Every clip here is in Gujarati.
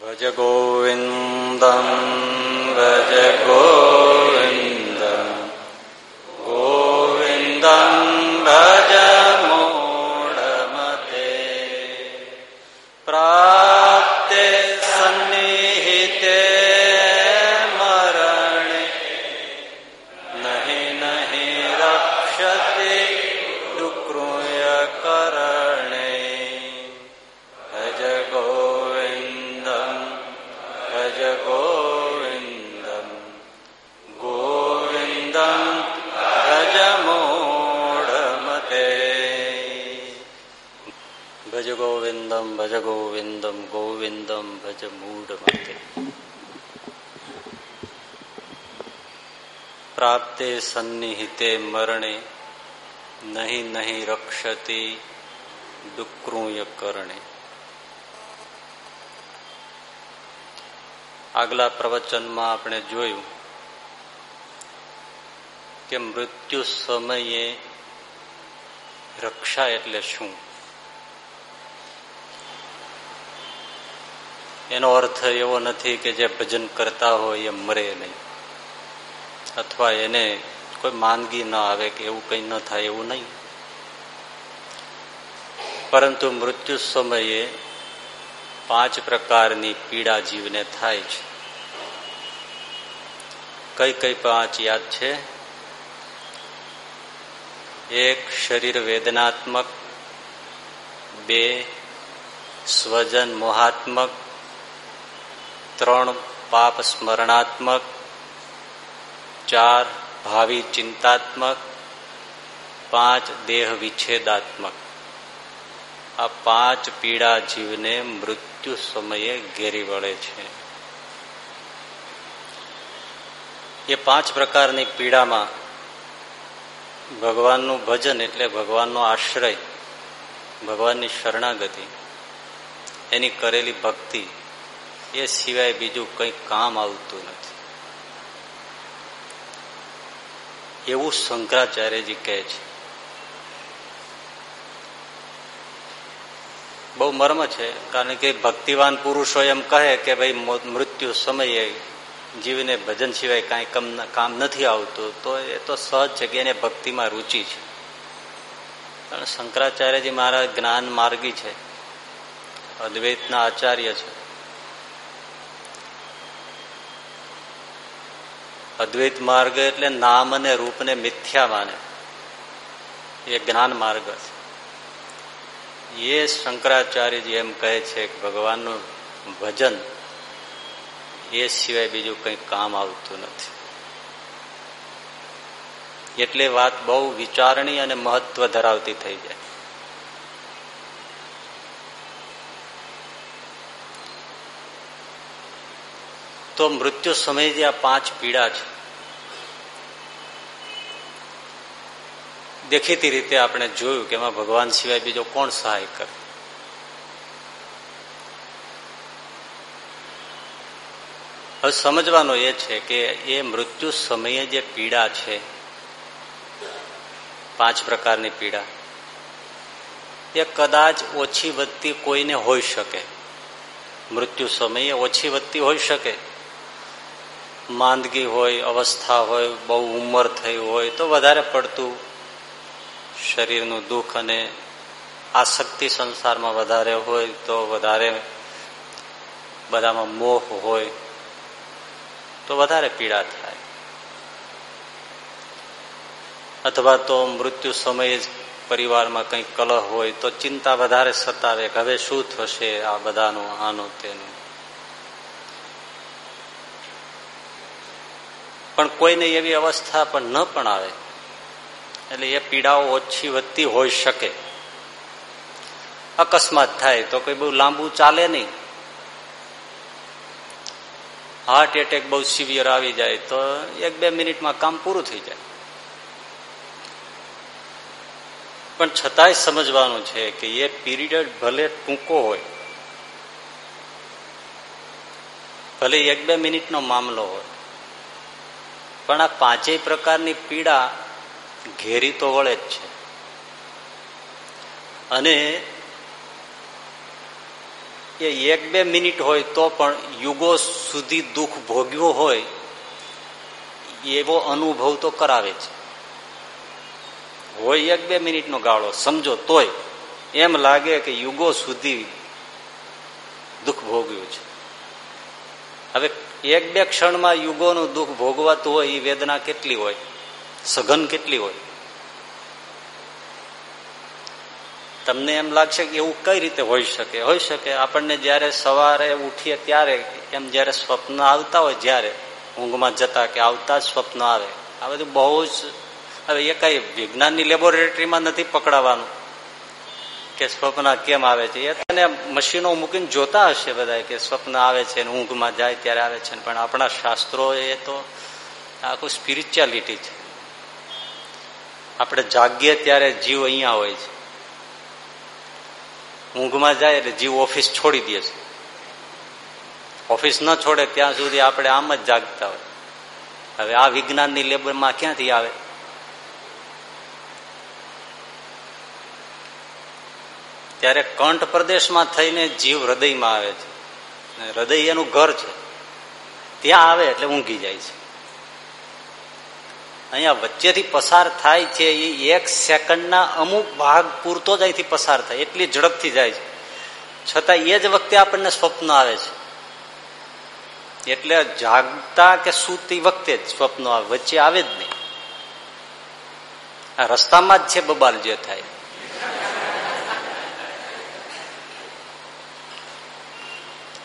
ભજ ગોવિંદમ ભજ ગોવિંદ ગોવિંદમ ગોવિંદમ ભજ મૂઢમતે પ્રાપ્તે સન્નિહિતે મરણે નહીં નહીં રક્ષતી ડુક્રુય કરણે આગલા પ્રવચનમાં આપણે જોયું કે મૃત્યુ સમયે રક્ષા એટલે શું? એનો અર્થ એવો નથી કે જે ભજન કરતા હોય એ મરે નહીં. અથવા એને કોઈ માંદગી ન આવે કે એવું કંઈ ન થાય એવું નહીં. પરંતુ મૃત્યુ સમયે પાંચ પ્રકારની પીડા જીવને થાય છે. કઈ કઈ પાંચ યાદ છે? એક, શરીર વેદનાત્મક. બે, સ્વજન મોહાત્મક. ત્રણ પાપ સ્મરણાત્મક, ચાર ભાવિ ચિંતાત્મક, પાંચ દેહ વિચ્છેદાત્મક. આ પાંચ પીડા જીવને મૃત્યુ સમયે ઘેરી વળે છે. એ પાંચ પ્રકારની પીડામાં ભગવાનનું ભજન એટલે ભગવાનનો આશ્રય, ભગવાનની શરણાગતિ, એની કરેલી ભક્તિ એ સિવાય બીજું કંઈ કામ આવતું નથી. એવું શંકરાચાર્યજી કહે છે. બહુ મર્મ છે, કારણ કે ભક્તિવાન પુરુષો એમ કહે કે ભાઈ મૃત્યુ સમયે જીવને ભજન સિવાય કાંઈ કામ નથી આવતું, તો એ તો સહજ છે કે એને ભક્તિમાં રુચિ છે. પણ શંકરાચાર્યજી મારા જ્ઞાન માર્ગી છે. અદ્વૈતના આચાર્ય છે. અદ્વૈત માર્ગ એટલે નામ અને રૂપને મિથ્યા માને. એ જ્ઞાન માર્ગ છે. એ શંકરાચાર્યજી એમ કહે છે કે ભગવાનનું ભજન એ સિવાય બીજું કંઈ કામ આવતું નથી. એટલે વાત બહુ વિચારણી અને મહત્વ ધરાવતી થઈ જાય. તો મૃત્યુ સમયે જે આ પાંચ પીડા છે, દેખીતી રીતે આપણે જોયું કે એમાં ભગવાન સિવાય બીજો કોણ સહાય કરે. હવે સમજવાનો એ છે કે એ મૃત્યુ સમયે જે પીડા છે, પાંચ પ્રકારની પીડા, એ કદાચ ઓછી વધતી કોઈને હોઈ શકે. મૃત્યુ સમયે ઓછી વધતી હોઈ શકે. માંદગી હોય, અવસ્થા હોય, બહુ ઉંમર થઈ હોય, તો વધારે પડતું શરીરનું દુઃખ અને આસક્તિ સંસારમાં વધારે હોય, તો વધારે બધામાં મોહ હોય, તો વધારે પીડા થાય. અથવા તો મૃત્યુ સમયે જ પરિવારમાં કંઈક કલહ હોય, તો ચિંતા વધારે સતાવે કે હવે શું થશે આ બધાનું, આનું તેનું. પણ કોઈને એવી અવસ્થા પણ ન પણ આવે. એટલે એ પીડાઓ ઓછી વધતી હોઈ શકે. અકસ્માત થાય તો કોઈ બહુ લાંબુ ચાલે નહીં. હાર્ટ એટેક બહુ સિવિયર આવી જાય તો એક બે મિનિટમાં કામ પૂરું થઈ જાય. પણ છતાંય સમજવાનું છે કે એ પીરિયડ ભલે ટૂંકો હોય, ભલે એક બે મિનિટનો મામલો હોય પણ આ પાંચેય પ્રકારની પીડા ઘેરી તો વળે જ છે. અને એ એક બે મિનિટ હોય તો પણ યુગો સુધી દુઃખ ભોગ્યું હોય, એવો અનુભવ તો કરાવે છે. હોય એક બે મિનિટનો ગાળો, સમજો તોય એમ લાગે કે યુગો સુધી દુઃખ ભોગ્યું છે. હવે એક બે ક્ષણમાં યુગોનું દુઃખ ભોગવાતું હોય એ વેદના કેટલી હોય? સઘન કેટલી હોય? તમને એમ લાગશે કે એવું કઈ રીતે હોઈ શકે? હોઈ શકે. આપણને જયારે સવારે ઉઠીએ ત્યારે, એમ જયારે સ્વપ્ન આવતા હોય જ્યારે, ઊંઘમાં જતા કે આવતા જ સ્વપ્ન આવે. આ બધું બહુ જ, હવે એ કઈ વિજ્ઞાનની લેબોરેટરીમાં નથી પકડાવાનું. કે સ્વપ્ન કેમ આવે છે? એ તને મશીનો મૂકીને જોતા હશે બધા કે સ્વપ્ન આવે છે ને ઊંઘમાં જાય ત્યારે આવે છે પણ આપણા શાસ્ત્રો એ તો આખું સ્પિરિચ્યુઆલિટી છે. આપણે જાગીએ ત્યારે જીવ અહીંયા હોય છે. ઊંઘમાં જાય એટલે જીવ ઓફિસ છોડી દે છે. ઓફિસ ન છોડે ત્યાં સુધી આપણે આમ જ જાગતા હોય. હવે આ વિજ્ઞાનની લેબરમાં ક્યાંથી આવે? ત્યારે કંઠ પ્રદેશમાં થઈને જીવ હૃદયમાં આવે છે. હૃદય એનું ઘર છે. ત્યાં આવે એટલે ઊંઘી જાય છે. અહીંયા વચ્ચેથી પસાર થાય છે એ એક સેકન્ડના અમુક ભાગ પૂરતો જ અહીંથી પસાર થાય. એટલી ઝડપથી જાય છે. છતાં એ જ વખતે આપણને સ્વપ્ન આવે છે. એટલે જાગતા કે સૂતી વખતે જ સ્વપ્ન આવે. વચ્ચે આવે જ નહીં. આ રસ્તામાં જ છે બબાલ જે થાય.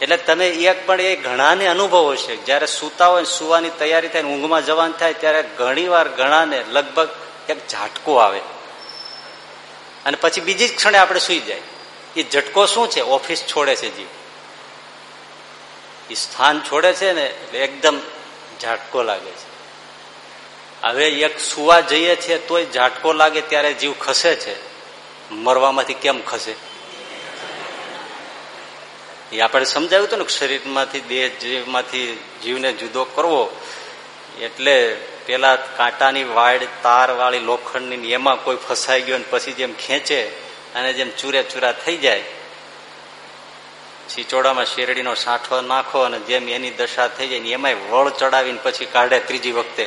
એટલે તમે એક પણ એ ઘણાને અનુભવો છે. જ્યારે સુતા હોય સુવાની તૈયારી થાય ઊંઘમાં જવાનું થાય, ત્યારે ઘણી વાર ઘણાને લગભગ એક ઝાટકો આવે. અને પછી બીજી જ ક્ષણે આપણે સુઈ જાય. એ ઝટકો શું છે? ઓફિસ છોડે છે જીવ એ સ્થાન છોડે છે ને એકદમ ઝાટકો લાગે છે. હવે એક સુવા જઈએ છીએ તોય ઝાટકો લાગે ત્યારે જીવ ખસે છે. મરવામાંથી કેમ ખસે? એ આપણે સમજાવ્યું હતું ને શરીરમાંથી દેહ જીવમાંથી જીવને જુદો કરવો, એટલે પેલા કાંટાની વાડ, તાર વાળી લોખંડની એમાં કોઈ ફસાઈ ગયો ને પછી જેમ ખેંચે અને જેમ ચૂરે ચૂરા થઈ જાય, ચીચોડામાં શેરડીનો સાંઠો નાખો અને જેમ એની દશા થઈ જાય ને એમાંય વળ ચડાવીને પછી કાઢે ત્રીજી વખતે.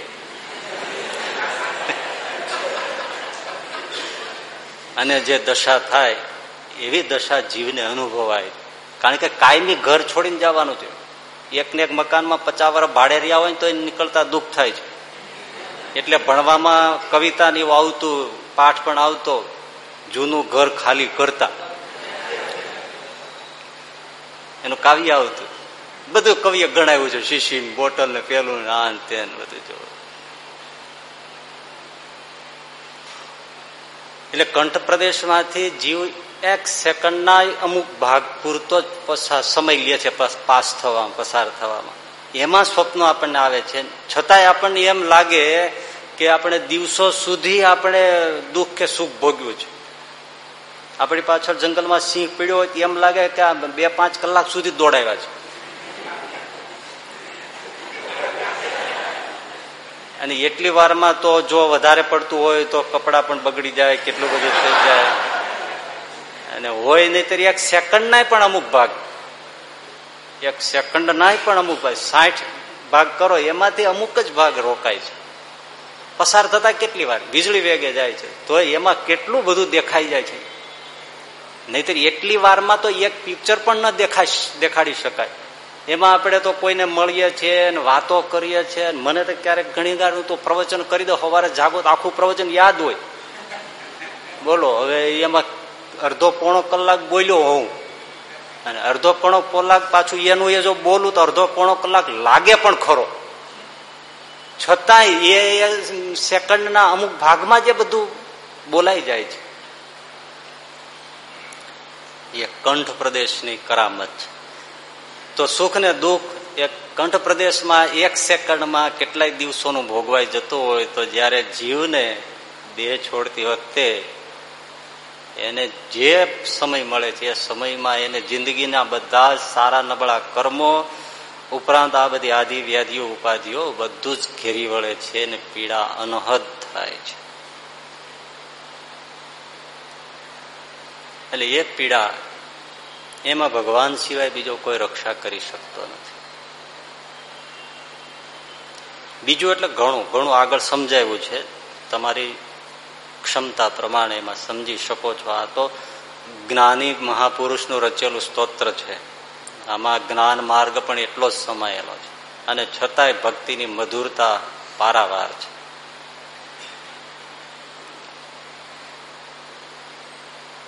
અને જે દશા થાય, એવી દશા જીવને અનુભવાય. કારણ કે કાયમી ઘર છોડીને જવાનું છે. એક ને એક મકાનમાં પચાસ વર્ષ ભાડે રહ્યા હોય તો એ નીકળતા દુઃખ થાય છે. એટલે ભણવામાં કવિતા ને એવું આવતું, પાઠ પણ આવતો, જૂનું ઘર ખાલી કરતા. એનું કાવ્ય આવતું. બધું કવિએ ગણાવ્યું છે, શીશી બોટલ ને પેલું ને આન તેન બધું જો. એટલે કંઠ પ્રદેશમાંથી જીવ એક સેકન્ડના અમુક ભાગ પૂરતો જ સમય લે છે, પાસ થવામાં, પસાર થવામાં. એમાં સ્વપ્નો આપણને આવે છે. છતાંય આપણને એમ લાગે કે આપણે દિવસો સુધી આપણે દુઃખ કે સુખ ભોગ્યું છે. આપણી પાછળ જંગલમાં સિંહ પીડ્યો હોય એમ લાગે કે આ બે પાંચ કલાક સુધી દોડાવ્યા છે. અને એટલી વારમાં તો જો વધારે પડતું હોય તો કપડાં પણ બગડી જાય, કેટલું બધું થઈ જાય. અને હોય નહીં એક સેકન્ડ ના પણ અમુક ભાગ. એક સેકન્ડ ના પણ અમુક ભાગ. સાઠ ભાગ કરો, એમાંથી અમુક જ ભાગ રોકાય છે. પસાર થતા કેટલી વાર? વીજળી વેગે જાય છે. તો એમાં કેટલું બધું દેખાઈ જાય છે? નહીતર એટલી વારમાં તો એક પિક્ચર પણ ન દેખાય દેખાડી શકાય. એમાં આપણે તો કોઈને મળીએ છીએ વાતો કરીએ છીએ મને તો ક્યારેક ઘણી વાર તો પ્રવચન કરી દો સવારે જાગો તો આખું પ્રવચન યાદ હોય. બોલો, હવે એમાં અડધો પોણો કલાક બોલ્યો હોઉં. અને અડધો પોણો કલાક પાછું એનું એ જો બોલું તો અડધો પોણો કલાક લાગે પણ ખરો. છતાંય એ સેકન્ડના અમુક ભાગમાં જે બધું બોલાઈ જાય છે. એ કંઠ પ્રદેશની કરામત છે. તો સુખ ને દુઃખ એક કંઠ પ્રદેશમાં એક સેકન્ડમાં કેટલાય દિવસોનું ભોગવાઈ જતું હોય તો જ્યારે જીવને દેહ છોડતી વખતે એને જે સમય મળે છે એ સમયમાં એને જિંદગીના બધા સારા નબળા કર્મો ઉપરાંત આ બધી આદિ વ્યાધિઓ ઉપાધિઓ બધું જ ઘેરી વળે છે અને પીડા અનહદ થાય છે. એટલે એ પીડા એમાં ભગવાન સિવાય બીજો કોઈ રક્ષા કરી શકતો નથી. બીજું એટલે ઘણું ઘણું આગળ સમજાવ્યું છે. તમારી ક્ષમતા પ્રમાણે એમાં સમજી શકો છો. આ તો જ્ઞાની મહાપુરુષનું રચેલું સ્તોત્ર છે. આમાં જ્ઞાન માર્ગ પણ એટલો જ સમાયેલો છે. અને છતાંય ભક્તિની મધુરતા પારાવાર છે.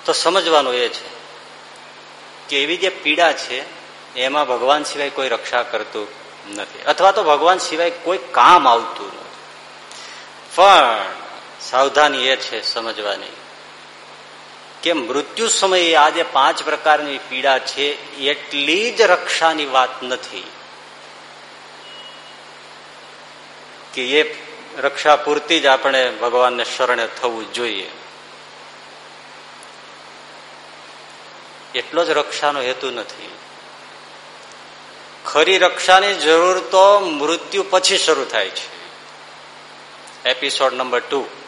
તો સમજવાનું એ છે કે એવી જે પીડા છે, એમાં ભગવાન સિવાય કોઈ રક્ષા કરતું નથી. અથવા તો ભગવાન સિવાય કોઈ કામ આવતું નથી. પણ સાવધાની એ છે સમજવાની કે મૃત્યુ સમયે આ જે પાંચ પ્રકારની પીડા છે, એટલી જ રક્ષાની વાત નથી. કે એ રક્ષા પૂરતી જ આપણે ભગવાનને શરણે થવું જોઈએ. એટલો જ રક્ષાનો હેતુ નથી. ખરી રક્ષાની જરૂર તો મૃત્યુ પછી શરૂ થાય છે. Episode number two.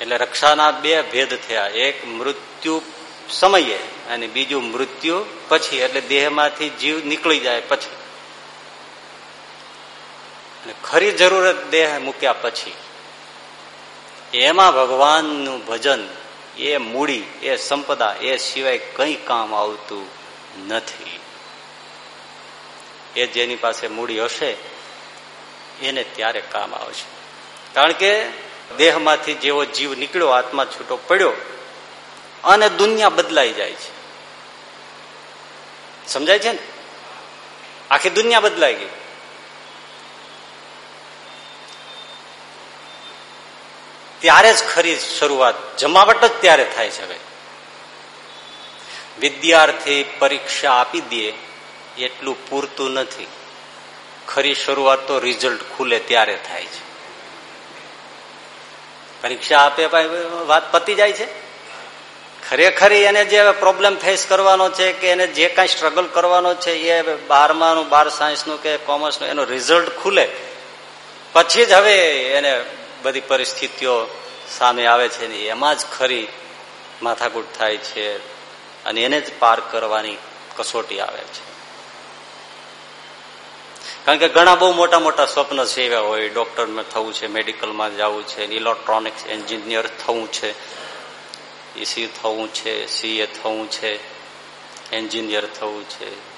એટલે રક્ષાના બે ભેદ થયા. એક મૃત્યુ સમયે અને બીજું મૃત્યુ પછી. એટલે દેહમાંથી જીવ નીકળી જાય પછી. ખરી જરૂરત દેહ મૂક્યા પછી. એમાં ભગવાનનું ભજન, એ મૂડી, એ સંપદા, એ સિવાય કંઈ કામ આવતું નથી. એ જેની પાસે મૂડી હશે, એને ત્યારે કામ આવશે. કારણ કે દેહમાંથી જેવો જીવ નીકળ્યો, આત્મા છૂટો પડ્યો, અને દુનિયા બદલાઈ જાય છે. સમજાય છે ને? આખી દુનિયા બદલાઈ ગઈ. ત્યારે જ ખરી શરૂઆત, જમાવટ જ ત્યારે થાય છે હવે. વિદ્યાર્થી પરીક્ષા આપી દે, એટલું પૂરતું નથી. ખરી શરૂઆત તો રિઝલ્ટ ખુલે ત્યારે થાય છે. પરીક્ષા આપે વાત પતી જાય છે? ખરેખર એને જે પ્રોબ્લેમ ફેસ કરવાનો છે કે એને જે કાંઈ સ્ટ્રગલ કરવાનો છે, એ બારમાનું, બાર સાયન્સનું કે કોમર્સનું એનું રિઝલ્ટ ખુલે. પછી જ હવે એને બધી પરિસ્થિતિઓ સામે આવે છે ને એમાં જ ખરી માથાકૂટ થાય છે અને એને જ પાર કરવાની કસોટી આવે છે. કારણ કે ઘણા બહુ મોટા મોટા સ્વપ્ન છે એવા હોય. ડોક્ટરમાં થવું છે મેડિકલમાં જવું છે ઇલેક્ટ્રોનિક્સ એન્જિનિયર થવું છે ઈસી થવું છે સીએ થવું છે એન્જિનિયર થવું છે.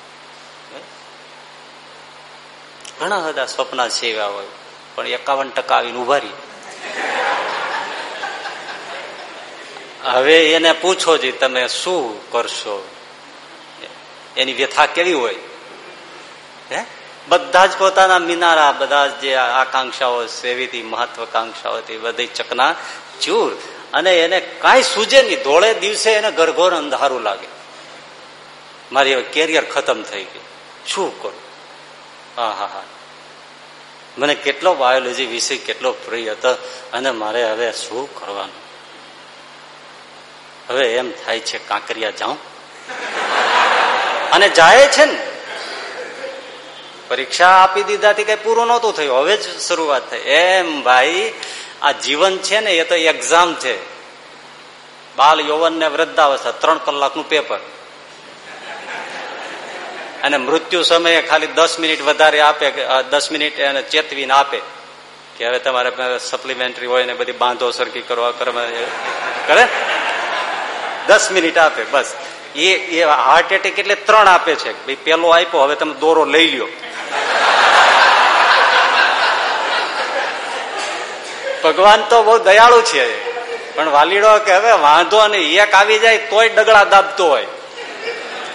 ઘણા બધા સ્વપ્ન છે એવા હોય. પણ એકાવન ટકા આવીને ઊભા રહી. હવે એને પૂછો જે, તમે શું કરશો? એની વ્યથા કેવી હોય? હે? બધા જ પોતાના મિનારા, બધા જે આકાંક્ષાઓ સેવી હતી મહત્વકાંક્ષાઓ હતી, બધી ચકના ચૂર. અને એને કાંઈ સૂજે નહીં. ધોળે દિવસે એને ગરઘોર અંધારું લાગે. મારી હવે કેરિયર ખતમ થઈ ગયું શું કરું? હા હા. હા મને કેટલો બાયોલોજી વિષય કેટલો પ્રિય હતો અને મારે હવે શું કરવાનું? હવે એમ થાય છે, કાંકરિયા જાઉં. અને જાય છે ને. પરીક્ષા આપી દીધાથી કઈ પૂરું નહોતું થયું. હવે જ શરૂઆત થઈ. એમ ભાઈ, આ જીવન છે ને એ તો એક્ઝામ છે. બાલ યૌવન ને વૃદ્ધાવસ્થા, ત્રણ કલાકનું પેપર અને મૃત્યુ સમયે ખાલી દસ મિનિટ વધારે આપે દસ મિનિટ એને ચેતવીને આપે કે હવે તમારે સપ્લિમેન્ટરી હોય ને બધી બાંધો સરખી કરવા, કરે? દસ મિનિટ આપે, બસ. એ એ હાર્ટ એટેક એટલે ત્રણ આપે છે. ભાઈ પેલો આપ્યો, હવે તમે દોરો લઈ લ્યો. ભગવાન તો બહુ દયાળુ છે. પણ વાલીડો કે હવે વાંધો નહીં, એક આવી જાય તોય ડગડા દાબતો હોય.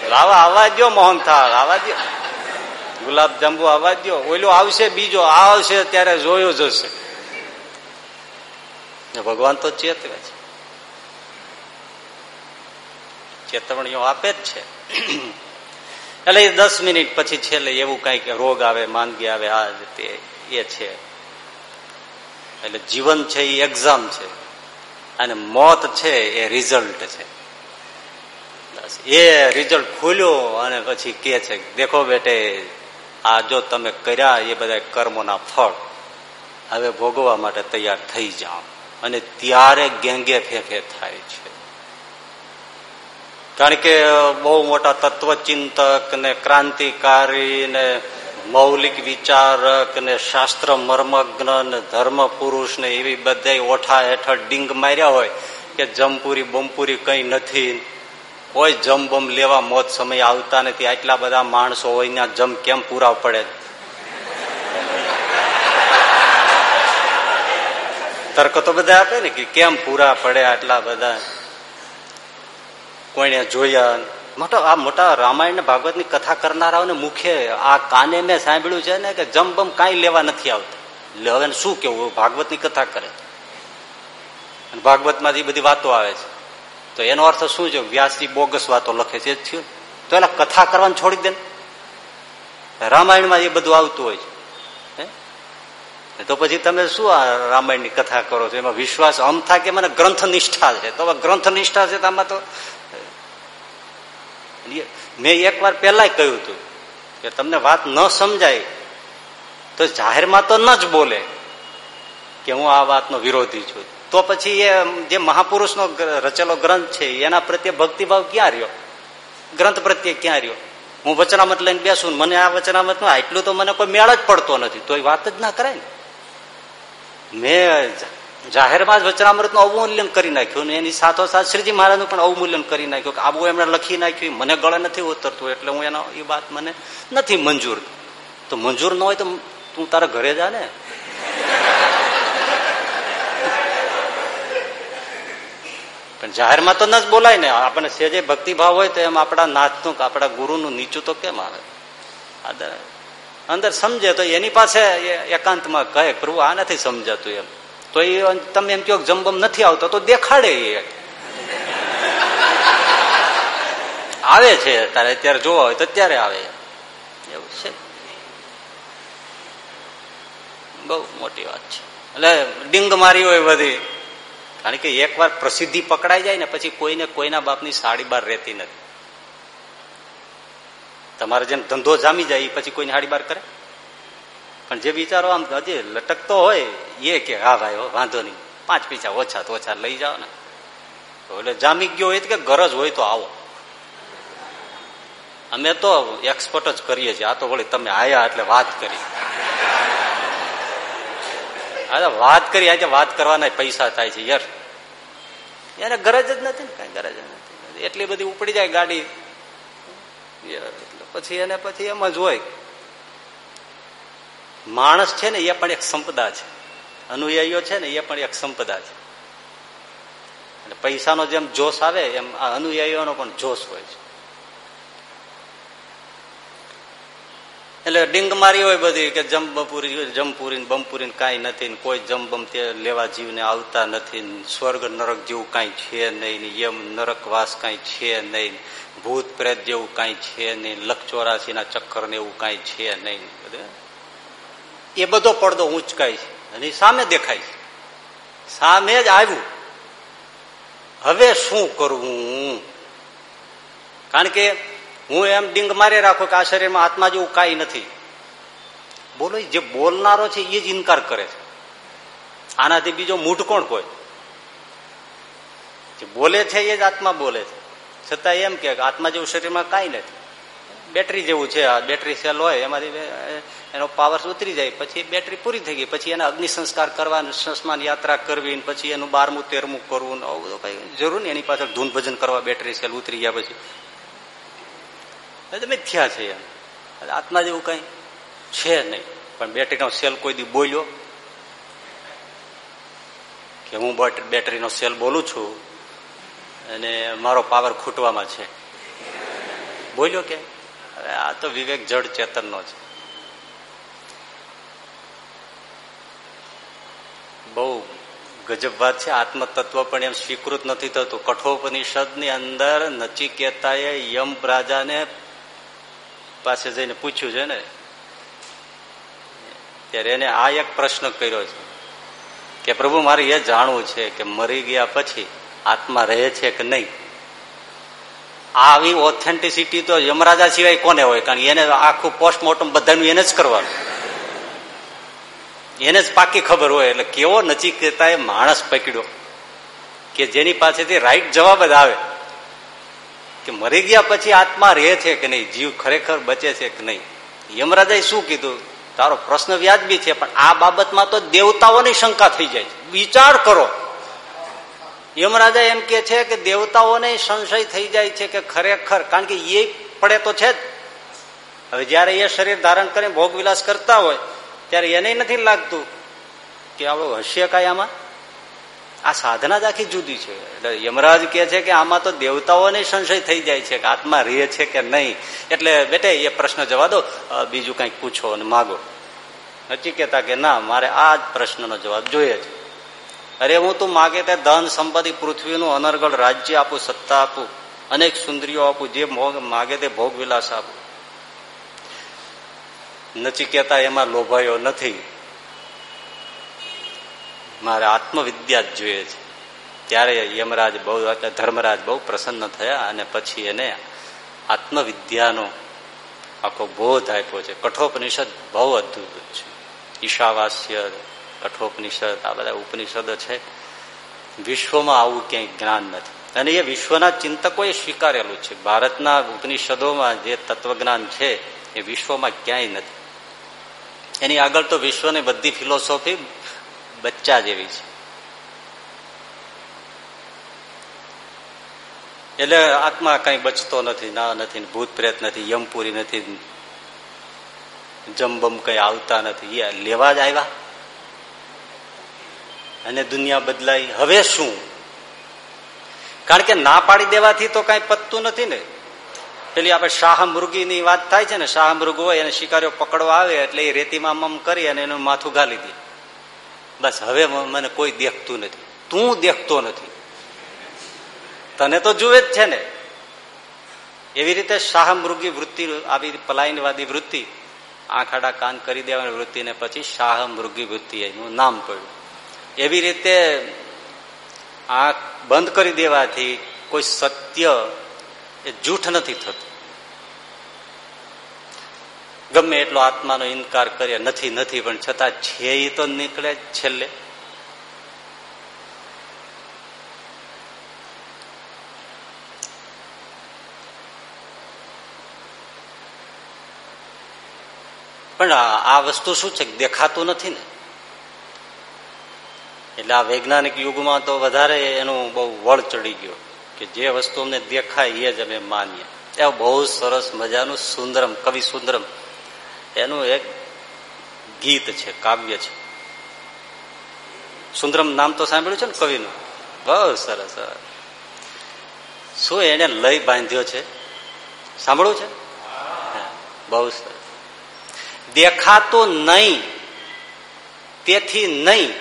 લાવા આવવા દો મોહન થાળ આવવા દો ગુલાબ જાંબુ આવવા દો ઓલો આવશે, બીજો આવશે, ત્યારે જોયો જશે. ભગવાન તો ચેતવે છે. ચેતવણીઓ આપે જ છે. એટલે દસ મિનિટ પછી છેલ્લે એવું કંઈક રોગ આવે, માંદગી આવે, આ તે એ છે. એટલે જીવન છે એ એક્ઝામ છે. અને મોત છે એ રિઝલ્ટ છે. એ રિઝલ્ટ ખુલ્યો અને પછી કે છે, દેખો બેટે, આ જો તમે કર્યા એ બધા કર્મોના ફળ. હવે ભોગવવા માટે તૈયાર થઈ જાઓ. અને ત્યારે ગેંગે ફેફે થાય છે. કારણ કે બહુ મોટા તત્વચિંતક ને ક્રાંતિકારી ને મૌલિક વિચારક ને શાસ્ત્ર મર્મજ્ઞ ને ધર્મ પુરુષ ને એવી બધા ઓઠા હેઠળ ડીંગ માર્યા હોય કે જમપુરી બમપુરી કઈ નથી. કોઈ જમ બમ લેવા મોત સમય આવતા નથી. આટલા બધા માણસો હોય ત્યાં જમ કેમ પૂરા પડે? તર્ક તો બધા આપે ને કે કેમ પૂરા પડે આટલા બધા? કોઈને જોયા મોટા આ મોટા રામાયણ ને ભાગવતની કથા કરનારાઓને મુખે આ કાને મેં સાંભળ્યું છે ને કે જમબમ કાંઈ લેવા નથી આવતા. હવે શું કેવું? ભાગવતની કથા કરે. ભાગવતમાંથી બધી વાતો આવે છે. તો એનો અર્થ શું છે? વ્યાસજી બોગસ વાતો લખે છે થયું. તો એલા કથા કરવાનું છોડી દે રામાયણમાં એ બધું આવતું હોય છે. તો પછી તમે શું આ રામાયણની કથા કરો છો? એમાં વિશ્વાસ અમ થાય કે મને ગ્રંથ નિષ્ઠા છે? તો ગ્રંથ નિષ્ઠા છે તો આમાં તો મેં એક વાર પેલા કહ્યું હતું કે તમને વાત ન સમજાય તો જાહેરમાં તો ન જ બોલે કે હું આ વાતનો વિરોધી છું. તો પછી એ જે મહાપુરુષનો રચેલો ગ્રંથ છે, એના પ્રત્યે ભક્તિભાવ ક્યાં રહ્યો? ગ્રંથ પ્રત્યે ક્યાં રહ્યો? હું વચનામત લઈને બેસું મને આ વચનામત આટલું તો મને કોઈ મેળ જ પડતો નથી. તો એ વાત જ ના કરાય ને. મેં જાહેરમાં જ વચનામૃતનું અવમૂલ્યન કરી નાખ્યું એની સાથોસાથ શ્રીજી મહારાજનું પણ અવમૂલ્યન કરી નાખ્યું કે આવું એમણે લખી નાખ્યું, મને ગળે નથી ઉતરતું એટલે હું એનો એ વાત મને નથી મંજૂર. તો મંજૂર ન હોય તો તું તારા ઘરે જા ને. પણ જાહેરમાં તો ન જ બોલાય ને. આપણને સેજે ભક્તિભાવ હોય તો એમ આપણા નાથનું કે આપણા ગુરુનું નીચું તો કેમ આવે? અંદર સમજે તો એની પાસે એકાંતમાં કહે, પ્રભુ આ નથી સમજાતું એમ. તો એ તમે એમ કહો જમબમ નથી આવતો, તો દેખાડે એ. આવે છે, તારે અત્યારે જોવા હોય તો ત્યારે આવે. એવું છે. બહુ મોટી વાત છે. એટલે ડિંગ મારી હોય બધી. કારણ કે એકવાર પ્રસિદ્ધિ પકડાઈ જાય ને પછી કોઈને કોઈના બાપની સાડી બાર રહેતી નથી. તમારે જેમ ધંધો જામી જાય પછી કોઈને સાડી બાર કરે? પણ જે વિચારો આમ હજી લટકતો હોય, એ કે, હા ભાઈ વાંધો નહીં. પાંચ પૈસા ઓછા તો ઓછા લઈ જાઓ ને. એટલે જામી ગયો હોય કે ગરજ હોય તો આવો. અમે તો એક્સપર્ટ જ કરીએ છીએ. આ તો વળી તમે આયા એટલે વાત કરી. અરે વાત કરી આજે વાત કરવાના પૈસા થાય છે, યાર. એને ગરજ જ નથી ને કઈ, ગરજ નથી. એટલી બધી ઉપડી જાય ગાડી. પછી એને પછી એમ જ હોય. માણસ છે ને, એ પણ એક સંપદા છે. અનુયાયીઓ છે ને, એ પણ એક સંપદા છે. પૈસાનો જેમ જોશ આવે, એમ આ અનુયાયીઓનો પણ જોશ હોય છે. એટલે ડીંગ મારી હોય બધી કે જમપુરી જમપુરી બમપુરી કાંઈ નથી કોઈ જમબમ તે લેવા જીવને આવતા નથી સ્વર્ગ નરક જેવું કાંઈ છે નહીં યમ નરકવાસ કાંઈ છે નહીં ભૂત પ્રેત જેવું કાંઈ છે નહીં લખ ચક્કર ને એવું કાંઈ છે નહીં એ બધો પડદો ઊંચકાય છે અને સામે દેખાય છે. સામે જ આવ્યું. હવે શું કરવું? કારણ કે હું એમ ડીંગ મારી રાખું કે આ શરીરમાં આત્મા જેવું કાંઈ નથી. બોલો જે બોલનારો છે, એ જ ઇનકાર કરે છે. આનાથી બીજો મૂઠ કોણ કોઈ? જે બોલે છે, એ જ આત્મા બોલે છે. છતાં એમ કે આત્મા જેવું શરીરમાં કાંઈ નથી. બેટરી જેવું છે, આ બેટરી સેલ હોય, એમાંથી એનો પાવર ઉતરી જાય, પછી બેટરી પૂરી થઈ ગઈ, પછી એના અગ્નિ સંસ્કાર કરવા સંસ્માન યાત્રા કરવી પછી એનું બારમું, તેરમું કરવું આવું બધું કઈ જરૂર એની પાછળ ધૂન ભજન કરવા બેટરી સેલ ઉતરી ગયા પછી. મિથ્યા છે એમ. આત્મા જેવું કઈ છે નહીં. પણ બેટરીનો સેલ કોઈ દી બોલ્યો કે હું બેટરીનો સેલ બોલું છું અને મારો પાવર ખૂટવામાં છે. બોલ્યો કે? આ તો વિવેક જડ ચેતનનો છે. બહુ ગજબ વાત છે. આત્મતત્વ પણ એમ સ્વીકૃત નથી થતું. કઠોપનિષદની અંદર નચિકેતાએ યમ રાજાને પાસે જઈને પૂછ્યું છે ને, ત્યારે એને આ એક પ્રશ્ન કર્યો છે કે, પ્રભુ, મારે એ જાણવું છે કે મરી ગયા પછી આત્મા રહે છે કે નહીં? આવી ઓથેન્ટિસિટી તો યમરાજા સિવાય કોને હોય? કારણ એને આખું પોસ્ટમોર્ટમ બધાનું એને જ કરવાનું. એને જ પાકી ખબર હોય. એટલે કેવો નચિકેતા એ માણસ પકડ્યો કે જેની પાસેથી રાઈટ જવાબ જ આવે કે મરી ગયા પછી આત્મા રહે છે કે નહીં? જીવ ખરેખર બચે છે કે નહીં? યમરાજાએ શું કીધું? તારો પ્રશ્ન વ્યાજબી છે, પણ આ બાબતમાં તો દેવતાઓની શંકા થઈ જાય વિચાર કરો. યમરાજા એમ કે છે કે દેવતાઓને સંશય થઈ જાય છે કે ખરેખર, કારણ કે એ પડે તો છે જ. હવે જયારે એ શરીર ધારણ કરીને ભોગવિલાસ કરતા હોય ત્યારે એને નથી લાગતું કે આવું હશે કાંઈ આમાં? આ સાધના જ આખી જુદી છે. એટલે યમરાજ કે છે કે આમાં તો દેવતાઓને સંશય થઈ જાય છે કે આત્મા રહે છે કે નહીં. એટલે બેટે, એ પ્રશ્ન જવા દો. બીજું કંઈક પૂછો અને માગો. નચી કહેતા કે ના, મારે આ જ પ્રશ્નનો જવાબ જોઈએ છે. અરે, હું તું માગે તે ધન સંપત્તિ પૃથ્વીનું અનર્ગળ રાજ્ય આપું, સત્તા આપું, અનેક સુંદરીઓ આપું, જે માગે તે ભોગ વિલાસ આપું. નચિકેતા એમાં લોભાયો નથી. મારે આત્મવિદ્યા જ જોઈએ છે. ત્યારે યમરાજ બહુ, ધર્મરાજ બહુ પ્રસન્ન થયા અને પછી એને આત્મવિદ્યાનો આખો બોધ આપ્યો છે. કઠોપનિષદ બહુ અદ્ભુત છે. ઈશાવાસ્ય, કઠોપનિષદ, આ બધા ઉપનિષદો છે. વિશ્વમાં આવું ક્યાંય જ્ઞાન નથી. અને એ વિશ્વના ચિંતકોએ સ્વીકારેલું છે. ભારતના ઉપનિષદોમાં જે તત્વજ્ઞાન છે, એ વિશ્વમાં ક્યાંય નથી. એની આગળ તો વિશ્વની બધી ફિલોસોફી બચ્ચા જેવી છે. એટલે આત્મા કઈ બચતો નથી, ના નથી, ભૂત પ્રેત નથી, યમપુરી નથી જમબમ કઈ આવતા નથી. એ લેવા જ આવ્યા. અને દુનિયા બદલાઈ. હવે શું? કારણ કે ના પાડી દેવાથી તો કઈ પતતું નથી ને. પેલી આપણે શાહ મૃગીની વાત થાય છે ને, શાહ મૃગ હોય અને શિકારીઓ પકડવા આવે એટલે એ રેતીમાં મમ કરી અને એનું માથું ગાલી દે. બસ હવે મને કોઈ દેખતું નથી. તું દેખતો નથી. તને તો જુએ જ છે ને. એવી રીતે શાહ મૃગી વૃત્તિ, આવી પલાયનવાદી વૃત્તિ આંખાડા કાન કરી દેવાની વૃત્તિને પછી શાહ મૃગી વૃત્તિ એનું નામ પડ્યું. એવી રીતે આંખ બંધ કરી દેવાથી કોઈ સત્ય એ જૂઠ નથી થતું. ગમે એટલો આત્માનો ઇનકાર કરીએ, નથી નથી, પણ છતાં છે એ તો નીકળે છેલ્લે. પણ આ વસ્તુ શું છે દેખાતું નથી ને? એટલે આ વૈજ્ઞાનિક યુગમાં તો વધારે એનું બહુ વળ ચડી ગયો. કે જે વસ્તુ અમને દેખાય એ જ અમે માનીએ. એ બહુ સરસ મજાનું સુંદરમ, કવિ સુંદરમ. એનું એક ગીત છે, કાવ્ય છે. સુંદરમ નામ તો સાંભળ્યું છે ને કવિનું? બહુ સરસ શું એને લય બાંધ્યો છે? સાંભળવું છે? બહુ સરસ. દેખાતો નહીં, તેથી નહીં.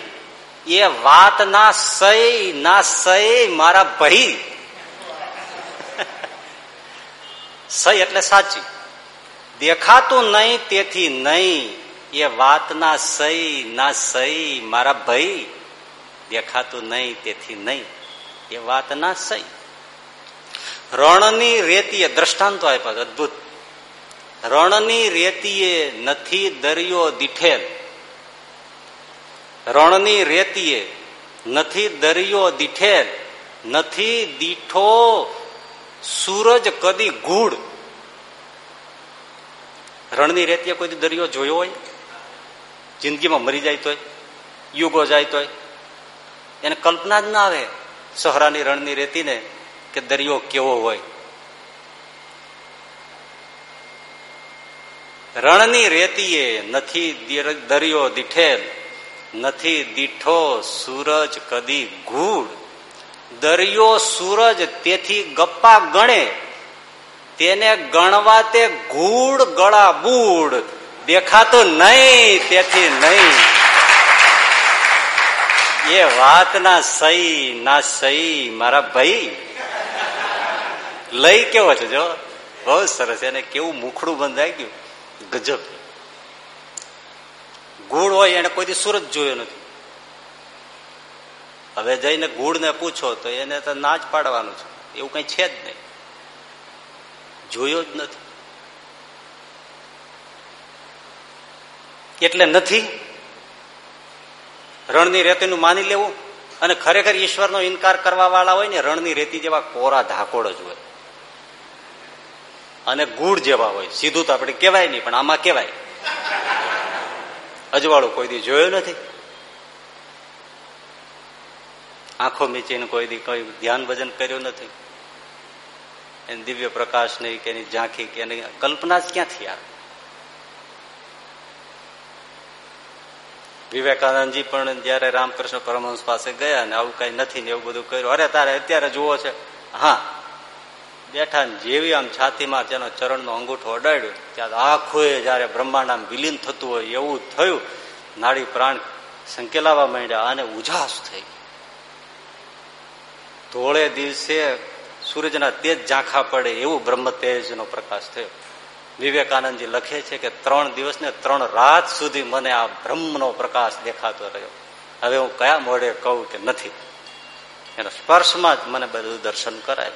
એ વાત ના સય ના સય મારા ભાઈ સહી એટલે સાચી. દેખાતું નહીં, તેથી નહીં. એ વાત ના સહી ના સહી, મારા ભાઈ. દેખાતું નહીં, તેથી નહીં. એ વાત ના સહી. રણની રેતીએ, દ્રષ્ટાંતો આપ્યા અદભુત. રણની રેતીએ નથી દરિયો દીઠેલ. રણની રેતીએ નથી દરિયો દીઠેલ. નથી દીઠો સૂરજ કદી ગુડ રણની રેતીએ કોઈ દરિયો જોયો હોય? જિંદગીમાં મરી જાય તોય, યુગો જાય તોય. એને કલ્પના જ ના આવે સહરાની રણની રેતીને કે દરિયો કેવો હોય. રણની રેતીએ નથી દરિયો દીઠેલ, નથી દીઠો સૂરજ કદી ગુડ દરિયો સૂરજ તેથી ગપ્પા ગણે, તેને ગણવા તે ગૂળ ગળા બૂડ દેખાતો નહીં તેથી નહીં. એ વાત ના સહી ના સહી, મારા ભાઈ. લઈ કેવો છે, જો? બહુ સરસ, એને કેવું મુખડું બંધાઈ ગયું. ગજબ. ગુળ હોય, એને કોઈ સુરત જોયો નથી. હવે જઈને ગુડ ને પૂછો તો એને તો ના જ પાડવાનું છે. એવું કઈ છે જ નહીં. જોયો જ નથી. એટલે નથી. રણની રેતીનું માની લેવું અને ખરેખર ઈશ્વરનો ઇનકાર કરવા વાળા હોય ને, રણની રેતી જેવા કોરા ધાકોડ જ હોય. અને ગુડ જેવા હોય. સીધું તો આપણે કેવાય નહીં, પણ આમાં કેવાય અજવાળું કોઈ દી જોયું નથી? આંખો મીચીને કોઈ દી કોઈ ધ્યાન ભજન કર્યું નથી. એની દિવ્ય પ્રકાશ નહીં કે એની ઝાંખી કે એની કલ્પના જ ક્યાંથી આવે? વિવેકાનંદજી પણ જયારે રામકૃષ્ણ પરમહંસ પાસે ગયા ને આવું કઈ નથી ને એવું બધું કર્યું, અરે તારે અત્યારે જુઓ છે. હા. બેઠા જેવી આમ છાતીમાં તેનો ચરણનો અંગૂઠો અડાડ્યો, ત્યાં આખું જયારે બ્રહ્માંડ આમ વિલીન થતું હોય એવું થયું, નાડી પ્રાણ સંકેલાવા માંડ્યા અને ઉજાસ થઈ ધોળે દિવસે સૂરજના તેજ ઝાંખા પડે એવું બ્રહ્મ તેજનો પ્રકાશ થયો. વિવેકાનંદજી લખે છે કે ત્રણ દિવસ ને ત્રણ રાત સુધી મને આ બ્રહ્મનો પ્રકાશ દેખાતો રહ્યો. હવે હું કયા મોડે કહું કે નથી? એના સ્પર્શમાં જ મને બધું દર્શન કરાય.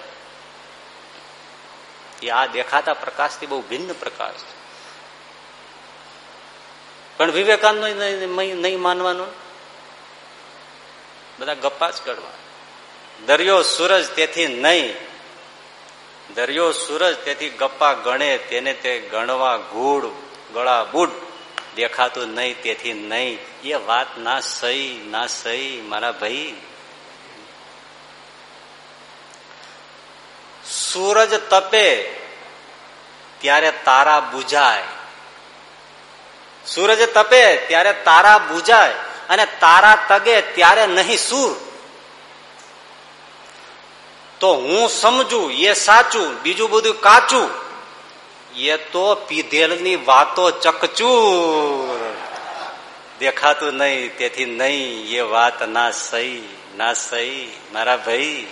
એ આ દેખાતા પ્રકાશથી બહુ ભિન્ન પ્રકાશ છે. પણ વિવેકાનંદ નહીં માનવાનું? બધા ગપ્પા જ કરવા દરિયો સૂરજ તેથી નહીં. દરિયો સૂરજ તેથી ગપ્પા ગણે, તેને તે ગણવા ગુડ ગળા બુડ દેખાતું નહીં, તેથી નહીં. એ વાત ના સહી ના સહી, મારા ભાઈ. સૂરજ તપે ત્યારે તારા બુજાય. સૂરજ તપે ત્યારે તારા બુજાય અને તારા તગે ત્યારે નહીં સૂર. તો હું સમજુ, એ સાચું, બીજું બધું કાચું. એ તો પીધેલની વાતો ચકચૂર. દેખાતું નહીં, તેથી નહીં, એ વાત ના સહી ના સહી, મારા ભાઈ.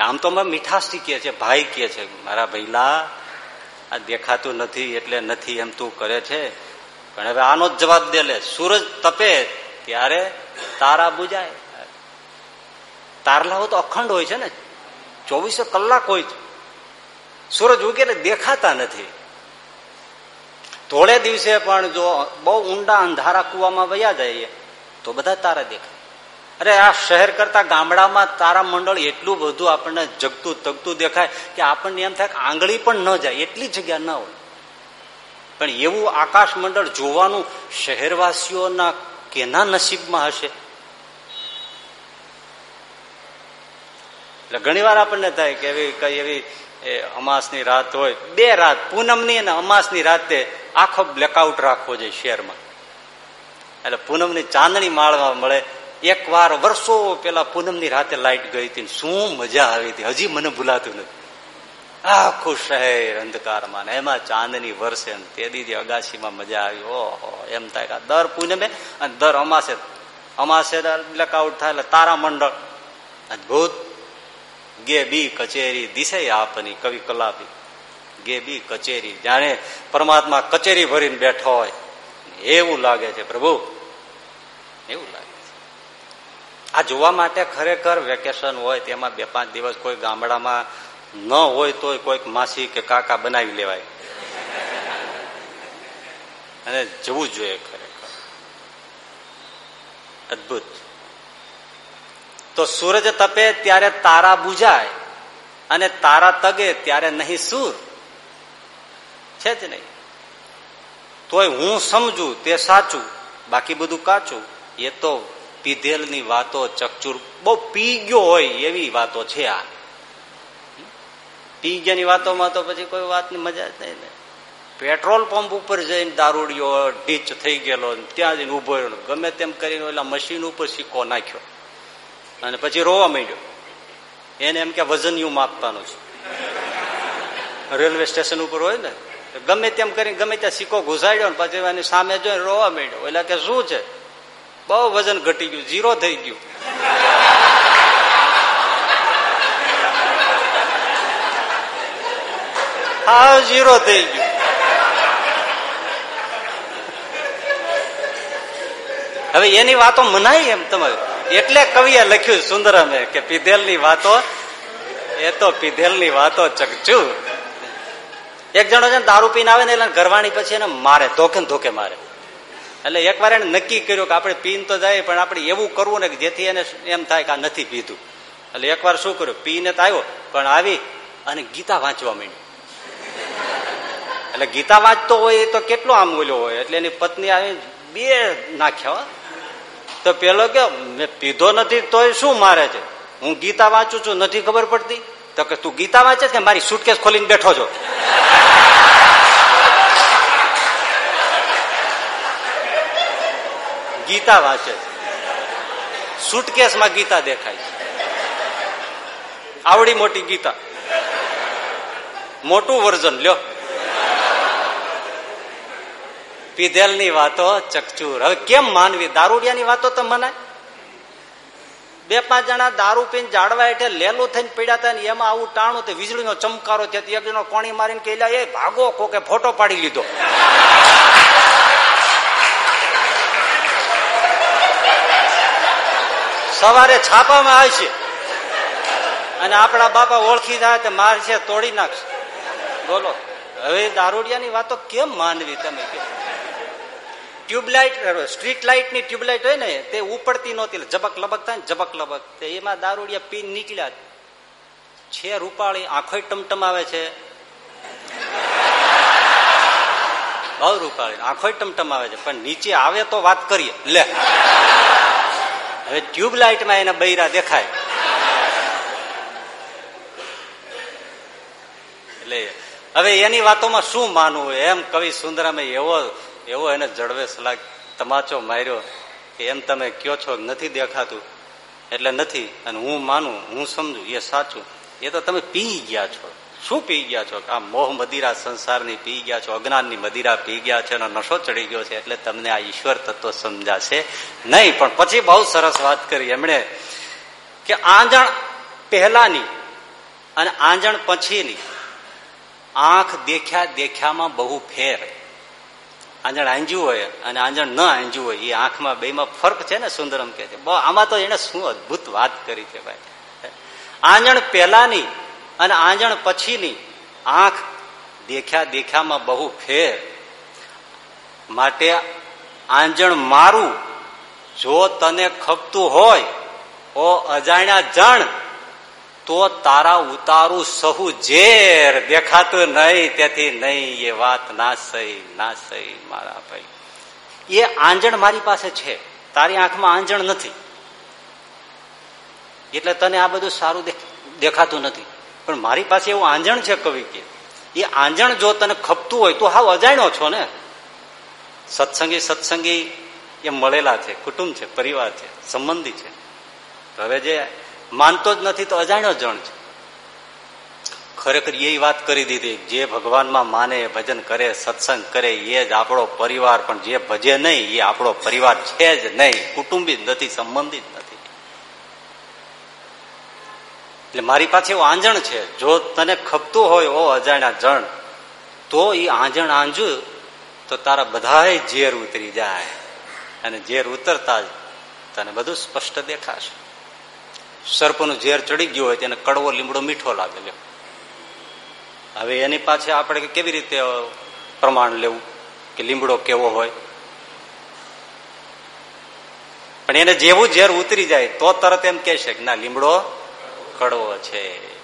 આમ તો મેં મીઠાશ કે છે, ભાઈ કે છે, મારા ભાઈલા, આ દેખાતું નથી, એટલે નથી એમ તું કરે છે. પણ હવે આનો જ જવાબ દે લે, સૂરજ તપે ત્યારે તારા બુજાય. તારલાઓ તો અખંડ હોય છે ને? ચોવીસો કલાક હોય સૂરજ ઉગે ને દેખાતા નથી. ધોળે દિવસે પણ જો બહુ ઊંડા અંધારા કુવામાં વયા જાય, તો બધા તારા દેખાય. અરે આ શહેર કરતા ગામડામાં તારા મંડળ એટલું બધું આપણને જગતું તગતું દેખાય કે આપણને એમ થાય કે આંગળી પણ ન જાય, એટલી જગ્યા ન હોય. પણ એવું આકાશ મંડળ જોવાનું શહેરવાસીઓના કેના નસીબમાં હશે? એટલે ઘણી વાર આપણને થાય કે એવી કઈ એવી અમાસની રાત હોય. બે રાત, પૂનમની અને અમાસની રાતે આખો બ્લેકઆઉટ રાખવો જોઈએ શહેરમાં. એટલે પૂનમની ચાંદણી માળવા મળે. એક વાર વર્ષો પેલા પૂનમની રાતે લાઈટ ગઈ હતી શું મજા આવી હતી. હજી મને ભૂલાતું નથી. આખું શહેર અંધકારમાં એમાં ચાંદની વર્ષે તે દીધી અગાસીમાં મજા આવી. ઓહો, એમ થાય કે દર પૂનમે અને દર અમાસે. અમાસે બ્લેકઆઉટ થાય એટલે તારા મંડળ અદભુત. ગે બી કચેરી દિશે આપની કવિ કલાપી. ગે બી કચેરી. જાણે પરમાત્મા કચેરી ભરીને બેઠો હોય. એવું લાગે છે, પ્રભુ. એવું લાગે છે. આ જોવા માટે ખરેખર વેકેશન હોય, તેમાં બે પાંચ દિવસ કોઈ ગામડામાં ન હોય તોય કોઈક માસી કે કાકા બનાવી લેવાય. અને જવું જોઈએ ખરેખર. અદભુત. તો સૂરજ તપે ત્યારે તારા બુજાય અને તારા તગે ત્યારે નહીં સૂર. છે જ નહીં. તોય હું સમજુ તે સાચું, બાકી બધું કાચું. એ તો પીધેલની વાતો ચકચુર બહુ પી ગયો હોય એવી વાતો છે આ. પી ગયાની વાતોમાં તો પછી કોઈ વાતની મજા જ નહીં પેટ્રોલ પંપ ઉપર જઈને દારૂડિયો ઢીચ થઈ ગયેલો ત્યાં જઈને ઊભો ગમે તેમ કરીને ઓલા મશીન ઉપર સિક્કો નાખ્યો. અને પછી રોવા માંડ્યો. એને એમ કે વજન યુ માપવાનું છે. રેલવે સ્ટેશન ઉપર હોય ને ગમે તેમ કરીને, ગમે ત્યાં સિક્કો ઘુસાડ્યો ને પછી એની સામે જોઈને રોવા માંડ્યો. એટલે કે શું છે? બહુ વજન ઘટી ગયું, ઝીરો થઈ ગયું. હા, ઝીરો થઈ ગયું. હવે એની વાતો મનાય એમ તમારે. એટલે કવિએ લખ્યું સુંદરમે કે પીધેલની વાતો, એ તો પીધેલની વાતો ચકચુ એક જણો છે દારૂ પીને આવે ને એટલે ઘરવાણી પછી એને મારે, ધોકે ધોકે મારે. એટલે એકવાર એને નક્કી કર્યું કે આપણે પીન તો જાય, પણ આપણે એવું કરવું ને કે જેથી એને એમ થાય કે આ નથી પીધું. એટલે એકવાર શું કર્યું? પીને તો આવ્યો, પણ આવી અને ગીતા વાંચવા માંડ્યું. એટલે ગીતા વાંચતો હોય તો કેટલો આમ બોલ્યો હોય? એટલે એની પત્ની આવી બે નાખ્યા તો પેલો કે મેં પીધો નથી, તોય શું મારે છે? હું ગીતા વાંચું છું, નથી ખબર પડતી? તો કે તું ગીતા વાંચે કે મારી સુટકેસ ખોલીને બેઠો છો. ગીતા વાંચે સુટકેસમાં ગીતા દેખાય આવડી મોટી ગીતા. મોટું વર્ઝન, લ્યો. પીધેલની વાતો ચકચૂર. હવે કેમ માનવી? દારૂડિયાની વાતો તો મનાય બે પાંચ જણા દારૂ પીને જાડવા એટલે લેલું થઈને પીડ્યા હતા ને એમાં આવું ટાણું તે વીજળીનો ચમકારો થયો. એક જણો કોણી મારીને કે એ ભાગો કોકે ફોટો પાડી લીધો. સવારે છાપામાં આવશે અને આપણા બાપા ઓળખી જાય તો મારશે, તોડી નાખશે. બોલો, હવે દારૂડિયાની વાતો કેમ માનવી તમે? ટ્યુબલાઇટ સ્ટ્રીટ લાઇટની ટ્યુબલાઇટ હોય ને, તે ઉપડતી નહોતી જબક લબક થાય ને જબક લબક. એમાં દારૂડિયા પીન નીકળ્યા. છે રૂપાળી આંખો ટમટમાવે છે. બહુ રૂપાળી આંખો ટમટમાવે છે. પણ નીચે આવે તો વાત કરીએ. લે. હવે ટ્યુબલાઇટમાં એના બૈરા દેખાય. એટલે હવે એની વાતોમાં શું માનવું એમ કવિ સુંદરામે એવો એવો એને જળવે સલાહ તમાચો માર્યો કે એમ તમે કયો છો નથી દેખાતું. એટલે નથી, અને હું માનું, હું સમજુ, એ સાચું. એ તો તમે પી ગયા છો. શું પી ગયા છો? આ મોહ મદિરા સંસારની પી ગયા છો, અજ્ઞાનની મદિરા પી ગયા છે અને નશો ચડી ગયો છે, એટલે તમને આ ઈશ્વર તત્વ સમજાશે નહીં. પણ પછી બહુ સરસ વાત કરી એમણે કે આંજણ પહેલાની અને આંજણ પછીની આંખ દેખ્યા દેખ્યામાં બહુ ફેર. આંજણ આંજ્યું હોય અને આંજણ ન આંજ્યું હોય એ આંખમાં બેમાં ફર્ક છે ને સુંદરમ કે છે. આમાં તો એને શું અદભુત વાત કરી છે ભાઈ. આંજણ પહેલાની અને આંજણ પછીની આંખ દેખ્યા દેખ્યામાં બહુ ફેર. માટે આંજણ મારું, જો તને ખપતું હોય, ઓ અજાણ્યા જણ તો તારા ઉતારું સહુ ઝેર. દેખાતું નહીં, તેથી નહીં, એ વાત ના સહી ના સહી, મારા ભાઈ. એ આંજણ મારી પાસે છે. તારી આંખમાં આંજણ નથી. એટલે તને આ બધું સારું દેખાતું નથી. પણ મારી પાસે એવું આંજણ છે કવિ કે, એ આંજણ જો તને ખપતું હોય, તો હાવ અજાણ્યો છો ને? સત્સંગી સત્સંગી એ મળેલા છે, કુટુંબ છે, પરિવાર છે, સંબંધી છે. હવે જે માનતો જ નથી તો અજાણ્યો જણ છે. ખરેખર એ વાત કરી દીધી, જે ભગવાનમાં માને, ભજન કરે, સત્સંગ કરે, એ જ આપણો પરિવાર, પણ જે ભજે નહીં, એ આપણો પરિવાર છે જ નહીં, કુટુંબી નથી સંબંધિત નથી. એટલે મારી પાસે એવું આંજણ છે, જો તને ખપતું હોય, ઓ અજાણ્યા જણ, તો એ આંજણ આંજુ, તો તારા બધા ઝેર ઉતરી જાય, અને ઝેર ઉતરતા જ તને બધું સ્પષ્ટ દેખાશે. સર્પનું ઝેર ચડી ગયું હોય તેને કડવો લીમડો મીઠો લાગે લે હવે એની પાછળ આપણે કેવી રીતે પ્રમાણ લેવું? કે લીમડો કેવો હોય? પણ એને જેવું ઝેર ઉતરી જાય તો તરત એમ કે છે કે ના, લીમડો કડવો છે.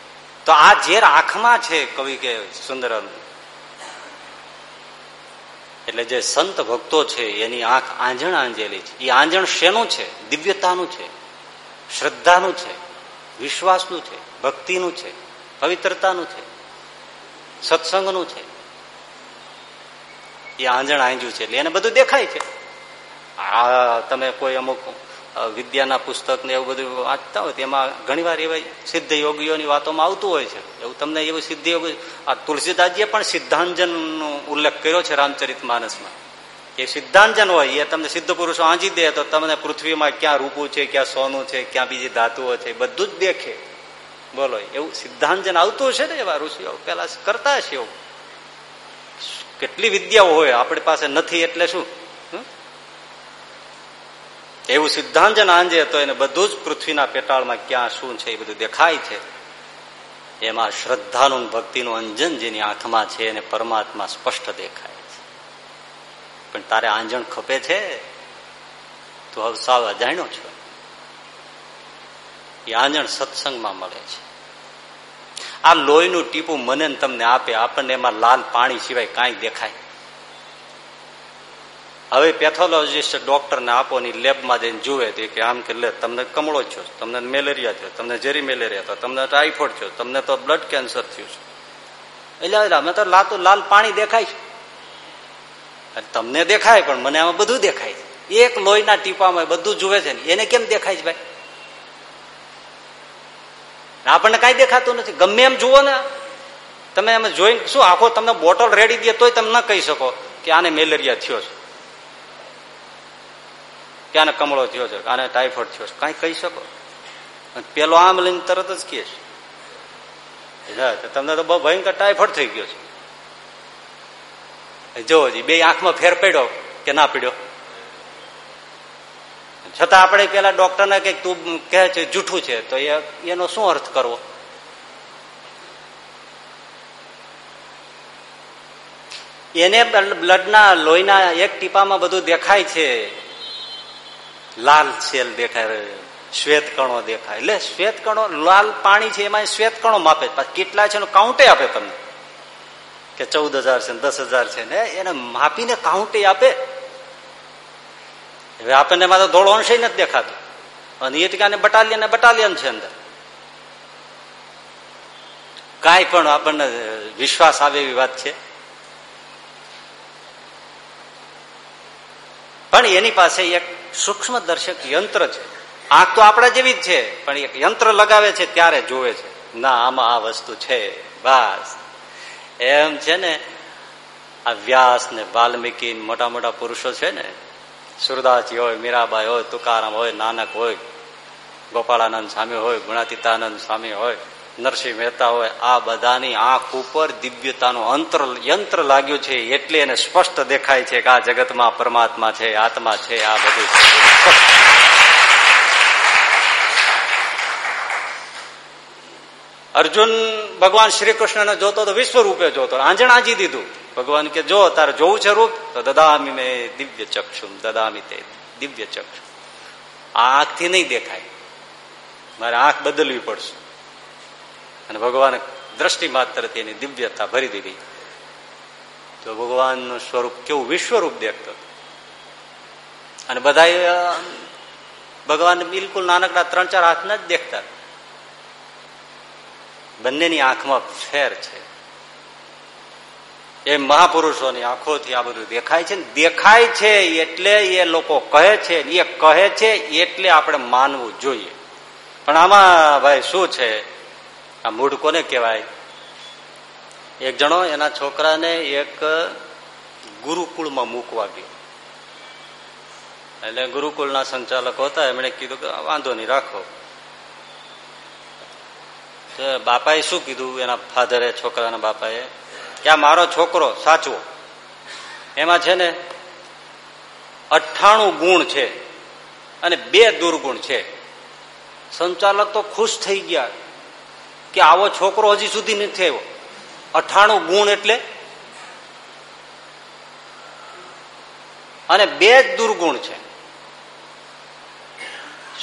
તો આ ઝેર આંખમાં છે, કવિ કે સુંદરમ. એટલે જે સંત ભક્તો છે, એની આંખ આંજણ આંજેલી છે. એ આંજણ શેનું છે? દિવ્યતાનું છે. શ્રદ્ધાનું છે, વિશ્વાસનું છે, ભક્તિનું છે, પવિત્રતાનું છે, સત્સંગનું છે. એ આંજણ આંજ્યું છે એટલે એને બધું દેખાય છે. આ તમે કોઈ અમુક વિદ્યાના પુસ્તક ને એવું બધું વાંચતા હોય તેમાં ઘણી વાર એવા સિદ્ધ યોગીઓની વાતોમાં આવતું હોય છે. એવું તમને એવું સિદ્ધ યોગ આ તુલસીદાસજીએ પણ સિદ્ધાંજનનો ઉલ્લેખ કર્યો છે રામચરિત માનસમાં. એ સિદ્ધાંજન હોય, એ તમને સિદ્ધ પુરુષો આંજી દે, તો તમને પૃથ્વીમાં ક્યાં રૂપું છે, ક્યાં સોનું છે, ક્યાં બીજી ધાતુઓ છે બધું જ દેખે. બોલો, એવું સિદ્ધાંજન આવતું છે ને એવા ઋષિઓ? પેલા કરતા છે એવું. કેટલી વિદ્યાઓ હોય, આપણી પાસે નથી એટલે શું? એવું સિદ્ધાંજન આંજે તો એને બધું જ પૃથ્વીના પેટાળમાં ક્યાં, શું છે, એ બધું દેખાય છે. એમાં શ્રદ્ધાનું ભક્તિનું અંજન જેની આંખમાં છે, એને પરમાત્મા સ્પષ્ટ દેખાય. પણ તારે આંજણ ખપે છે? તો હવે સાવ અજાણ્યો છો. એ આંજણ સત્સંગમાં મળે છે. આ લોહીનું ટીપું મને તમને આપે, આપણને એમાં લાલ પાણી સિવાય કાંઈ દેખાય. હવે પેથોલોજીસ્ટ ડોક્ટરને આપો ની લેબમાં જઈને જુએ કે આમ કે લે, તમને કમળો છો, તમને મેલેરિયા થયો, તમને ઝેરી મેલેરિયા થયો, તમને ટાઇફોઇડ થયો, તમને તો બ્લડ કેન્સર થયું છે. એટલે અમે તો લાતું લાલ પાણી દેખાય છે. તમને દેખાય, પણ મને આમાં બધું દેખાય. એક લોહીના ટીપામાં બધું જુએ છે ને, એને કેમ દેખાય છે ભાઈ? આપણને કઈ દેખાતું નથી. ગમે એમ જુઓ ને, તમે એમ જોઈ શું આખો તમને બોટલ રેડી દે તોય તમે ન કહી શકો કે આને મેલેરિયા થયો છે, કે આને કમળો થયો છે આને ટાઈફોઇડ થયો છે. કઈ કહી શકો? પેલો આમ લઈને તરત જ કહે છે. તમને તો બહુ ભયંકર ટાઈફોઇડ થઈ ગયો છે. જોવો બે આંખમાં ફેર પડ્યો કે ના પડ્યો? છતાં આપણે પેલા ડોક્ટરને કંઈક તું કહે છે, જૂઠું છે, તો એનો શું અર્થ કરવો? એને બ્લડના લોહીના એક ટીપામાં બધું દેખાય છે. લાલ સેલ દેખાય શ્વેત કણો દેખાય. એટલે શ્વેત કણો, લાલ પાણી છે, એમાં શ્વેત કણો માપે કેટલા છે એનું કાઉન્ટે આપે તમને. કે ચૌદ હજાર છે દસ હજાર છે ને એને માપીને કાઉન્ટે આપે. હવે આપણને એમાં ધોળો અંશે નથી દેખાતો. અને એ ટીકાને બટાલિયન બટાલિયન છે અંદર. કાંઈ પણ આપણને વિશ્વાસ આવે એવી વાત છે. પણ એની પાસે એક સૂક્ષ્મ દર્શક યંત્ર છે. આંખ તો આપણા જેવી જ છે, પણ એક યંત્ર લગાવે છે, ત્યારે જોવે છે. ના, આમાં આ વસ્તુ છે. બસ. એમ છે ને, આ વ્યાસ ને વાલ્મીકી મોટા મોટા પુરુષો છે ને, સુરદાસજી હોય, મીરાબાઈ હોય, તુકારામ હોય, નાનક હોય, ગોપાળાનંદ સ્વામી હોય, ગુણાતીતાનંદ સ્વામી હોય, નરસિંહ મહેતા હોય, આ બધાની આંખ ઉપર દિવ્યતાનું અંતર યંત્ર લાગ્યું છે, એટલે એને સ્પષ્ટ દેખાય છે કે આ જગતમાં પરમાત્મા છે, આત્મા છે, આ બધું અર્જુન ભગવાન શ્રી કૃષ્ણને જોતો તો વિશ્વ રૂપે જોતો. આંજણ આજી દીધું. ભગવાન કે, જો, તારે જોવું છે રૂપ, તો દદામી મેં દિવ્ય ચક્ષુ, દદામી તે દિવ્ય ચક્ષુ. આ આંખથી નહીં દેખાય. મારે આંખ બદલવી પડશે. અને ભગવાન દ્રષ્ટિ માત્રથી એની દિવ્યતા ભરી દીધી. તો ભગવાનનું સ્વરૂપ કેવું વિશ્વરૂપ દેખતો. અને બધા ભગવાન બિલકુલ નાનકડા ત્રણ ચાર હાથના જ દેખતા. બંનેની આંખમાં ફેર છે. એ મહાપુરુષોની આંખોથી આ બધું દેખાય છે દેખાય છે એટલે એ લોકો કહે છે એ કહે છે એટલે આપણે માનવું જોઈએ. પણ આમાં ભાઈ શું છે? આ મૂળ કોને કહેવાય? એક જણો એના છોકરાને એક ગુરુકુળમાં મૂકવા ગયો. એટલે ગુરુકુળના સંચાલકો હતા, એમણે કીધું કે વાંધો નહીં, રાખો. બાપાએ શું કીધું એના ફાધરે છોકરાના બાપાએ? કે આ મારો છોકરો, સાચવો. એમાં છે ને, અઠ્ઠાણું ગુણ છે અને બે દુર્ગુણ છે. સંચાલક તો ખુશ થઈ ગયા કે આવો છોકરો હજી સુધી નથી આવ્યો. અઠાણું ગુણ એટલે? અને બે જ દુર્ગુણ છે.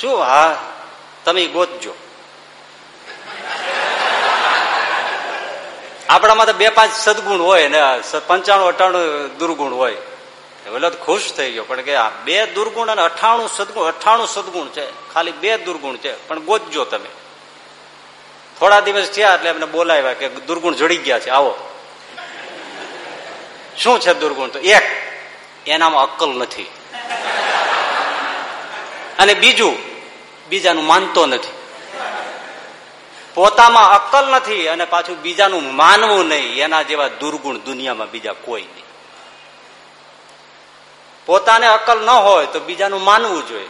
શું? હા, તમે ગોતજો. આપણામાં તો બે પાંચ સદગુણ હોય ને પંચાણું, અઠાણું દુર્ગુણ હોય. એટલે ખુશ થઈ ગયો. પણ કે આ બે દુર્ગુણ અને અઠાણું સદગુણ અઠાણું સદગુણ છે. ખાલી બે દુર્ગુણ છે. પણ ગોતજો તમે. થોડા દિવસ થયા એટલે એમને બોલાવ્યા કે દુર્ગુણ જડી ગયા છે. આવો. શું છે દુર્ગુણ? તો એક, એનામાં અક્કલ નથી. અને બીજું, બીજાનું માનતો નથી. પોતામાં અક્કલ નથી અને પાછું બીજાનું માનવું નહીં. એના જેવા દુર્ગુણ દુનિયામાં બીજા કોઈ નહીં. પોતાને અક્કલ ન હોય તો બીજાનું માનવું જોઈએ.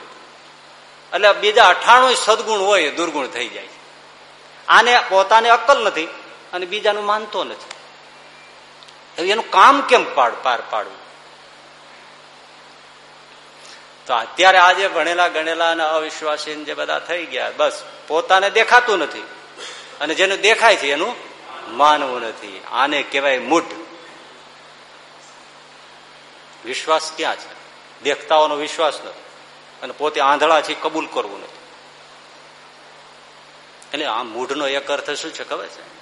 એટલે બીજા અઠાણું સદગુણ હોય દુર્ગુણ થઈ જાય આને પોતાને અક્કલ નથી અને બીજાનું માનતો નથી. એનું કામ કેમ પાડ, પાર પાડવું? તો અત્યારે આજે ભણેલા ગણેલા અને અવિશ્વાસી જે બધા થઈ ગયા, બસ પોતાને દેખાતું નથી. અને જેનું દેખાય છે એનું માનવું નથી. આને કહેવાય મૂઢ. વિશ્વાસ ક્યાં છે? દેખતાઓનો વિશ્વાસ નથી. અને પોતે આંધળા છે, કબૂલ કરવું નથી. એટલે આ મૂઢનો એક અર્થ શું છે ખબર છે?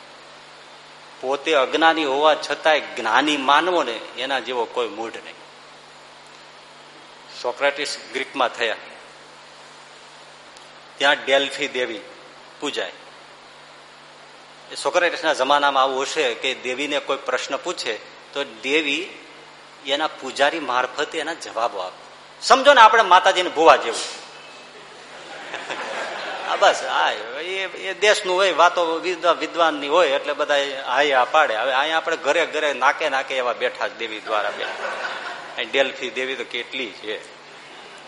પોતે અજ્ઞાની હોવા છતાંય જ્ઞાની માનવો ને એના જેવો કોઈ મૂઢ નહીં. સોક્રેટિસ ગ્રીકમાં થયા. ત્યાં ડેલ્ફી દેવી પૂજાય. સોક્રેટિસના જમાનામાં આવું હશે કે દેવીને કોઈ પ્રશ્ન પૂછે, તો દેવી એના પૂજારી મારફતે એના જવાબો આપે. સમજો ને આપણે માતાજીને ભૂવા જેવું. બસ હા એ દેશનું હોય, વાતો વિદ્વાનની હોય, એટલે બધા હાયા પાડે. હવે અહીંયા આપણે ઘરે ઘરે નાકે નાકે એવા બેઠા દેવી દ્વારા બેઠા ડેલ્ફી દેવી તો કેટલી છે.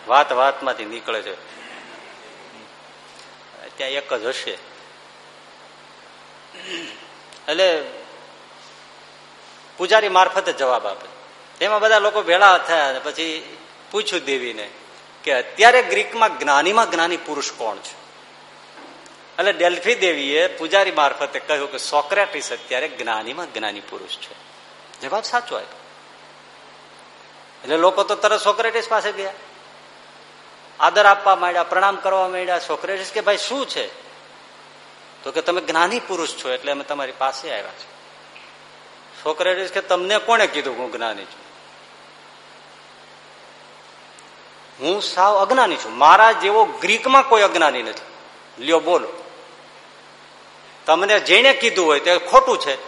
વાત વાતમાંથી નીકળે છે. ત્યાં એક જ હશે. એટલે પૂજારી મારફતે જવાબ આપે. તેમાં બધા લોકો ભેળા થયા પછી પૂછ્યું દેવીને કે અત્યારે ગ્રીકમાં જ્ઞાનીમાં જ્ઞાની પુરુષ કોણ છે? એટલે ડેલ્ફી દેવીએ પૂજારી મારફતે કહ્યું કે સોક્રેટિસ અત્યારે જ્ઞાનીમાં જ્ઞાની પુરુષ છે. જવાબ સાચો આપ્યો. એટલે લોકો તો તરત સોક્રેટિસ પાસે ગયા. આદર આપવા માંડ્યા, પ્રણામ કરવા માંડ્યા. સોક્રેટિસ કે ભાઈ શું છે? તો કે તમે જ્ઞાની પુરુષ છો એટલે અમે તમારી પાસે આવ્યા છે સોક્રેટિસ કે તમને કોણે કીધું હું જ્ઞાની છું? હું સાવ અજ્ઞાની છું. મારા જેવો ગ્રીકમાં કોઈ અજ્ઞાની નથી. લ્યો બોલો. તમને જેને કીધું હોય તે ખોટું છે.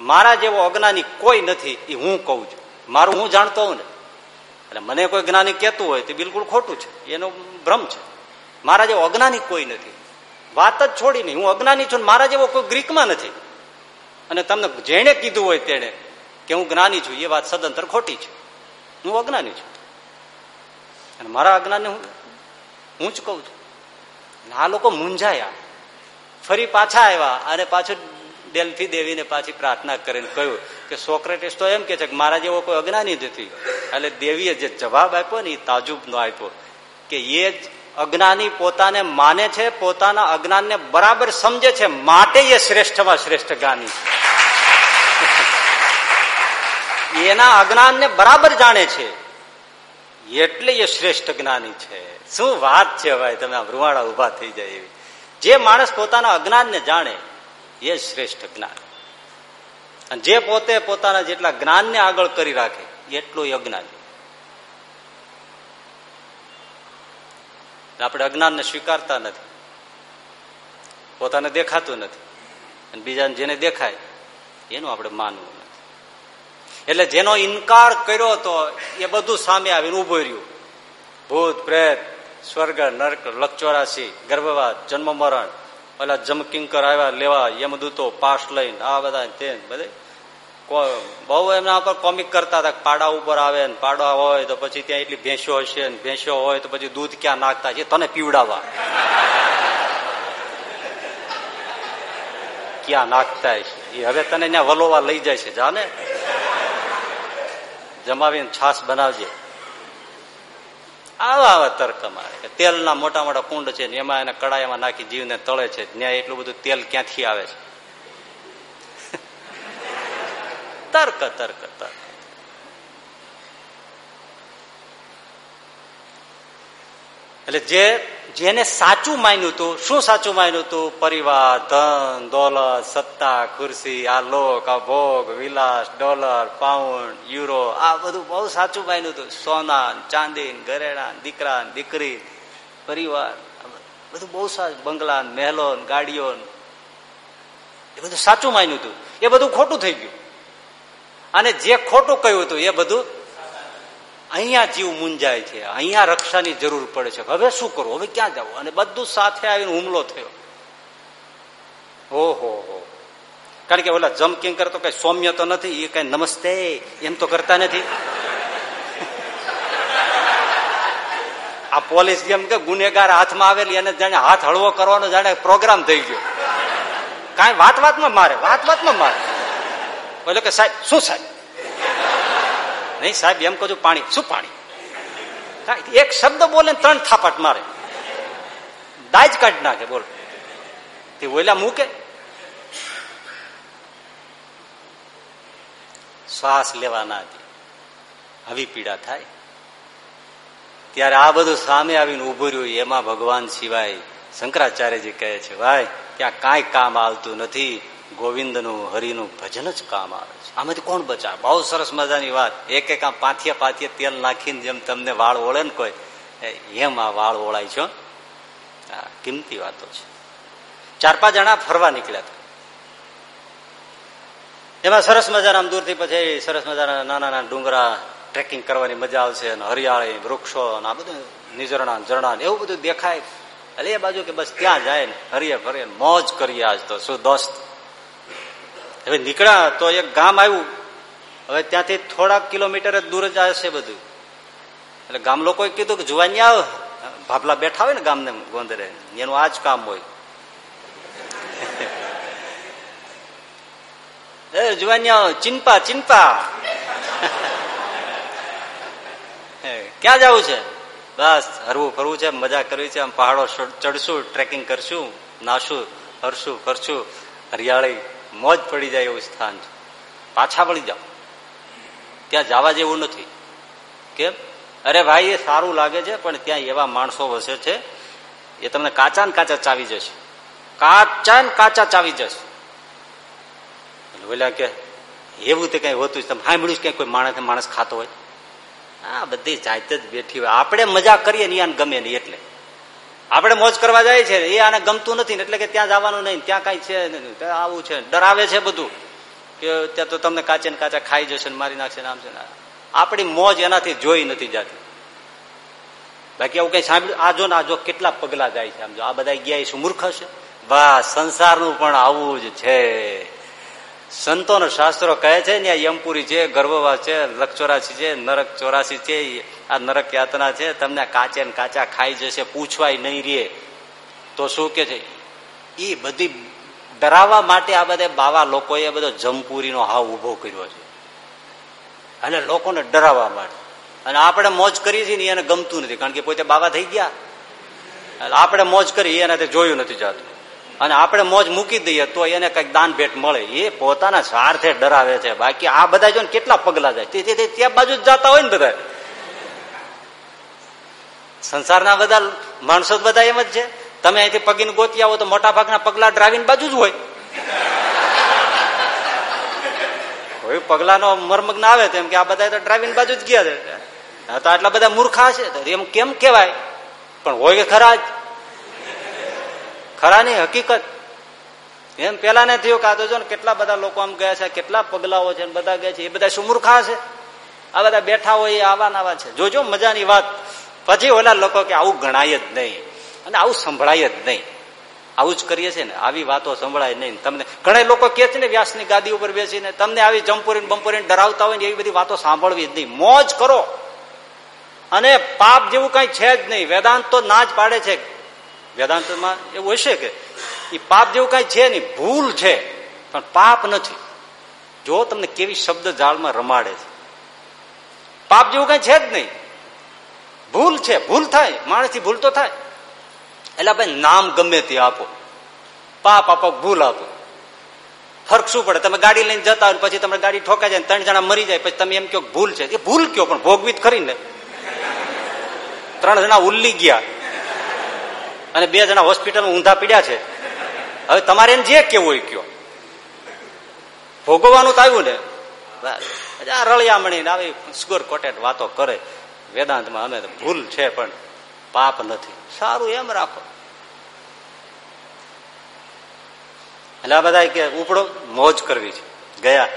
મારા જેવો અજ્ઞાની કોઈ નથી, એ હું કહું છું. મારું હું જાણતો હોઉં ને? એટલે મને કોઈ જ્ઞાની કહેતું હોય તે બિલકુલ ખોટું છે. એનો ભ્રમ છે. મારા જેવો અજ્ઞાની કોઈ નથી. વાત જ છોડી નહીં. હું અજ્ઞાની છું મારા જેવો કોઈ ગ્રીકમાં નથી. અને તમને જેને કીધું હોય તેને કે હું જ્ઞાની છું, એ વાત સદંતર ખોટી છે. હું અજ્ઞાની છું. અને મારા અજ્ઞાનને હું હું જ કઉ છું. આ લોકો મૂંઝાયા. ફરી પાછા આવ્યા અને પાછું ડેલ્ફી દેવીને પાછી પ્રાર્થના કરીને કહ્યું કે સોક્રેટિસ તો એમ કે છે કે મારા જેવો કોઈ અજ્ઞાની નથી. એટલે દેવીએ જે જવાબ આપ્યો ને એ તાજુબનો આપ્યો કે એ જ અજ્ઞાની પોતાને માને છે, પોતાના અજ્ઞાનને બરાબર સમજે છે. માટે એ શ્રેષ્ઠમાં શ્રેષ્ઠ જ્ઞાની છે. એના અજ્ઞાનને બરાબર જાણે છે. એટલે એ શ્રેષ્ઠ જ્ઞાની છે. શું વાત છે ભાઈ, તમે રૂવાડા ઊભા થઈ જાય એવી. જે માણસ પોતાના અજ્ઞાનને જાણે, એ શ્રેષ્ઠ જ્ઞાન. જે પોતે પોતાના જેટલા જ્ઞાનને આગળ કરી રાખે, એટલું અજ્ઞાન. આપણે અજ્ઞાનને સ્વીકારતા નથી. પોતાને દેખાતું નથી. અને બીજાને જેને દેખાય, એનું આપણે માનવું નથી. એટલે જેનો ઇનકાર કર્યો હતો એ બધું સામે આવીને ઊભો રહ્યું. ભૂત, પ્રેત, સ્વર્ગ, નર્ક લક્ચોરાશી ગર્ભવાદ જન્મ મરણ, ઓલા જમકિંકર આવ્યા લેવા યમદૂતો પાસ લઈને, આ બધા તે બધે બહુ એમના પર કોમિક કરતા હતા પાડા ઉપર આવે ને પાડા હોય તો પછી ત્યાં એટલી ભેંસો હશે ને ભેંસો હોય તો પછી દૂધ ક્યાં નાખતા છે તને પીવડાવવા. ક્યાં નાખતા એ હવે તને ત્યાં વલોવા લઈ જાય છે, જાને? જમાવીને છાસ બનાવજે. આવા આવા તર્ક મારે. કે તેલના મોટા મોટા કુંડ છે એમાં એને કડાઈમાં નાખી જીવને તળે છે. ત્યાં એટલું બધું તેલ ક્યાંથી આવે છે? તર્ક તર્ક તર્ક. એટલે જે, જેને સાચું માન્યું હતું, શું સાચું માન્યું હતું? પરિવાર, ધન, દોલત, સત્તા, ખુરશી, આ લોક, આ ભોગ, વિલાસ, ડોલર, પાઉન્ડ, યુરો, આ બધું બહુ સાચું માન્યું હતું. સોના, ચાંદી, ઘરેણા, દીકરા, દીકરી, પરિવાર બધું બહુ સાચું બંગલા, મહેલો, ગાડીઓ. એ બધું સાચું માન્યું હતું. એ બધું ખોટું થઈ ગયું. અને જે ખોટું કહ્યું હતું એ બધું અહીંયા જીવ મુંજાય છે. અહીંયા રક્ષાની જરૂર પડે છે. હવે શું કરવું હવે ક્યાં જવું અને બધું સાથે આવીને હુમલો થયો. ઓહો, હો. કારણ કે ઓલા જમ કિંકર તો કઈ સૌમ્ય તો નથી, એ કઈ નમસ્તે, એમ તો કરતા નથી. આ પોલીસ જેમ કે ગુનેગાર હાથમાં આવેલી એને જાણે હાથ હળવો કરવાનો જાણે પ્રોગ્રામ થઈ ગયો. કાંઈ વાત વાતમાં મારે, વાત વાતમાં મારે. બોલે કે, સાહેબ, શું સાહેબ? નહીં સાહેબ, એમ કહું પાણી. શું પાણી? એક શબ્દ બોલે ત્રણ થાપટ મારે. દાજ કાઢી નાખે, બોલ. તે ઓલા મૂકે? શ્વાસ લેવાના હતી આવી પીડા થાય. ત્યારે આ બધું સામે આવીને ઉભું રહ્યું. એમાં ભગવાન સિવાય શંકરાચાર્યજી કહે છે, ભાઈ, ત્યાં કાંઈ કામ આવતું નથી. ગોવિંદનું હરિનું ભજન જ કામ આવે છે. આમાંથી કોણ બચાવે? બહુ સરસ મજાની વાત. એક એક આમ પાથિયા પાથિયા તેલ નાખીને જેમ તમને વાળ ઓળે ને કોઈ એમ આ વાળ ઓળાય છો આ કિંમતી વાતો છે. ચાર પાંચ જણા ફરવા નીકળ્યા એમાં સરસ મજાના આમ દૂરથી પછી સરસ મજાના નાના નાના ડુંગરા ટ્રેકિંગ કરવાની મજા આવશે અને હરિયાળી, વૃક્ષો અને આ બધું નિઝરણા, ઝરણા એવું બધું દેખાય. એટલે એ બાજુ કે બસ ત્યાં જાય ને હરિયે ફરીએ મોજ કરીએ આજ તો. શું દોસ્ત? હવે નીકળ્યા તો એક ગામ આવ્યું. હવે ત્યાંથી થોડાક કિલોમીટર દૂર જ છે બધું. એટલે ગામ લોકોએ કીધું કે જુવાની આવ. ભાપલા બેઠા હોય ને ગામને ગોંદરે. એનું આ જ કામ હોય. એ જુવાની ચિંપા ચિંપા. ક્યાં જવું છે? બસ, હરવું ફરવું છે, મજા કરવી છે. આમ પહાડો ચડશું ટ્રેકિંગ કરશું. નાશું હરશું, ફરશું. હરિયાળી. મોજ પડી જાય એવું સ્થાન છે. પાછા વળી જાઓ. ત્યાં જવા જેવું નથી. કેમ? અરે ભાઈ, એ સારું લાગે છે, પણ ત્યાં એવા માણસો વસે છે, એ તમને કાચા ને કાચા ચાવી જશે. કાચા ને કાચા ચાવી જશે. બોલ્યા કે, એવું તે કઈ હોતું તમે સાંભળ્યું કે કોઈ માણસ માણસ ખાતો હોય? આ બધી જાત જ બેઠી હોય. આપણે મજા કરીએ ને ગમે નહીં એટલે. આપણે મોજ કરવા જાય છે. એ આને ગમતું નથી એટલે કે ત્યાં જવાનું નહીં. ત્યાં કઈ છે આવું છે. ડરાવે છે બધું. કે ત્યાં તો તમને કાચે ને કાચા ખાઈ જશે ને મારી નાખશે આમ છે આપણી મોજ એનાથી જોઈ નથી જતી. બાકી એવું કઈ સાંભળ્યું? આ જો ને આ જો કેટલા પગલા જાય છે આમ જો. આ બધા ગયા શું મૂર્ખ હશે. વાહ, સંસારનું પણ આવું જ છે. સંતોનો શાસ્ત્રો કહે છે ને, આ યમપુરી છે ગર્ભવાસ છે લક ચોરાસી છે, નરક ચોરાસી છે આ નરક યાતના છે, તમને કાચે ને કાચા ખાઈ જશે, પૂછવાય નહીં રે. તો શું કે છે? એ બધી ડરાવવા માટે આ બધા બાવા લોકોએ બધો જમપુરીનો હાવ ઊભો કર્યો છે. અને લોકોને ડરાવવા માટે. અને આપણે મોજ કરીએ છીએ ને એને ગમતું નથી, કારણ કે પોતે બાવા થઈ ગયા. આપણે મોજ કરી એનાથી જોયું નથી જાતું. અને આપણે મોજ મૂકી દઈએ તો એને કંઈક દાન ભેટ મળે. એ પોતાના સ્વાર્થે ડરાવે છે. બાકી આ બધા જો કેટલા પગલા જાય. ત્યાં બાજુ જ જતા હોય ને બધા. સંસારના બધા માણસો બધા એમ જ છે. તમે અહીંથી પગીને ગોતી આવો તો મોટા ભાગના પગલા ડ્રાવીને બાજુ જ હોય. કોઈ પગલાનો મરમગ્ન આવે તેમ કે આ બધા તો ડ્રાઈવિંગ બાજુ જ ગયા છે. તો આટલા બધા મૂર્ખા છે. એમ કેમ કેવાય પણ હોય ખરા જ. ખરાની હકીકત. એમ પેલા ને થયું કે જો ને કેટલા બધા લોકો આમ ગયા છે, કેટલા પગલાઓ છે બધા ગયા છે, એ બધા સુમૂર્ખા છે. આ બધા બેઠા હોય આવા નાવા છે. જોજો મજાની વાત. પછી ઓલા લોકો કે આવું ગણાય જ નહીં. અને આવું સંભળાય જ નહીં. આવું જ કરીએ છીએ ને. આવી વાતો સંભળાય નહીં. તમને ઘણા લોકો કે છે ને વ્યાસની ગાદી ઉપર બેસીને, તમને આવી જમ્પોરીને બમ્પોરીને ડરાવતા હોય ને એવી બધી વાતો સાંભળવી જ નહીં. મોજ કરો. અને પાપ જેવું કઈ છે જ નહીં. વેદાંત તો ના જ પાડે છે. વેદાંતમાં એવું હશે કે એ પાપ જેવું કઈ છે નહીં, ભૂલ છે, પણ પાપ નથી. જો તમને કેવી શબ્દ જાળમાં રમાડે છે. પાપ જેવું કઈ છે જ નહીં. ભૂલ છે, ભૂલ થાય, માણસથી ભૂલ તો થાય. એટલે ભાઈ નામ ગમે તે આપો. પાપ આપો, ભૂલ આપો. ફરક શું પડે? તમે ગાડી લઈને જતા હોય પછી તમે ગાડી ઠોકાઈ જાય ત્રણ જણા મરી જાય, પછી તમે એમ કહો ભૂલ છે. એ ભૂલ કયો પણ ભોગવીત કરીને. ત્રણ જણા ઉલ્લી ગયા. અને બે જણા હોસ્પિટલમાં ઊંધા પીડ્યા છે. હવે તમારે એમ જે કેવું હોય કયો. ભોગવવાનું તો આવ્યું ને. આ રળિયામણી આવી સુગર કોટેડ વાતો કરે. વેદાંતમાં અમે ભૂલ છે પણ પાપ નથી. સારું એમ રાખો. એટલે આ બધા કે ઉપડો, મોજ કરવી છે. ગયા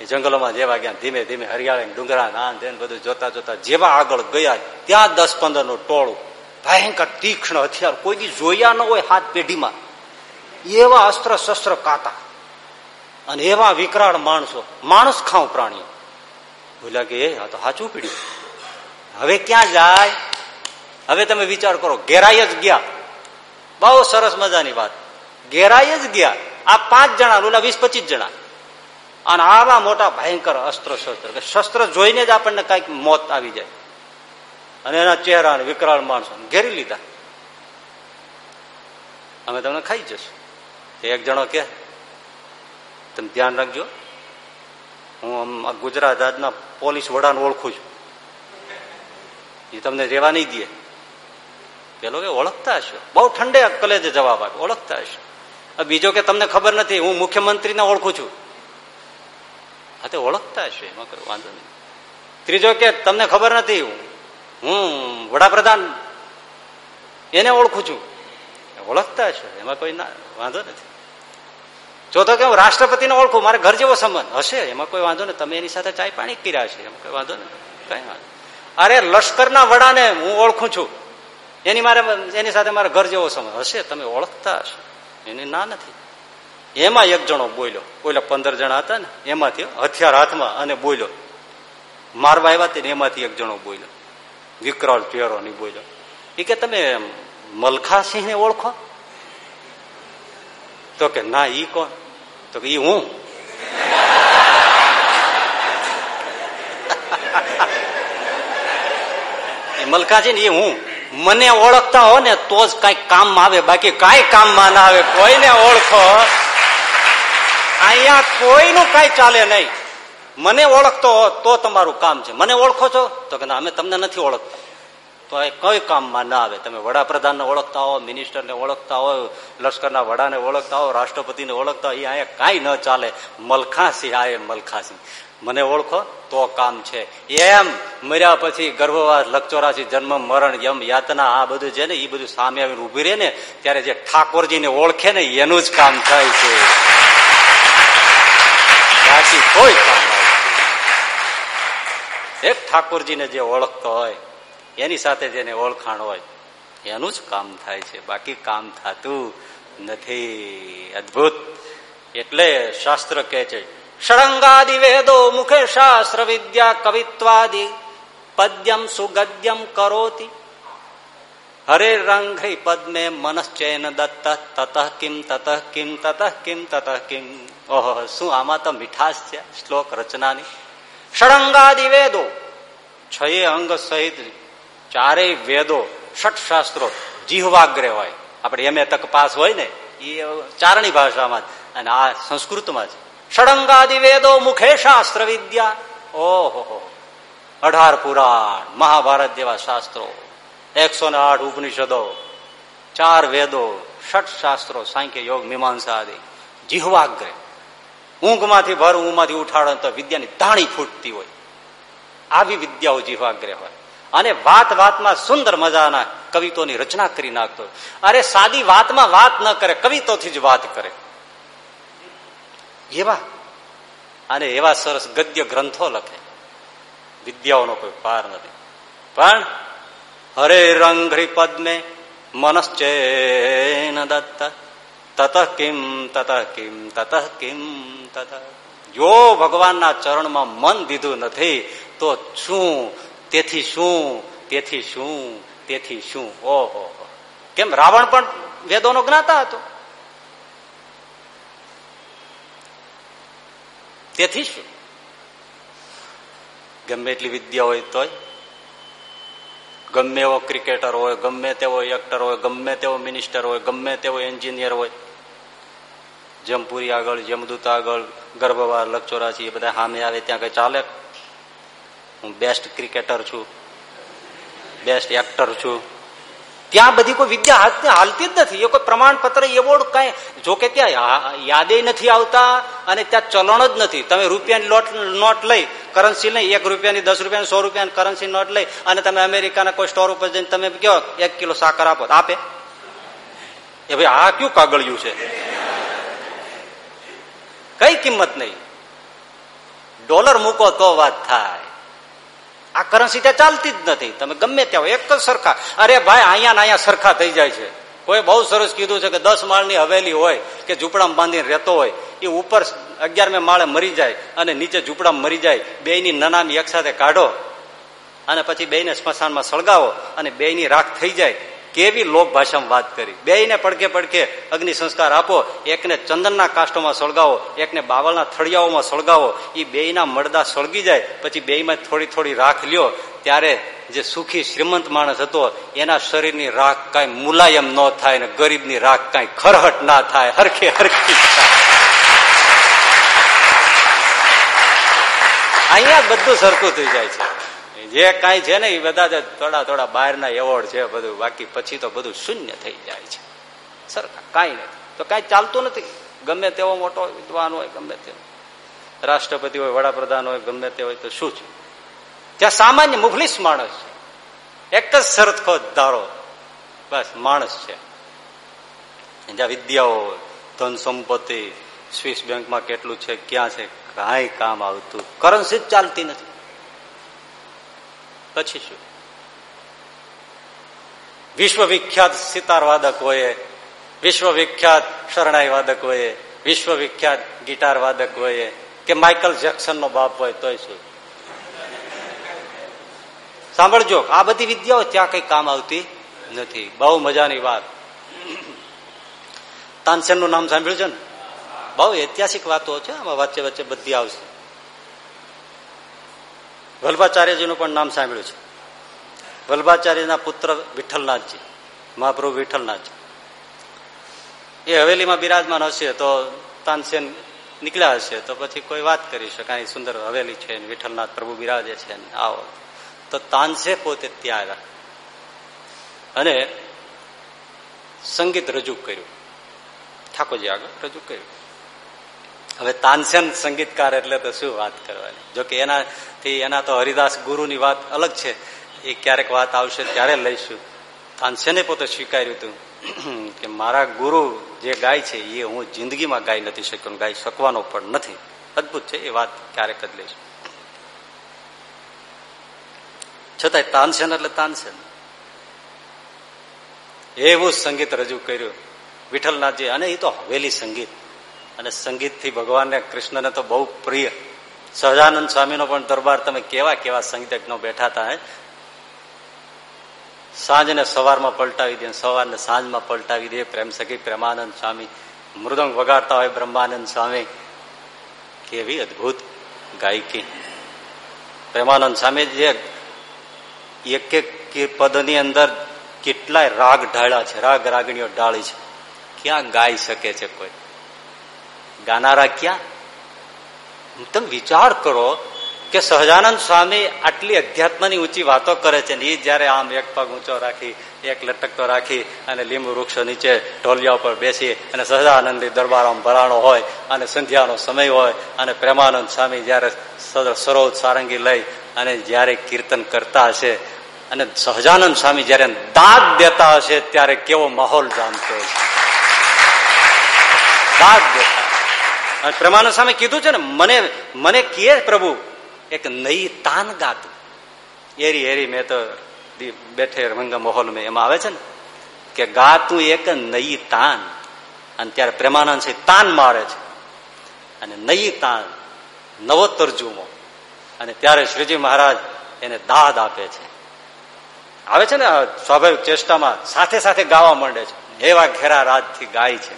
એ જંગલોમાં જેવા ગયા, ધીમે ધીમે હરિયાળી ડુંગરા નાન તેન બધું જોતા જોતા જેવા આગળ ગયા, ત્યાં દસ પંદરનું ટોળું ભયંકર તીક્ષ્ણ હથિયાર. કોઈ જોયા ન હોય હાથ પેઢીમાં. એવા અસ્ત્ર શસ્ત્ર કાતા. અને એવા વિકરાળ માણસો. માણસ ખાવ પ્રાણીઓ. બોલ્યા કે, એ, આ તો હાચું પીડ્યું. હવે ક્યાં જાય? હવે તમે વિચાર કરો ઘેરાય જ ગયા. બહુ સરસ મજાની વાત. ઘેરાય જ ગયા. આ પાંચ જણા, ઓલા વીસ પચીસ જણા. અને આવા મોટા ભયંકર અસ્ત્ર શસ્ત્ર શસ્ત્ર જોઈને જ આપણને કંઈક મોત આવી જાય. અને એના ચહેરા વિકરાળ માણસો. ઘેરી લીધા. અમે તમને ખાઈ જશું. એક જણો કે તમે ધ્યાન રાખજો. હું ગુજરાત રાજના પોલીસ વડાને ઓળખું છું. એ તમને રેવા નહીં દે. પેલો કે, ઓળખતા હશો. બહુ ઠંડે કલેજે જવાબ આપે ઓળખતા હશો. બીજો કે, તમને ખબર નથી, હું મુખ્યમંત્રીને ઓળખું છું. હા, તે ઓળખતા હશે, એમાં કોઈ વાંધો નહીં. ત્રીજો કે, તમને ખબર નથી, હું વડાપ્રધાન. એને ઓળખું છું. ઓળખતા છો એમાં કોઈ ના, વાંધો નથી. ચોથો કે હું રાષ્ટ્રપતિને ઓળખું, મારે ઘર જેવો સંબંધ હશે, એમાં કોઈ વાંધો નહીં તમે એની સાથે ચાય પાણી કર્યા છે, એમાં કોઈ વાંધો નહીં કઈ વાંધો અરે, લશ્કરના વડાને હું ઓળખું છું. એની મારે, એની સાથે મારે ઘર જેવો સંબંધ હશે, તમે ઓળખતા હશો. એની ના નથી. એમાં એક જણો બોલ્યો. બોલ્યો પંદર જણા હતા ને, એમાંથી હથિયાર હાથમાં અને બોલ્યો. મારવા આવ્યા તે એમાંથી એક જણો બોલ્યો. વિકરાળ ચહેરો ની બોલ્યો. એ કે તમે મલખાસિંહ ને ઓળખો? તો કે ના, ઈ કોણ? તો કે ઈ હું. મલખાજી ને એ હું. મને ઓળખતા હો ને તો જ કઈ કામમાં આવે. બાકી કઈ કામમાં ના આવે. કોઈને ઓળખો? અહીંયા કોઈનું કઈ ચાલે નહીં. મને ઓળખતો હો તો તમારું કામ છે. મને ઓળખો છો? તો કે અમે તમને નથી ઓળખતા તો એ કઈ કામમાં ના આવે? તમે વડાપ્રધાનને ઓળખતા હો, મિનિસ્ટરને ઓળખતા હો, લશ્કરના વડાને ઓળખતા હો, રાષ્ટ્રપતિને ઓળખતા હોય એ અહીંયા કાંઈ ન ચાલે. મલખાસિંહ આ મલખાસિંહ મને ઓળખો, તો કામ છે. એમ મર્યા પછી ગર્ભવાસ લક્ષોરાશી જન્મ, મરણ, યમ, યાતના, આ બધું છે ને એ બધું સામે આવીને ઊભી રહે ને, ત્યારે જે ઠાકોરજીને ઓળખે ને, એનું જ કામ થાય છે. કોઈ કામ એક ઠાકોરજીને જે ઓળખતો હોય, એની સાથે જેને ઓળખાણ હોય, એનું જ કામ થાય છે. બાકી કામ થતું નથી. અદભુત. એટલે શાસ્ત્ર કે છે, ષડંગાદિ વેદો મુખે શાસ્ત્ર વિદ્યા કવિત્વાદિ, પદ્યમ સુગદ્યમ કરોતી. હરે રંગ પદ્મે મનશ્ચેન દત્ત, તત કિમ તત કિમ તત કિમ તત કિમ. ઓહો, શું આમાં તો મીઠાશ છે, શ્લોક રચનાની? ષડંગાદિ વેદો છ અંગ સહિત ચારેય વેદો ષટ શાસ્ત્રો જીહવાગ્રે હોય આપણે એમ તક પાસ હોય ને એ ચારણી ભાષામાં અને આ સંસ્કૃતમાં છે ષડંગાદિ વેદો મુખે શાસ્ત્ર વિદ્યા ઓહો અઢાર પુરાણ મહાભારત જેવા શાસ્ત્રો એકસો ને આઠ ઉપનિષદો ચાર વેદો ષટ શાસ્ત્રો સાંખ્ય યોગ મીમાંસા આદિ જીહવાગ્રે ઊંઘમાંથી ભર, ઊંઘમાંથી ઉઠાડો તો વિદ્યાની ધાણી ફૂટતી હોય. આવી વિદ્યાઓ જીહવાગ્રે હોય. અને વાત વાતમાં સુંદર મજાના કવિતોની રચના કરી નાખતો અરે સાદી વાતમાં વાત ન કરે, કવિતોથી જ વાત કરે. એવા. અને એવા સરસ ગદ્ય ગ્રંથો લખે. વિદ્યાઓનો કોઈ પાર નથી. પણ હરે રંગ પદ્મે મનશ્ચે દત્ત તત કિમ તત કિમ તત કિમ, તત. જો ભગવાનના ચરણમાં મન દીધું નથી, તો શું? તેથી શું? તેથી શું? તેથી શું? ઓહો. કેમ? રાવણ પણ વેદોનો જ્ઞાતા હતો. તેથી શું? ગમે એટલી વિદ્યા હોય તોય. ગમે એવો ક્રિકેટર હોય, ગમે તેવો એક્ટર હોય, ગમે તેવો મિનિસ્ટર હોય, ગમે તેવો એન્જિનિયર હોય જમપુરી આગળ જમદૂત આગળ, ગર્ભવાર લક્ષોરાશી એ બધા સામે આવે, ત્યાં કઈ ચાલે? હું બેસ્ટ ક્રિકેટર છું. બેસ્ટ એક્ટર છું. ત્યાં બધી કોઈ વિદ્યા હાલતી જ નથી. એ કોઈ પ્રમાણપત્ર એવોર્ડ કઈ, જોકે ત્યાં યાદે નથી આવતા અને ત્યાં ચલણ જ નથી. તમે રૂપિયાની લોટ, નોટ લઈ કરન્સી લઈ, એક રૂપિયાની દસ રૂપિયાની, સો રૂપિયાની કરન્સી નોટ લઈ અને તમે અમેરિકાના કોઈ સ્ટોર ઉપર જઈને તમે કહો, એક કિલો સાકર આપો આપે. એ ભાઈ, આ કયું કાગળિયું છે? કઈ કિંમત નહીં. ડોલર મૂકો તો વાત થાય. આ કરન્સી ત્યાં ચાલતી જ નથી. તમે ગમે ત્યાં એક જ સરખા. અરે ભાઈ અહીંયા ને અહીંયા સરખા થઈ જાય છે. કોઈ બહુ સરસ કીધું છે કે દસ માળની હવેલી હોય કે ઝૂંપડામાં બાંધીને રહેતો હોય, એ ઉપર અગિયારમે માળે મરી જાય અને નીચે ઝૂંપડામાં મરી જાય. બેની નનામી એકસાથે કાઢો અને પછી બેને સ્મશાનમાં સળગાવો અને બેની રાખ થઈ જાય. કેવી લોક ભાષામાં વાત કરી? બેયને પડકે પડકે અગ્નિ સંસ્કાર આપો, એકને ચંદનના કાષ્ટોમાં સળગાવો, એકને બાવળના થળિયાઓમાં સળગાવો એ બેયના મળદા સળગી જાય, પછી બેયમાં થોડી થોડી રાખ લ્યો. ત્યારે જે સુખી, શ્રીમંત માણસ હતો, એના શરીરની રાખ કાંઈ મુલાયમ ન થાય ને ગરીબની રાખ કાંઈ ખરહટ ના થાય. હરખે હરખી અહીંયા બધું સરખું થઈ જાય છે. જે કાંઈ છે ને એ બધા થોડા થોડા બહારના એવોર્ડ છે બધું. બાકી પછી તો બધું શૂન્ય થઈ જાય છે. સરખા, કાંઈ નથી. તો કાંઈ ચાલતું નથી. ગમે તેવો મોટો વિદ્વાન હોય, ગમે તેવો રાષ્ટ્રપતિ હોય, વડાપ્રધાન હોય, ગમે તે હોય તો શું છે? ત્યાં સામાન્ય મુફલીસ માણસ છે. એક જ સરખો ધારો. બસ, માણસ છે. જ્યાં વિદ્યાઓ ધન સંપત્તિ, સ્વિસ બેંકમાં કેટલું છે, ક્યાં છે, કાંઈ કામ આવતું કરન્સી જ ચાલતી નથી. શરણાઈ વાદક હોય વિશ્વ વિખ્યાત ગિટાર વાદક હોય કે માઇકલ જેક્સન નો બાપ હોય તોય શું? સાંભળજો, આ બધી વિદ્યાઓ ત્યાં કઈ કામ આવતી નથી. બહુ મજાની વાત. તાનસેનનું નામ સાંભળ્યું છે ને? બહુ ઐતિહાસિક વાતો છે, આમાં વચ્ચે વચ્ચે બધી આવશે. વલ્ભાચાર્યજીનું પણ નામ સાંભળ્યું છે. વલ્ભાચાર્યના પુત્ર વિઠ્ઠલનાથજી, મહાપ્રભુ વિઠ્ઠલનાથજી. એ હવેલીમાં બિરાજમાન હશે તો તાનસેન નીકળ્યા હશે તો પછી કોઈ વાત કરી શકાય સુંદર હવેલી છે વિઠ્ઠલનાથ પ્રભુ બિરાજે છે આવો. તો તાનસે પોતે ત્યાં આવ્યા. અને સંગીત રજૂ કર્યું. ઠાકોરજી આગળ રજૂ કર્યું. હવે તાનસેન સંગીતકાર એટલે તો શું વાત કરવાની? જોકે એનાથી એના તો હરિદાસ ગુરુની વાત અલગ છે. એ ક્યારેક વાત આવશે ત્યારે લઈશું. તાનસેને પોતે સ્વીકાર્યું હતું કે મારા ગુરુ જે ગાય છે, એ હું જિંદગીમાં ગાઈ નથી શક્યો ગાઈ શકવાનો પણ નથી. અદભુત છે, એ વાત ક્યારેક જ લઈશું. છતાંય તાનસેન એટલે તાનસેન. એવું સંગીત રજૂ કર્યું. વિઠ્ઠલનાથજી, અને એ તો હવેલી સંગીત. અને સંગીતથી ભગવાનને કૃષ્ણને તો બહુ પ્રિય. સહજાનંદ સ્વામીનો પણ દરબાર તમે કેવા કેવા સંગીતજ્ઞો બેઠા હતા સાંજને સવારમાં પલટાવી દે, સવારને સાંજમાં પલટાવી દે, પ્રેમ સખી પ્રેમાનંદ સ્વામી. મૃદંગ વગાડતા હોય બ્રહ્માનંદ સ્વામી. કેવી અદભુત ગાયકી. પ્રેમાનંદ સ્વામી જે એક એક પદની અંદર કેટલાય રાગ ઢાળ્યા છે, રાગ રાગણીઓ ડાળી છે. ક્યાં ગાઈ શકે છે કોઈ? ગાનારા ક્યાં તમે વિચાર કરો કે સહજાનંદ સ્વામી આટલી અધ્યાત્મની ઊંચી વાતો કરે છે ને એ જયારે આમ એક પગ ઊંચો રાખી, એક લટકતો રાખી અને લીંબુ વૃક્ષો નીચે ઢોલિયા ઉપર બેસી અને સહજાનંદી દરબાર ભરાણો હોય અને સંધ્યાનો સમય હોય અને પ્રેમાનંદ સ્વામી જયારે સરોજ સારંગી લઈ અને જયારે કીર્તન કરતા હશે અને સહજાનંદ સ્વામી જયારે દાદ દેતા હશે ત્યારે કેવો માહોલ જામતો દાદ દેતા અને પ્રેમાનંદ સ્વામી કીધું છે ને, મને મને કહે પ્રભુ. એક નઈ તાન ગાતું. એરી એરી મેં તો બેઠે રંગ માહોલ મેં, એમાં આવે છે ને, કે ગાતું એક નઈ તાન. અને ત્યારે પ્રેમાનંદ છે, તાન મારે છે. અને નઈ તાન, નવો તરજુમો. અને ત્યારે શ્રીજી મહારાજ એને દાદ આપે છે. આવે છે ને સ્વાભાવિક ચેષ્ટામાં સાથે સાથે ગાવા માંડે છે. એવા ઘેરા રાજથી ગાય છે.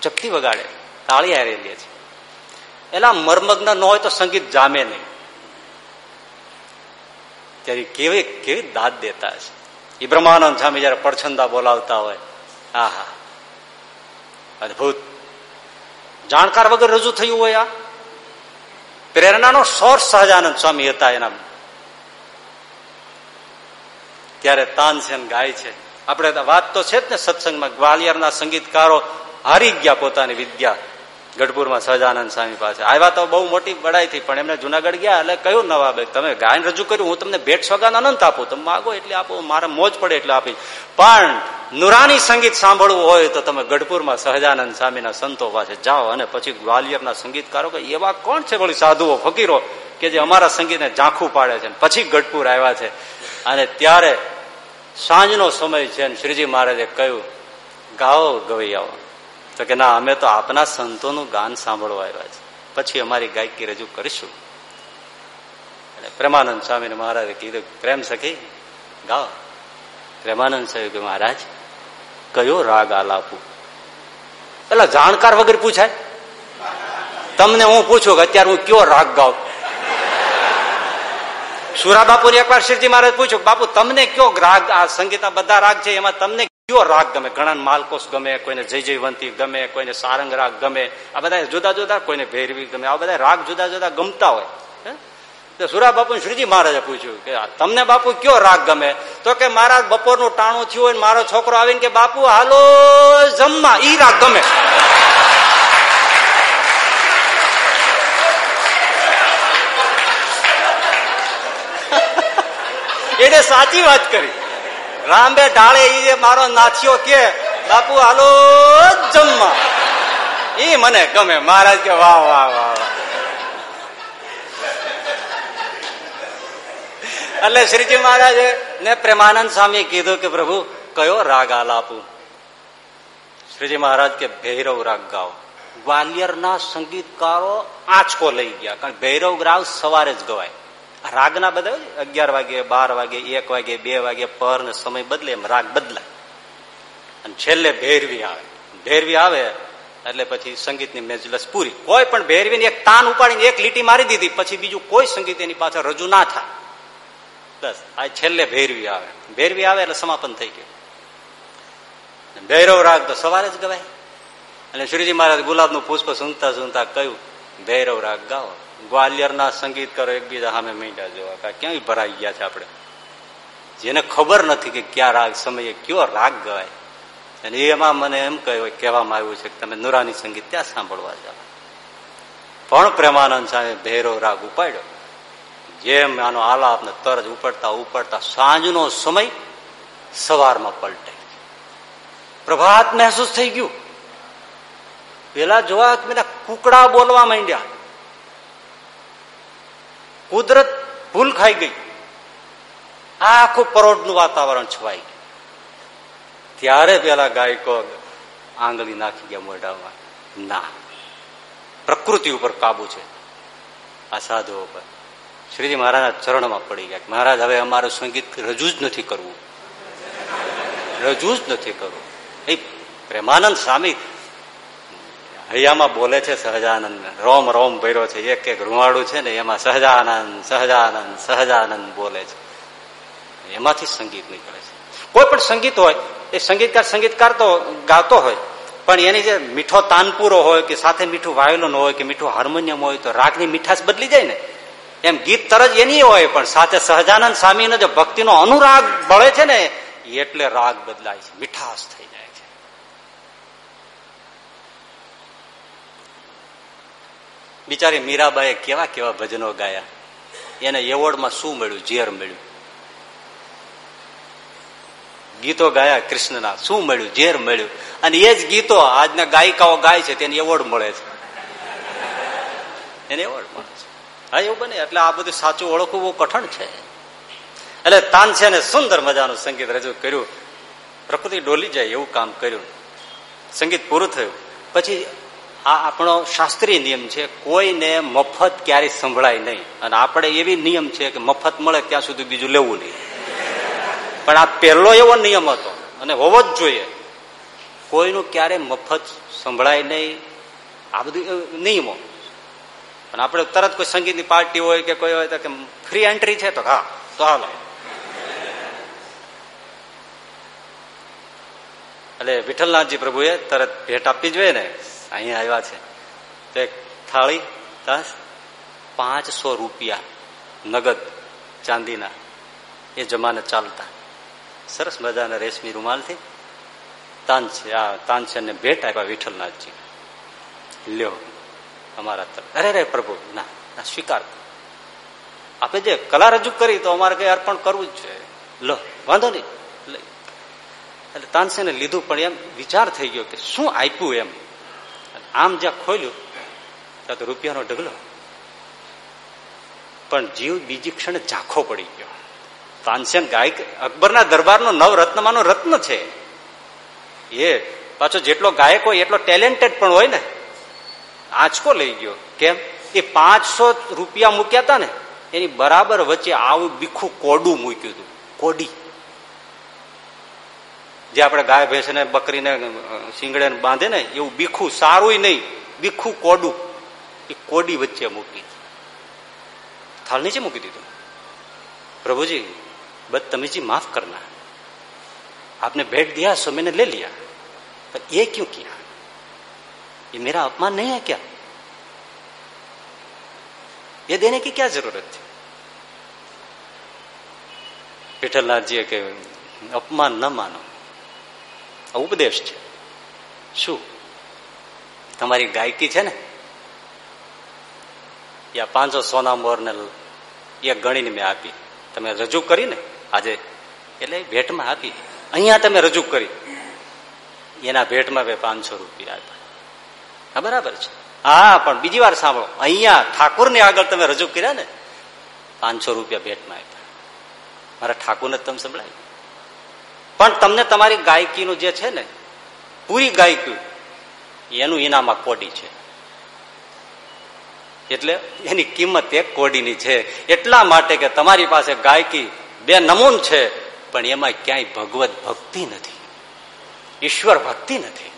ચપટી વગાડે તાળી હારેલી છે. એલા મર્મગ્ન ન હોય તો સંગીત જામે નહીં. ત્યારે કેવી કેવી દાદ દેતા છે એ બ્રહ્માનંદ સ્વામી જયારે પડછંદા બોલાવતા હોય, આહા. અદભુત જાણકાર વગર રજૂ થયું હોય આ. પ્રેરણાનો સોર્સ સહજાનંદ સ્વામી હતા એના. ત્યારે તાનસેન ગાય છે. આપણે વાત તો છે જ ને સત્સંગમાં, ગ્વાલિયરના સંગીતકારો હારી ગયા પોતાની વિદ્યા. ગઢપુરમાં સહજાનંદ સ્વામી પાસે. આવ્યા તો બહુ મોટી બડાઈ થઈ પણ એમને જુનાગઢ ગયા એટલે કયું નવાબે, તમે ગાયન રજૂ કર્યું, હું તમને ભેટ સોગાન અનંત આપું. તમે માગો એટલે આપો, મારા મોજ પડે એટલે આપી પણ નુરાની સંગીત સાંભળવું હોય તો તમે ગઢપુરમાં સહજાનંદ સ્વામીના સંતો પાસે જાઓ અને પછી ગ્વાલિયરના સંગીતકારો કે એવા કોણ છે વળી સાધુઓ, ફકીરો, કે જે અમારા સંગીતને ઝાંખું પાડે છે? પછી ગઢપુર આવ્યા છે. અને ત્યારે સાંજનો સમય છે શ્રીજી મહારાજે કહ્યું, ગાઓ ગવૈયાઓ તો કે ના, અમે તો આપના સંતોનું ગાન સાંભળવા આવ્યા છે પછી અમારી ગાયકી રજૂ કરીશું. અને પ્રેમાનંદ સ્વામીને મહારાજે કીધું, પ્રેમ સખી, ગાઓ. પ્રેમાનંદ સ્વામી કે મહારાજ, કયો રાગ આલાપું? પેલા જાણકાર વગર પૂછાય. તમને હું પૂછું કે અત્યારે હું કયો રાગ ગાઉ? સુરા બાપુ ને એકવાર શ્રીજી મહારાજ પૂછ્યું બાપુ, તમને કયો રાગ, આ સંગીતા બધા રાગ છે, એમાં તમને કયો રાગ ગમે? ઘણા માલકોસ ગમે, કોઈને જય જયવંતી ગમે, કોઈને સારંગ રાગ ગમે. આ બધા જુદા જુદા, કોઈને ભૈરવી ગમે. આ બધા રાગ જુદા જુદા ગમતા હોય. તો સુરા બાપુ શ્રીજી મહારાજે પૂછ્યું કે તમને બાપુ કયો રાગ ગમે? તો કે, મારા બપોરનું ટાણું થયું હોય મારો છોકરો આવીને કે, બાપુ, હાલો, જમવા. ઈ રાગ ગમે. એને સાચી વાત કરી. રામબે ઢાળે એ મારો નાથિયો કે, બાપુ, હાલો જમવા. એ મને ગમે. મહારાજ કે, વાહ વાહ વાહ વાહ. એટલે શ્રીજી મહારાજે ને પ્રેમાનંદ સ્વામી કીધું કે, પ્રભુ, કયો રાગ આલાપું શ્રીજી મહારાજ કે, ભૈરવ રાગ ગાઓ. ગ્વાલિયરના સંગીતકારો આંચકો લઈ ગયા, કારણ ભૈરવ રાગ સવારે જ ગવાય. રાગના બધા અગિયાર વાગે, બાર વાગે, એક વાગે, બે વાગે પર ને સમય બદલે એમ રાગ બદલાય અને છેલ્લે ભેરવી આવે. ભેરવી આવે એટલે પછી સંગીતની મેજલસ પૂરી. કોઈ પણ ભેરવીને એક તાન ઉપાડીને એક લીટી મારી દીધી, પછી બીજું કોઈ સંગીત એની પાછળ રજૂ ના થાય. બસ, આ છેલ્લે ભેરવી આવે. ભેરવી આવે એટલે સમાપન થઈ ગયું. ભૈરવ રાગ તો સવારે જ ગવાય. અને શ્રીજી મહારાજ ગુલાબનું પુષ્પ સુનતા સુનતા કહ્યું, ભૈરવ રાગ ગાઓ. ગ્વાલિયરના સંગીતકારો એકબીજા સામે મીંડા જેવા. ક્યાંય ભરાઈ ગયા છે આપણે? જેને ખબર નથી કે ક્યાં રાગ, સમયે કયો રાગ ગવાય. અને એમાં મને એમ કહ્યું કહેવામાં આવ્યું છે કે તમે નુરાની સંગીત ત્યાં સાંભળવા જાઓ. પણ પ્રેમાનંદ સામે ભૈરવ રાગ ઉપાડ્યો. જેમ આનો આલાપને તરજ ઉપડતા ઉપડતા સાંજનો સમય સવારમાં પલટે. પ્રભાત મહેસૂસ થઈ ગયું. પેલા જોવા કુકડા બોલવા માંડ્યા. કુદરત ભૂલ ખાઈ ગઈ. આખું પરોઢનું વાતાવરણ છવાઈ ગયું. ત્યારે પેલા ગાયકો આંગળી નાખી ગયા મોઢામાં. ના, પ્રકૃતિ ઉપર કાબુ છે. આ સાધુઓ પર. શ્રીજી મહારાજના ચરણમાં પડી ગયા મહારાજ, હવે અમારું સંગીત રજૂ જ નથી કરવું. રજૂ જ નથી કરવું. એ પ્રેમાનંદ સ્વામી હૈયામાં બોલે છે સહજાનંદ. રોમ રોમ ભર્યો છે. એક એક રૂવાડું છે ને એમાં સહજાનંદ સહજાનંદ સહજાનંદ બોલે છે. એમાંથી સંગીત નીકળે છે. કોઈ પણ સંગીત હોય, એ સંગીતકાર સંગીતકાર તો ગાતો હોય, પણ એની જે મીઠો તાનપુરો હોય કે સાથે મીઠું વાયોલન હોય કે મીઠું હાર્મોનિયમ હોય તો રાગની મીઠાશ બદલી જાય ને. એમ ગીત તરત એની હોય, પણ સાથે સહજાનંદ સ્વામીનો જે ભક્તિનો અનુરાગ બળે છે ને, એટલે રાગ બદલાય છે. મીઠાશ થઈ જાય છે બિચારી મીરાબાએ કેવા કેવા ભજનો ગાયા. એને એવોર્ડમાં શું મળ્યું? ઝેર મળ્યું. ગીતો ગાયા કૃષ્ણના. શું મળ્યું? ઝેર મળ્યું. અને એ જ ગીતો આજના ગાયિકાઓ ગાય છે, તેને એવોર્ડ મળે છે. એને એવોર્ડ મળે છે. હા, એવું બને. એટલે આ બધું સાચું ઓળખવું બહુ કઠણ છે. એટલે તાનસે ને સુંદર મજાનું સંગીત રજૂ કર્યું. પ્રકૃતિ ડોલી જાય એવું કામ કર્યું. સંગીત પૂરું થયું. પછી આ આપણો શાસ્ત્રીય નિયમ છે, કોઈને મફત ક્યારેય સંભળાય નહીં. અને આપણે એવી નિયમ છે કે મફત મળે ત્યાં સુધી બીજું લેવું નહીં. પણ આ પહેલો એવો નિયમ હતો, અને હોવો જ જોઈએ. કોઈનું ક્યારે મફત સંભળાય નહીં. આ બધું નિયમો. પણ આપણે તરત કોઈ સંગીતની પાર્ટી હોય કે કોઈ હોય તો કે ફ્રી એન્ટ્રી છે તો હા, તો હાલો. એટલે વિઠ્ઠલનાથજી પ્રભુએ તરત ભેટ આપવી જોઈએ ને. અહીંયા આવ્યા છે. તો એક થાળી, દસ, પાંચસો રૂપિયા નગદ ચાંદીના એ જમાને ચાલતા. સરસ મજાના રેશમી રૂમાલથી તાનસે આ તાનસેનને ભેટ આપ્યા વિઠ્ઠલનાથજી. લ્યો, અમારા તરફ અરે રે પ્રભુ, ના ના, સ્વીકાર આપણે જે કલા રજૂ કરી તો અમારે કઈ અર્પણ કરવું જ છે. લો, વાંધો નહીં. એટલે તાનસેને લીધું, પણ એમ વિચાર થઈ ગયો કે શું આપ્યું એમ? આમ જ્યાં ખોલ્યું, ત્યાં તો રૂપિયાનો ઢગલો. પણ જીવ બીજી ક્ષણે ઝાંખો પડી ગયો. તાનસેન ગાયક અકબરના દરબારનો નવરત્નમાંનો રત્ન છે. એ પાછો જેટલો ગાયક હોય, એટલો ટેલેન્ટેડ પણ હોય ને. આંચકો લઈ ગયો. કેમ? એ પાંચસો રૂપિયા મૂક્યા હતા ને, એની બરાબર વચ્ચે આવું બીખું કોડું મૂક્યું હતું. કોડી. જે આપણે ગાય ભેંસ ને બકરીને શીંગડે બાંધે ને એવું બીખું સારું નહીં બીખું કોડું એ કોડી વચ્ચે મૂકી થાળ નીચે મૂકી દીધું પ્રભુજી बदतमीजी माफ करना आपने भेंट दिया सो मैंने ले लिया पर ये क्यों किया ये मेरा अपमान नहीं है क्या ये देने की क्या जरूरत थी વિઠ્ઠલનાથજીએ કે અપમાન ન માનો ઉપદેશ છે. શું? તમારી ગાયકી છે ને? યા પાંચસો સોના મોર ને એ ગણીને મેં આપી. તમે રજૂ કરી ને આજે એટલે ભેટમાં આપી. અહીંયા તમે રજૂ કરી. એના ભેટમાં મેં પાંચસો રૂપિયા આપ્યા. બરાબર છે. હા, પણ બીજી વાર સાંભળો. અહીંયા ઠાકુરની આગળ તમે રજૂ કર્યા ને? પાંચસો રૂપિયા ભેટમાં આપ્યા. મારા ઠાકુરને તમે સંભળાય. પણ તમને તમારી ગાયકીનું જે છે ને, પૂરી ગાયકી, એનું ઇનામ કોડી છે. એટલે એની કિંમત એક કોડીની છે. એટલા માટે કે તમારી પાસે ગાયકી બે નમૂન છે, પણ એમાં ક્યાંય ભગવત ભક્તિ નથી. ઈશ્વર ભક્તિ નથી.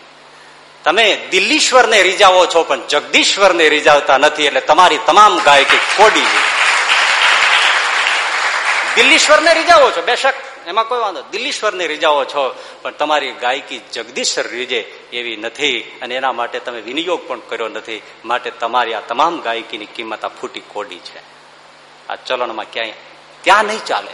તમે દિલ્હીશ્વરને રીજાવો છો, પણ જગદીશ્વરને રીજાવતા નથી, એટલે તમારી તમામ ગાયકી કોડીની દિલ્હીશ્વરને રીજાવો છો, બેશક. એમાં કોઈ વાંધો દિલ્લીશ્વરની રીજાઓ છો, પણ તમારી ગાયકી જગદીશ્વર રીજે એવી નથી અને એના માટે તમે વિનિયોગ પણ કર્યો નથી. માટે તમારી આ તમામ ગાયકીની કિંમત આ ફૂટી કોડી છે. આ ચલણમાં ક્યાંય, ત્યાં નહીં ચાલે.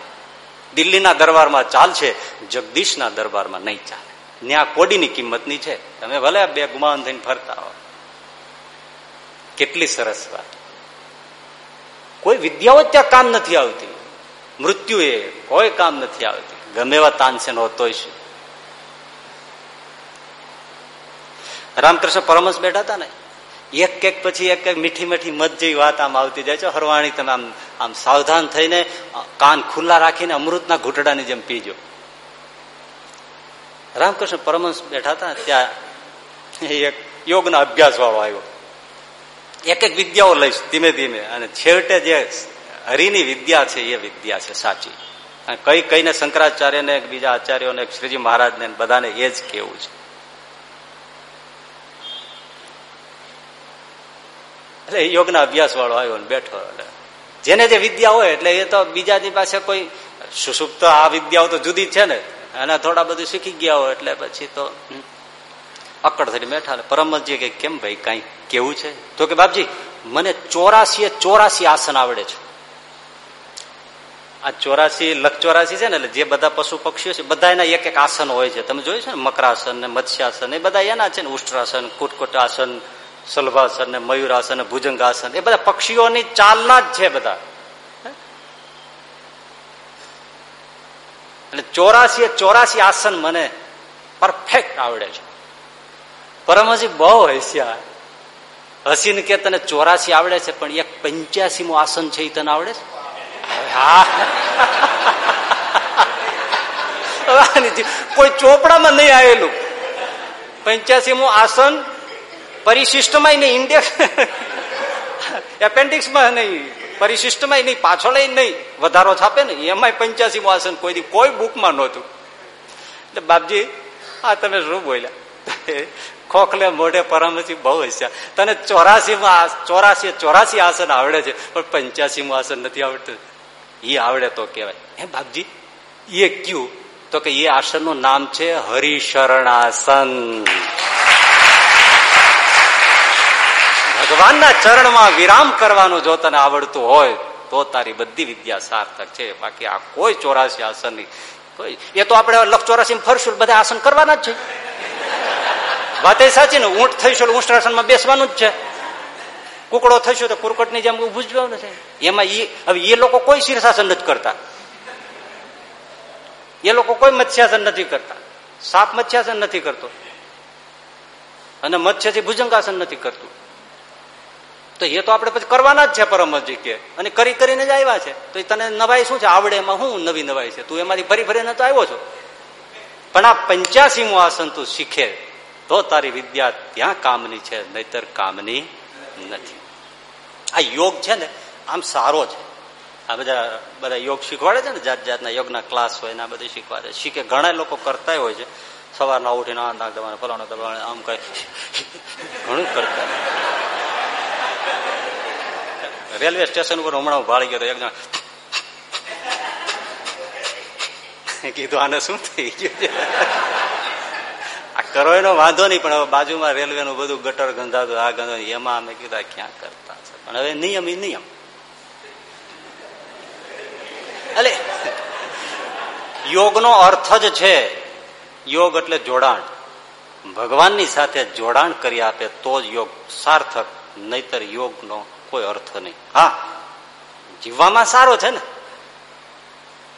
દિલ્હીના દરબારમાં ચાલશે, જગદીશના દરબારમાં નહીં ચાલે. ત્યાં કોડીની કિંમતની છે. તમે ભલે બે ગુમાન થઈને ફરતા હો. કેટલી સરસ વાત. કોઈ વિદ્યાઓ ત્યાં કામ નથી આવતી. મૃત્યુ એ કોઈ કામ નથી આવતી. ગમે એવા તાનસેન હોતોય છે રામકૃષ્ણ પરમહંસ બેઠા હતા ને? એક એક પછી એક એક મીઠી મીઠી મત જેવી વાત આમ આવતી જાય છે. હરવાણી તમે આમ આમ સાવધાન થઈને કાન ખુલ્લા રાખીને અમૃતના ઘૂંટડાની જેમ પીજો. રામકૃષ્ણ પરમહંસ બેઠા હતા ત્યાં એક યોગના અભ્યાસ વાળો આવ્યો. એક એક વિદ્યાઓ લઈશ ધીમે ધીમે. અને છેવટે જે હરિની વિદ્યા છે, એ વિદ્યા છે, સાચી. અને કઈ કઈને શંકરાચાર્યને બીજા આચાર્યોને શ્રીજી મહારાજને બધાને એ જ કેવું છે. એટલે યોગના અભ્યાસ વાળો આવ્યો ને બેઠો એટલે. જેને જે વિદ્યા હોય, એટલે એ તો બીજાની પાસે કોઈ સુષુપ્ત આ વિદ્યાઓ તો જુદી છે ને. અને થોડા બધું શીખી ગયા હોય, એટલે પછી તો અકડ થઈને બેઠા પરમજી કે કેમ ભાઈ, કઈ કેવું છે? તો કે, બાપજી, મને ચોરાસી ચોરાસી આસન આવડે છે. આ ચોરાસી લખ ચોરાસી છે ને, એટલે જે બધા પશુ પક્ષીઓ છે બધા એના એક એક આસન હોય છે. તમે જોયું છે ને, મકરાસન ને મત્સ્યાસન, એ બધા એના છે ને ઉષ્ટ્રાસન કુટકુટાસન, સલભાસન ને, મયુરાસન ને, ભુજંગાસન એ બધા પક્ષીઓની ચાલના જ છે બધા. એટલે ચોરાસી ચોરાસી આસન મને પરફેક્ટ આવડે છે. પરમજી બહુ હસ્યા હસીને કે તને ચોરાસી આવડે છે, પણ એક પંચ્યાસી આસન છે એ તને આવડે છે? કોઈ ચોપડામાં નહીં આવેલું. પંચ્યાસી મુ આસન પરિશિષ્ટમાં નહીં ઇન્ડેક્સ એપેન્ડિક્સમાં નહીં પરિશિષ્ટમાં નહીં પાછળ નહીં, વધારો છાપે ને એમાં પંચ્યાસી મુ આસન કોઈ કોઈ બુકમાં નહોતું. એટલે બાપજી, આ તમે શું બોલ્યા? ખોખલે મોઢે પરમથી બહુ હસ્યા. તને ચોરાસી માં ચોરાસી ચોરાસી આસન આવડે છે, પણ પંચ્યાસી માં આસન નથી આવડતું. એ આવડે તો કેવાય હે બાપજી એ કયું? તો કે એ આસનનું નામ છે હરિશરણાસન. ભગવાનના ચરણમાં વિરામ કરવાનું જો તને આવડતું હોય, તો તારી બધી વિદ્યા સાર્થક છે. બાકી આ કોઈ ચોરાસી આસન કોઈ, એ તો આપણે લખ ચોરાસી ફરશું, બધા આસન કરવાના જ છે. વાત એ સાચી ને, ઊંટ થઈશું આસનમાં બેસવાનું જ છે. કુકડો થશો તો કુરકટની જેમ ઉભું જ એમાં હવે એ લોકો કોઈ શીર્ષાસન નથી કરતા. એ લોકો કોઈ મત્સ્યાસન નથી કરતા. સાપ મત્સ્યાસન નથી કરતો. અને મત્સ્યથી ભુજંગાસન નથી કરતું. તો એ તો આપણે પછી કરવાના જ છે પરમજી કે અને કરી કરીને જ આવ્યા છે. તો તને નવાઈ શું છે? આવડે એમાં શું નવી નવાઈ છે? તું એમાંથી ફરી ફરીને તો આવ્યો છો. પણ આ પંચ્યાસીમું આસન તું શીખે. તો તારી વિદ્યા ત્યાં કામની છે, નહીતર કામની નથી. આ યોગ છે ને, આમ સારો છે. આ બધા બધા યોગ શીખવાડે છે ને, જાત જાતના યોગના ક્લાસ હોય ને, આ બધું શીખવાડે શીખે, ઘણા લોકો કરતા હોય છે. સવારના ઉઠીને આ નાક દબાણે ફલાણો દબાણે આમ કઈ ઘણું કરતા રેલવે સ્ટેશન ઉપર હમણાં ભાળી ગયો એક જણ કીધું, આને શું થઈ ગયું આ કરો એનો વાંધો નહીં, પણ હવે બાજુમાં રેલવે નું બધું ગટર ગંધાતું, આ ગંધો એમાં અમે કીધા ક્યાં કરતા પણ હવે નિયમ એ નિયમ. એટલે યોગનો અર્થ જ છે, યોગ એટલે જોડાણ. ભગવાનની સાથે જોડાણ કરી આપે તો જ યોગ સાર્થક, નહીતર યોગનો કોઈ અર્થ નહીં. હા, જીવવામાં સારો છે ને?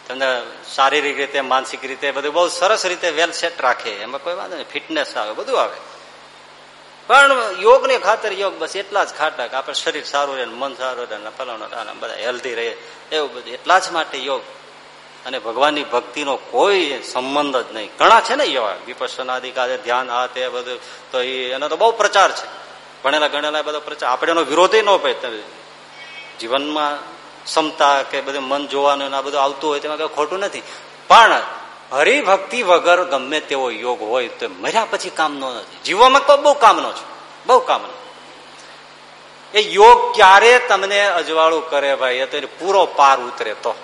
તમને શારીરિક રીતે, માનસિક રીતે બધું બહુ સરસ રીતે વેલ સેટ રાખે. એમાં કોઈ વાંધો નહીં. ફિટનેસ આવે, બધું આવે. પણ યોગ ને ખાતર યોગ બસ એટલા જ ખાટા કે આપણે શરીર સારું રહે મન સારું રહે ફલાણો બધા હેલ્ધી રહે, એવું બધું. એટલા જ માટે યોગ. અને ભગવાનની ભક્તિનો કોઈ સંબંધ જ નહીં. ઘણા છે ને એવા વિપસનાદિકા ધ્યાન આ તે બધું, તો એ એનો તો બહુ પ્રચાર છે. ભણેલા ગણેલા બધો પ્રચાર. આપણે એનો વિરોધી ન ભાઈ જીવનમાં ક્ષમતા કે બધું મન જોવાનું આ બધું આવતું હોય તેમાં કઈ ખોટું નથી. પણ હરિભક્તિ વગર ગમે તેવો યોગ હોય તો મર્યા પછી કામનો નથી. જીવવામાં બહુ કામનો છે. બહુ કામનો. એ યોગ ક્યારે તમને અજવાળું કરે ભાઈ? એ તો પૂરો પાર ઉતરે તો.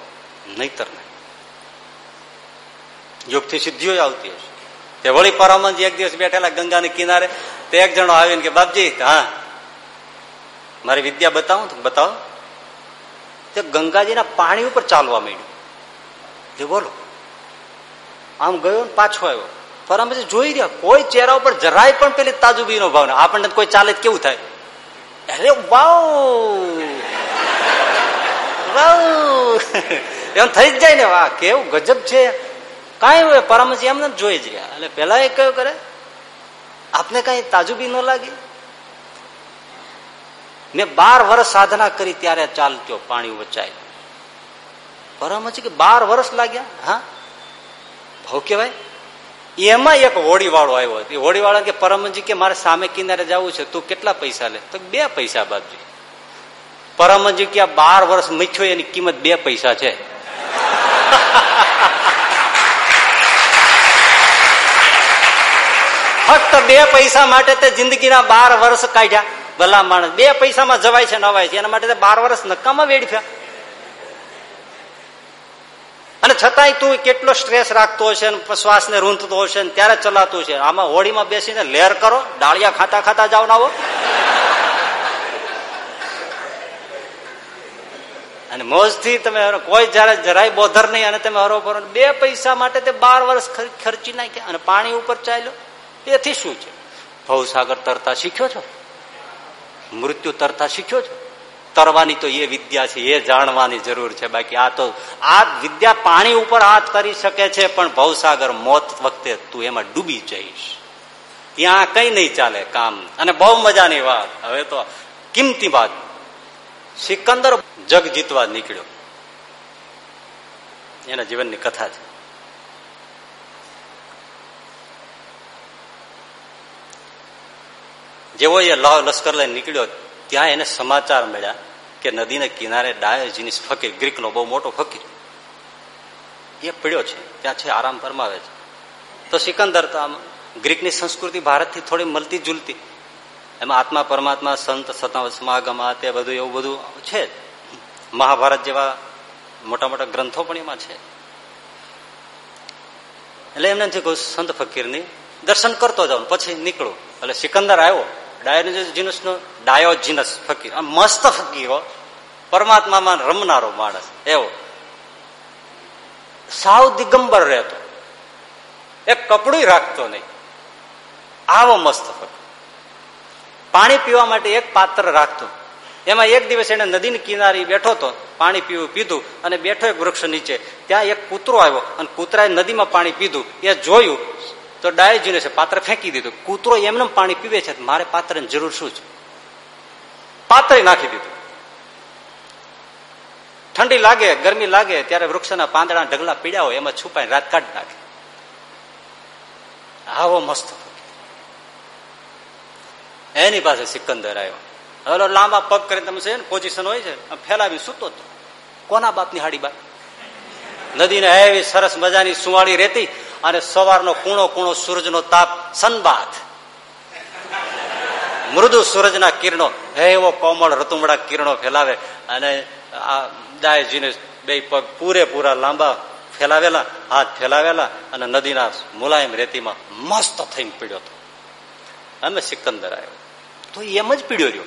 નહીતર નહીં. યોગથી સિદ્ધિઓ આવતી હશે. તે વળી પરમંજ એક દિવસ બેઠેલા ગંગાને કિનારે તે એક જણો આવીને કે, બાપજી, હા. મારી વિદ્યા બતાવું તો, બતાવો. તે ગંગાજીના પાણી ઉપર ચાલવા માંડ્યું. જે બોલો. આમ ગયો ને પાછો આવ્યો. પરમજી જોઈ રહ્યા, કોઈ ચહેરા ઉપર જરાય પણ પેલી તાજુબી નો ભાવ આપણને કોઈ ચાલે કેવું થાય? અરે વાવ! એમ થઈ જ જાય ને. વાહ, કેવું ગજબ છે. કાંઈ હોય પરમજી એમને જોઈ જ રહ્યા. એટલે પેલા એ કયો કરે? આપને કઈ તાજુબી ન લાગી? મેં બાર વર્ષ સાધના કરી ત્યારે ચાલતો પાણી વચાય. પરમજી કે બાર વર્ષ લાગ્યા? હા? ભાવ કેવાય એમાં એક હોળીવાળો આવ્યો એ હોળીવાળા કે, પરમજી કે, મારે સામે કિનારે જવું છે. તું કેટલા પૈસા લે? તો બે પૈસા બાપજી. પરમજી કે બાર વર્ષ મીઠ્યો એની કિંમત બે પૈસા છે. ફક્ત બે પૈસા માટે તે જિંદગીના બાર વર્ષ કાઢ્યા. ભલા માણસ. બે પૈસામાં જવાય છે, નવાય છે. એના માટે બાર વર્ષ નકામાં વેડફ્યા અને છતાંય તું કેટલો સ્ટ્રેસ રાખતો હશે શ્વાસને રૂંધતો હશે ત્યારે ચલાતું છે આમાં હોળીમાં બેસીને લેર કરો, ડાળિયા ખાતા ખાતા જાવ ના અને મોજથી તમે કોઈ જયારે જરાય બોધર નહીં અને તમે હરો ભરો બે પૈસા માટે તે બાર વર્ષ ખર્ચી નાખ્યા અને પાણી ઉપર ચાલ્યો. એથી શું છે? ભવસાગર તરતા શીખ્યો છો? મૃત્યુ તરતા શીખ્યો છો? તરવાની તો એ વિદ્યા છે, એ જાણવાની જરૂર છે. બાકી આ તો આ વિદ્યા પાણી ઉપર હાથ કરી શકે છે, પણ ભવસાગર મોત વખતે તું એમાં ડૂબી જઈશ. ત્યાં કઈ નહીં ચાલે કામ. અને બહુ મજાની વાત. હવે તો કિંમતી વાત. સિકંદર જગ જીતવા નીકળ્યો. એના જીવનની કથા છે. જેવો એ લશ્કર લઈને નીકળ્યો ત્યાં એને સમાચાર મળ્યા કે નદીને કિનારે ડાયોજીનિસ ફકીર ગ્રીકનો બહુ મોટો ફકીર એ પીડ્યો છે, ત્યાં છે, આરામ ફરમાવે છે. તો સિકંદર તો આમ ગ્રીકની સંસ્કૃતિ ભારતથી થોડી મળતી જુલતી એમાં આત્મા, પરમાત્મા, સંત સમાગમ તે બધું, એવું બધું છે મહાભારત જેવા મોટા મોટા ગ્રંથો પણ એમાં છે. એટલે એમને નથી સંત ફકીરની, દર્શન કરતો જાઉં પછી નીકળું. એટલે સિકંદર આવ્યો. ડાયોજીનસ નો ડાયોજીનસ ફકીર. મસ્ત ફકીરો પરમાત્મામાં રમનારો માણસ. એવો. સાવ દિગંબર રહેતો. એક કપડું રાખતો નહીં. આવો મસ્ત ફકીર. પાણી પીવા માટે એક પાત્ર રાખતો. એમાં એક દિવસ એને નદીની કિનારે બેઠો હતો પાણી પીવું પીધું અને બેઠો એક વૃક્ષ નીચે. ત્યાં એક કૂતરો આવ્યો અને કૂતરાએ નદીમાં પાણી પીધું. એ જોયું તો ડાયજીને છે, પાત્ર ફેંકી દીધું. કૂતરો એમને પાણી પીવે છે મારે પાત્રની જરૂર શું છે? પાત્ર નાખી દીધું. ઠંડી લાગે, ગરમી લાગે, ત્યારે વૃક્ષના પાંદડા ઢગલા પીડ્યા હોય, એમાં છુપાઈ રાત કાઢી નાખે. આવો મસ્ત એની પાસે સિકંદર આવ્યો. હલો, લાંબા પગ કરીને તમે પોઝિશન હોય છે ફેલાવી સૂતો કોના બાપની હાડી બાપ? નદીને એવી સરસ મજાની સુવાળી રેતી અને સવારનો કૂણો કૂણો સૂરજનો તાપ સનબાથ. મૃદુ સૂરજના કિરણો, હે એવો કોમળ રતુમડા કિરણો ફેલાવે અને આ દાયજીને બે પગ પૂરેપૂરા લાંબા ફેલાવેલા, હાથ ફેલાવેલા અને નદીના મુલાયમ રેતીમાં મસ્ત થઈને પીડ્યો હતો. અમે સિકંદર આવ્યો. તો એમ જ પીડ્યો રહ્યો.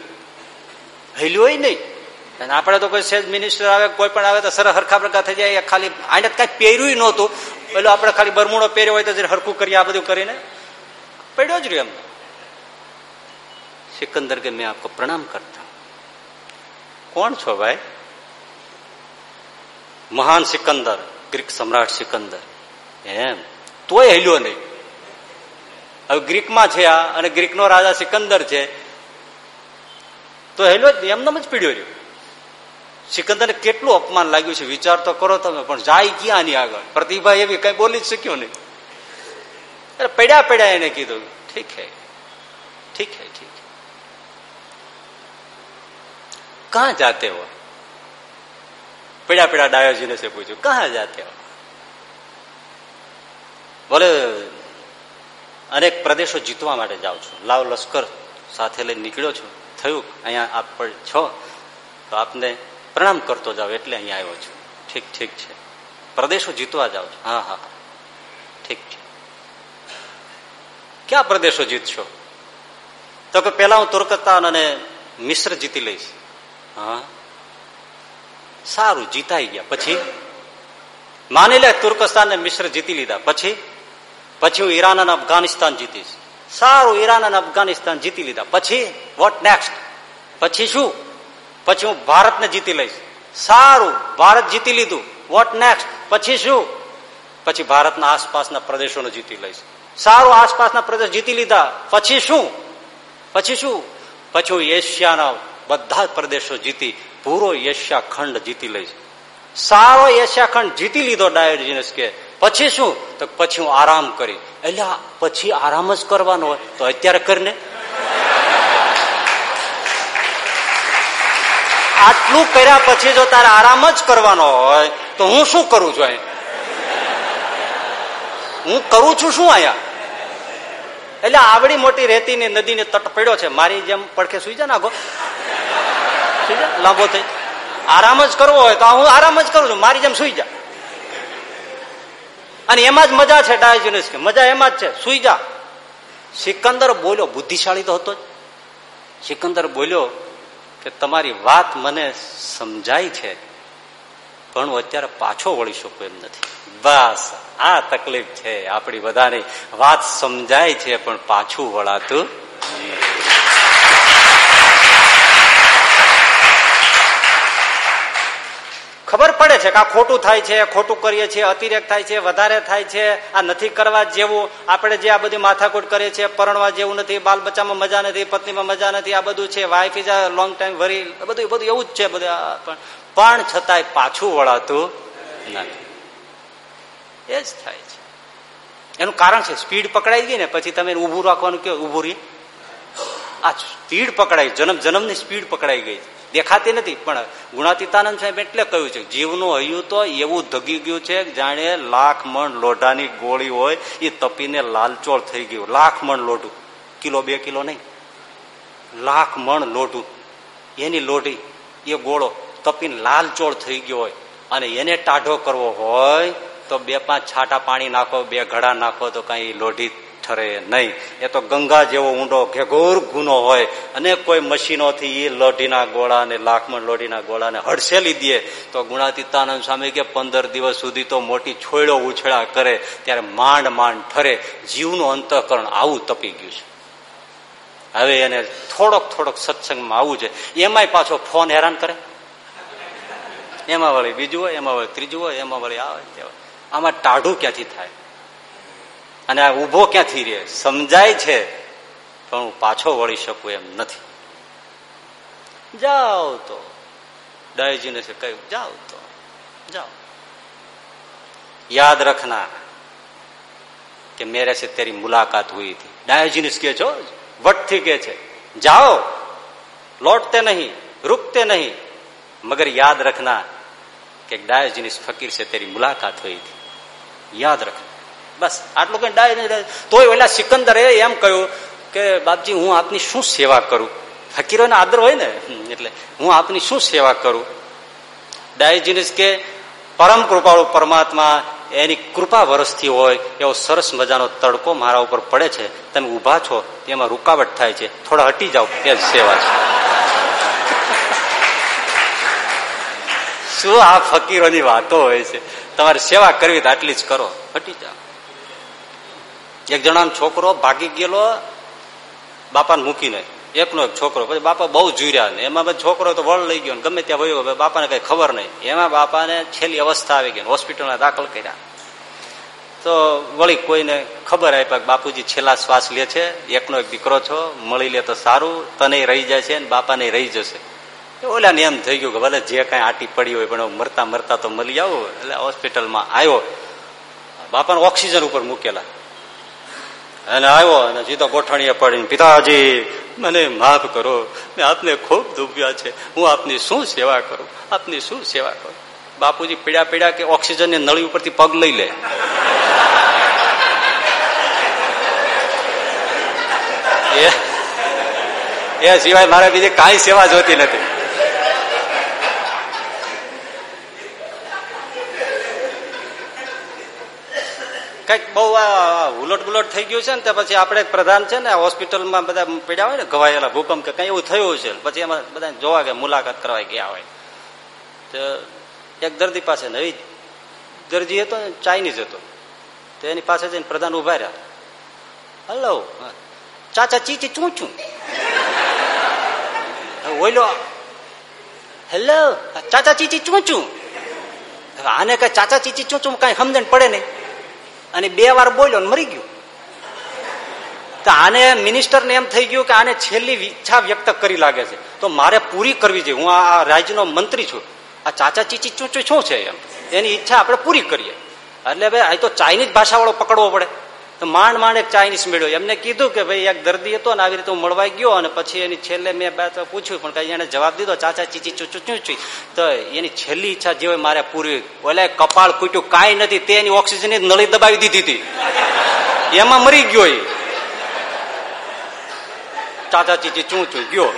હેલ્યો નહીં. અને આપણે તો કોઈ સેજ મિનિસ્ટર આવે, કોઈ પણ આવે તો સરસ હરખા પ્રકાર થઈ જાય. ખાલી આને કઈ પહેર્યું નહોતું. પેલું આપણે ખાલી બરમુડો પહેર્યો હોય તો હરખું કરીએ, આ બધું કરીને. પડ્યો જ રહ્યો એમ. સિકંદર કે મેં આપકો પ્રણામ કરતા. કોણ છો ભાઈ? મહાન સિકંદર, ગ્રીક સમ્રાટ સિકંદર. એમ. તોય હેલ્યો નહીં. હવે ગ્રીકમાં છે આ અને ગ્રીકનો રાજા સિકંદર છે. તો હેલો એમનામ જ પીડ્યો રહ્યો. સિકંદરને કેટલું અપમાન લાગ્યું છે? વિચાર તો કરો તમે, પણ જાય ક્યાં ની આગળ? પ્રતિભા એવી કઈ બોલી જ શક્યો નહીં. અરે પડ્યા પડ્યા એને કીધું. ઠીક હે ઠીક હે ઠીક કહા જાતે હો પડ્યા પડ્યા ડાયોજીને છે પૂછ્યું કહા જાતે હો બોલે, અનેક પ્રદેશો જીતવા માટે જાઉં છું. લાવ લશ્કર સાથે લઈ નીકળ્યો છું. થયું, અહીંયા આપ છો. તો આપને પ્રણામ કરતો જાવ એટલે અહીંયા આવ્યો છું. ઠીક ઠીક છે. પ્રદેશો જીતવા જાઉં છું. હા હા. ઠીક ઠીક. ક્યાં પ્રદેશો જીતશો? તો કે પેલા હું તુર્કસ્તાન અને મિશ્ર જીતી લઈશ. હા. સારું, જીતાઈ ગયા. પછી? માની લે તુર્કસ્તાન ને મિશ્ર જીતી લીધા. પછી? પછી હું ઈરાન અને અફઘાનિસ્તાન જીતીશ. સારું, ઈરાન અને અફઘાનિસ્તાન જીતી લીધા. પછી? વોટ નેક્સ્ટ પછી શું? પછી હું ભારતને જીતી લઈશ. સારું, ભારત જીતી લીધું. વોટ નેક્સ્ટ પછી શું? પછી ભારતના આસપાસના પ્રદેશોને જીતી લઈશ. સારું, આસપાસના પ્રદેશ જીતી લીધા. પછી શું? પછી શું? પછી હું એશિયાના બધા પ્રદેશો જીતી, પૂરો એશિયા ખંડ જીતી લઈશ. સારો એશિયા ખંડ જીતી લીધો ડાયોજીનસ કે, પછી શું? તો પછી હું આરામ કરી. એટલે પછી આરામ જ કરવાનો હોય તો અત્યારે કરીને આટલું કર્યા પછી જો તારે આરામ જ કરવાનો હોય, તો હું શું કરું છું અહીં? હું કરું છું શું અહીંયા? એટલે આવડી મોટી રેતી ને નદી નદીને તટ પડ્યો છે, મારી જેમ પડખે સુઈ જાય નાખો સુઈ જા, લાંબો થઈ. આરામ જ કરવો હોય તો હું આરામ જ કરું છું, મારી જેમ સુઈ જા. અને એમાં જ મજા છે ડાયજોનિસ કે મજા એમાં જ છે, સુઈ જા. સિકંદર બોલ્યો, બુદ્ધિશાળી તો હતો જ. સિકંદર બોલ્યો કે તમારી વાત મને સમજાય છે, પણ હું અત્યારે પાછો વળી શકું એમ નથી. બસ, આ તકલીફ છે. આપણી બધાની વાત સમજાય છે, પણ પાછું વળાતું ખબર પડે છે કે આ ખોટું થાય છે, ખોટું કરીએ છીએ, અતિરેક થાય છે, વધારે થાય છે, આ નથી કરવા જેવું આપણે જે આ બધી માથાકૂટ કરીએ છીએ, પરણવા જેવું નથી બાલ બચ્ચામાં મજા નથી, પત્નીમાં મજા નથી, આ બધું છે wife is long time worry બધું બધું એવું જ છે બધું પણ. છતાંય પાછું વળાતું નથી. એ જ થાય છે. એનું કારણ છે, સ્પીડ પકડાઈ ગઈ ને, પછી તમે ઉભું રાખવાનું કે ઉભું રહી. આ સ્પીડ પકડાઈ, જન્મ, જન્મની સ્પીડ પકડાઈ ગઈ દેખાતી નથી. પણ ગુણાતીતાનંદ સાહેબ એટલે કહ્યું છે, જીવનું હૈયું તો એવું ધગી ગયું છે, જાણે લાખ મણ લોઢાની ગોળી હોય, એ તપીને લાલચોળ થઈ ગયું. લાખ મણ લોઢું. કિલો બે કિલો નહીં. લાખ મણ લોઢું. એની લોઢી, એ ગોળો તપીને લાલચોળ થઈ ગયો હોય અને એને ટાઢો કરવો હોય, તો બે પાંચ છાટા પાણી નાખો, બે ઘડા નાખો, તો કઈ લોઢી ઠરે નહીં. એ તો ગંગા જેવો ઊંડો ઘેઘોર ગુનો હોય અને કોઈ મશીનોથી એ લોઢીના ગોળા ને લાખમણ લોઢીના ગોળાને હડસેલી દે, તો ગુણાતીતાનંદ સ્વામી કે પંદર દિવસ સુધી તો મોટી છોયડો ઉછળા કરે, ત્યારે માંડ માંડ ઠરે. જીવનું અંતઃકરણ આવું તપી ગયું છે. હવે એને થોડોક થોડોક સત્સંગમાં આવવું છે. એમાંય પાછો ફોન હેરાન કરે. એમાં વળી બીજું હોય, એમાં વળી ત્રીજું હોય, એમાં વળી આવે. આમાં ટાઢું ક્યાંથી થાય? અને આ ઊભો ક્યાંથી રે સમજાય છે, પણ હું પાછો વળી શકું એમ નથી. જાઓ તો. ડાયજીને છે કહ્યું, જાઓ તો, જાઓ. યાદ રખના કે મેરે છે તેરી મુલાકાત હુઈ હતી. ડાયજીનિસ કે છો? વટથી કે છે, જાઓ, લૌટતે નહીં, રૂકતે નહીં. મગર યાદ રખના કે ડાયોજીનિસ ફકીર છે તેરી મુલાકાત હોય હતી. યાદ રખના. બસ, આટલું કઈ ડાય તોય ઓલા સિકંદરે એમ કહ્યું કે, બાપજી, હું આપની શું સેવા કરું? ફકીરોને આદર હોય ને એટલે, હું આપની શું સેવા કરું? ડાયજીને કે, પરમ કૃપાળુ પરમાત્મા, એની કૃપા વરસથી હોય, એવો સરસ મજાનો તડકો મારા ઉપર પડે છે. તમે ઊભા છો એમાં રૂકાવટ થાય છે. થોડા હટી જાઓ એ સેવા છે. શું આ ફકીરોની વાતો હોય છે? તમારે સેવા કરવી તો આટલી જ કરો. હટી જાઓ. એક જણાનો છોકરો ભાગી ગયેલો બાપાને મૂકીને. એકનો એક છોકરો. પછી બાપા બહુ જુર્યા ને. એમાં છોકરો તો વળ લઈ ગયો ગમે ત્યાં વયો બાપાને કઈ ખબર નહીં. એમાં બાપાને છેલ્લી અવસ્થા આવી ગઈ હોસ્પિટલમાં દાખલ કર્યા. તો વળી કોઈને ખબર આપ્યા બાપુજી છેલ્લા શ્વાસ લે છે. એકનો એક દીકરો છો. મળી લે તો સારું. તને રહી જાય છે ને બાપાને રહી જશે. ઓલાને એમ થઈ ગયું કે ભલે જે કાંઈ આટી પડી હોય, પણ મરતા મરતા તો મળી આવું. એટલે હોસ્પિટલમાં આવ્યો. બાપાને ઓક્સિજન ઉપર મૂકેલા. અને આવ્યો અને સીધો ગોઠણીએ પડીને, પિતાજી, મને માફ કરો. મેં આપને ખૂબ દુભ્યા છે. હું આપની શું સેવા કરું? આપની શું સેવા કરું? બાપુજી પીડા પીડા કે ઓક્સિજનની નળી ઉપરથી પગ લઈ લે. એ સિવાય મારે બીજી કાંઈ સેવા જોતી નથી. કંઈક બહુ ઉલટ ગુલટ થઈ ગયું છે ને પછી આપણે પ્રધાન છે ને હોસ્પિટલમાં બધા પીડ્યા હોય ને ઘવાયેલા ભૂકંપ કે કઈ એવું થયું છે, પછી એમાં બધા જોવા કે મુલાકાત કરવા ગયા હોય. તો એક દર્દી પાસે નવી દર્દી હતો ને, ચાઇનીઝ હતો. તો એની પાસે જઈને પ્રધાન ઊભા રહ્યા. હલો, ચાચા ચીચી ચું છું? ઓઈલો હેલો, ચાચા ચીચી ચું છું? આને કઈ ચાચા ચીચી ચું ચું કઈ સમજણ પડે નહીં. અને બે વાર બોલ્યો ને મરી ગયું. તો આને મિનિસ્ટરને એમ થઈ ગયું કે આને છેલ્લી ઈચ્છા વ્યક્ત કરી લાગે છે. તો મારે પૂરી કરવી જોઈએ હું આ રાજ્યનો મંત્રી છું. આ ચાચા ચીચી ચૂંચું શું છે એમ? એની ઈચ્છા આપણે પૂરી કરીએ. એટલે ભાઈ, આ તો ચાઇનીઝ ભાષાવાળો પકડવો પડે. તો માંડ માંડ એક ચાઇનીઝ મેળ્યો એમને કીધું કે ભાઈ, એક દર્દી હતો ને આવી રીતે હું મળવાઈ ગયો અને પછી એની છેલ્લે મેં બે પૂછ્યું, પણ કઈ એને જવાબ દીધો ચાચા ચીચી ચૂચું ચૂચી તો એની છેલ્લી ઈચ્છા જે મારે પૂરી ઓલે કપાળ કૂટ્યું કાંઈ નથી તે એની ઓક્સિજન નળી દબાવી દીધી હતી. એમાં મરી ગયો ચાચા ચીચી ચૂ, ગયો.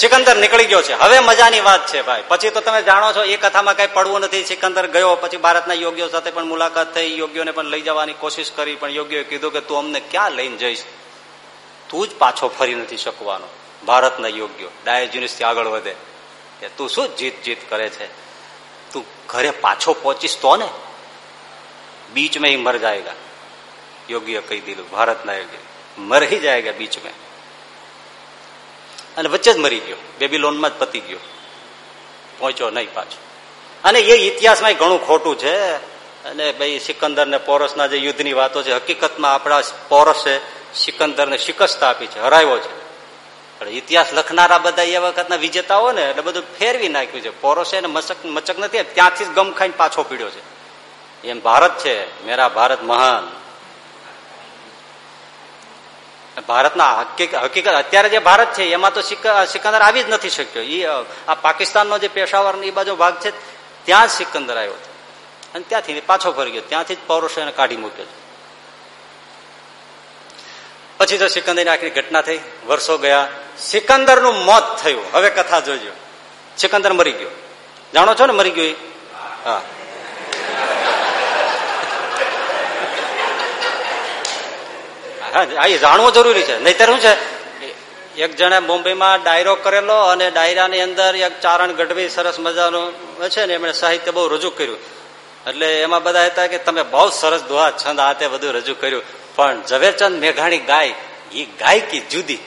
સિકંદર નીકળી ગયો છે. હવે મજાની વાત છે ભાઈ. પછી તો તમે જાણો છો, એ કથામાં કઈ પડવું નથી. સિકંદર ગયો, પછી ભારતના યોગ્યો સાથે પણ મુલાકાત થઈ. યોગ્યોને પણ લઈ જવાની કોશિશ કરી, પણ યોગ્યોએ કીધું કે તું અમને ક્યાં લઈને જઈશ? તું જ પાછો ફરી નથી શકવાનો. ભારતના યોગ્યો ડાયજ્યુનિસથી આગળ વધે. કે તું શું જીત જીત કરે છે? તું ઘરે પાછો પહોંચીશ તો ને? બીચ મેં મર જાયગા. યોગ્ય કહી દીધું, ભારતના યોગ્ય મરહી જાયગા બીચ મેં અને વચ્ચે જ મરી ગયો. બેબી લોનમાં જ પતી ગયો. પહોંચ્યો નહીં પાછો. અને એ ઇતિહાસમાં ઘણું ખોટું છે. અને ભાઈ સિકંદર ને પોરસના જે યુદ્ધની વાતો છે, હકીકતમાં આપણા પોરસે સિકંદરને શિકસ્ત આપી છે, હરાવ્યો છે. પણ ઇતિહાસ લખનારા બધા એ વખતના વિજેતાઓ ને એટલે બધું ફેરવી નાખ્યું છે. પોરસે એને મચક મચક નથી, ત્યાંથી જ ગમ ખાઈને પાછો પીડ્યો છે. એમ ભારત છે, મેરા ભારત મહાન. ભારતના હકીકત, અત્યારે જે ભારત છે, એમાં તો સિકંદર આવી જ નથી શક્યો. એ આ પાકિસ્તાનનો જે પેશાવર એ બાજુ ભાગ છે, ત્યાં જ સિકંદર આવ્યો હતો. અને ત્યાંથી પાછો ફરી ગયો. ત્યાંથી જ પૌરુષો એને કાઢી મૂક્યો પછી તો સિકંદરની આખરી ઘટના થઈ. વર્ષો ગયા. સિકંદરનું મોત થયું. હવે કથા જોજો. સિકંદર મરી ગયો. જાણો છો ને મરી ગયો હા. હા એ જાણવું જરૂરી છે. નહીતર શું છે? એક જણે મુંબઈમાં ડાયરો કરેલો અને ડાયરાની અંદર એક ચારણ ગઢવી સરસ મજાનું છે ને એમણે સાહિત્ય બહુ રજૂ કર્યું. એટલે એમાં બધા હતા કે તમે બહુ સરસ દોહા છંદ આ તે બધું રજૂ કર્યું. પણ ઝવેરચંદ મેઘાણી ગાય એ ગાય કી જુદી?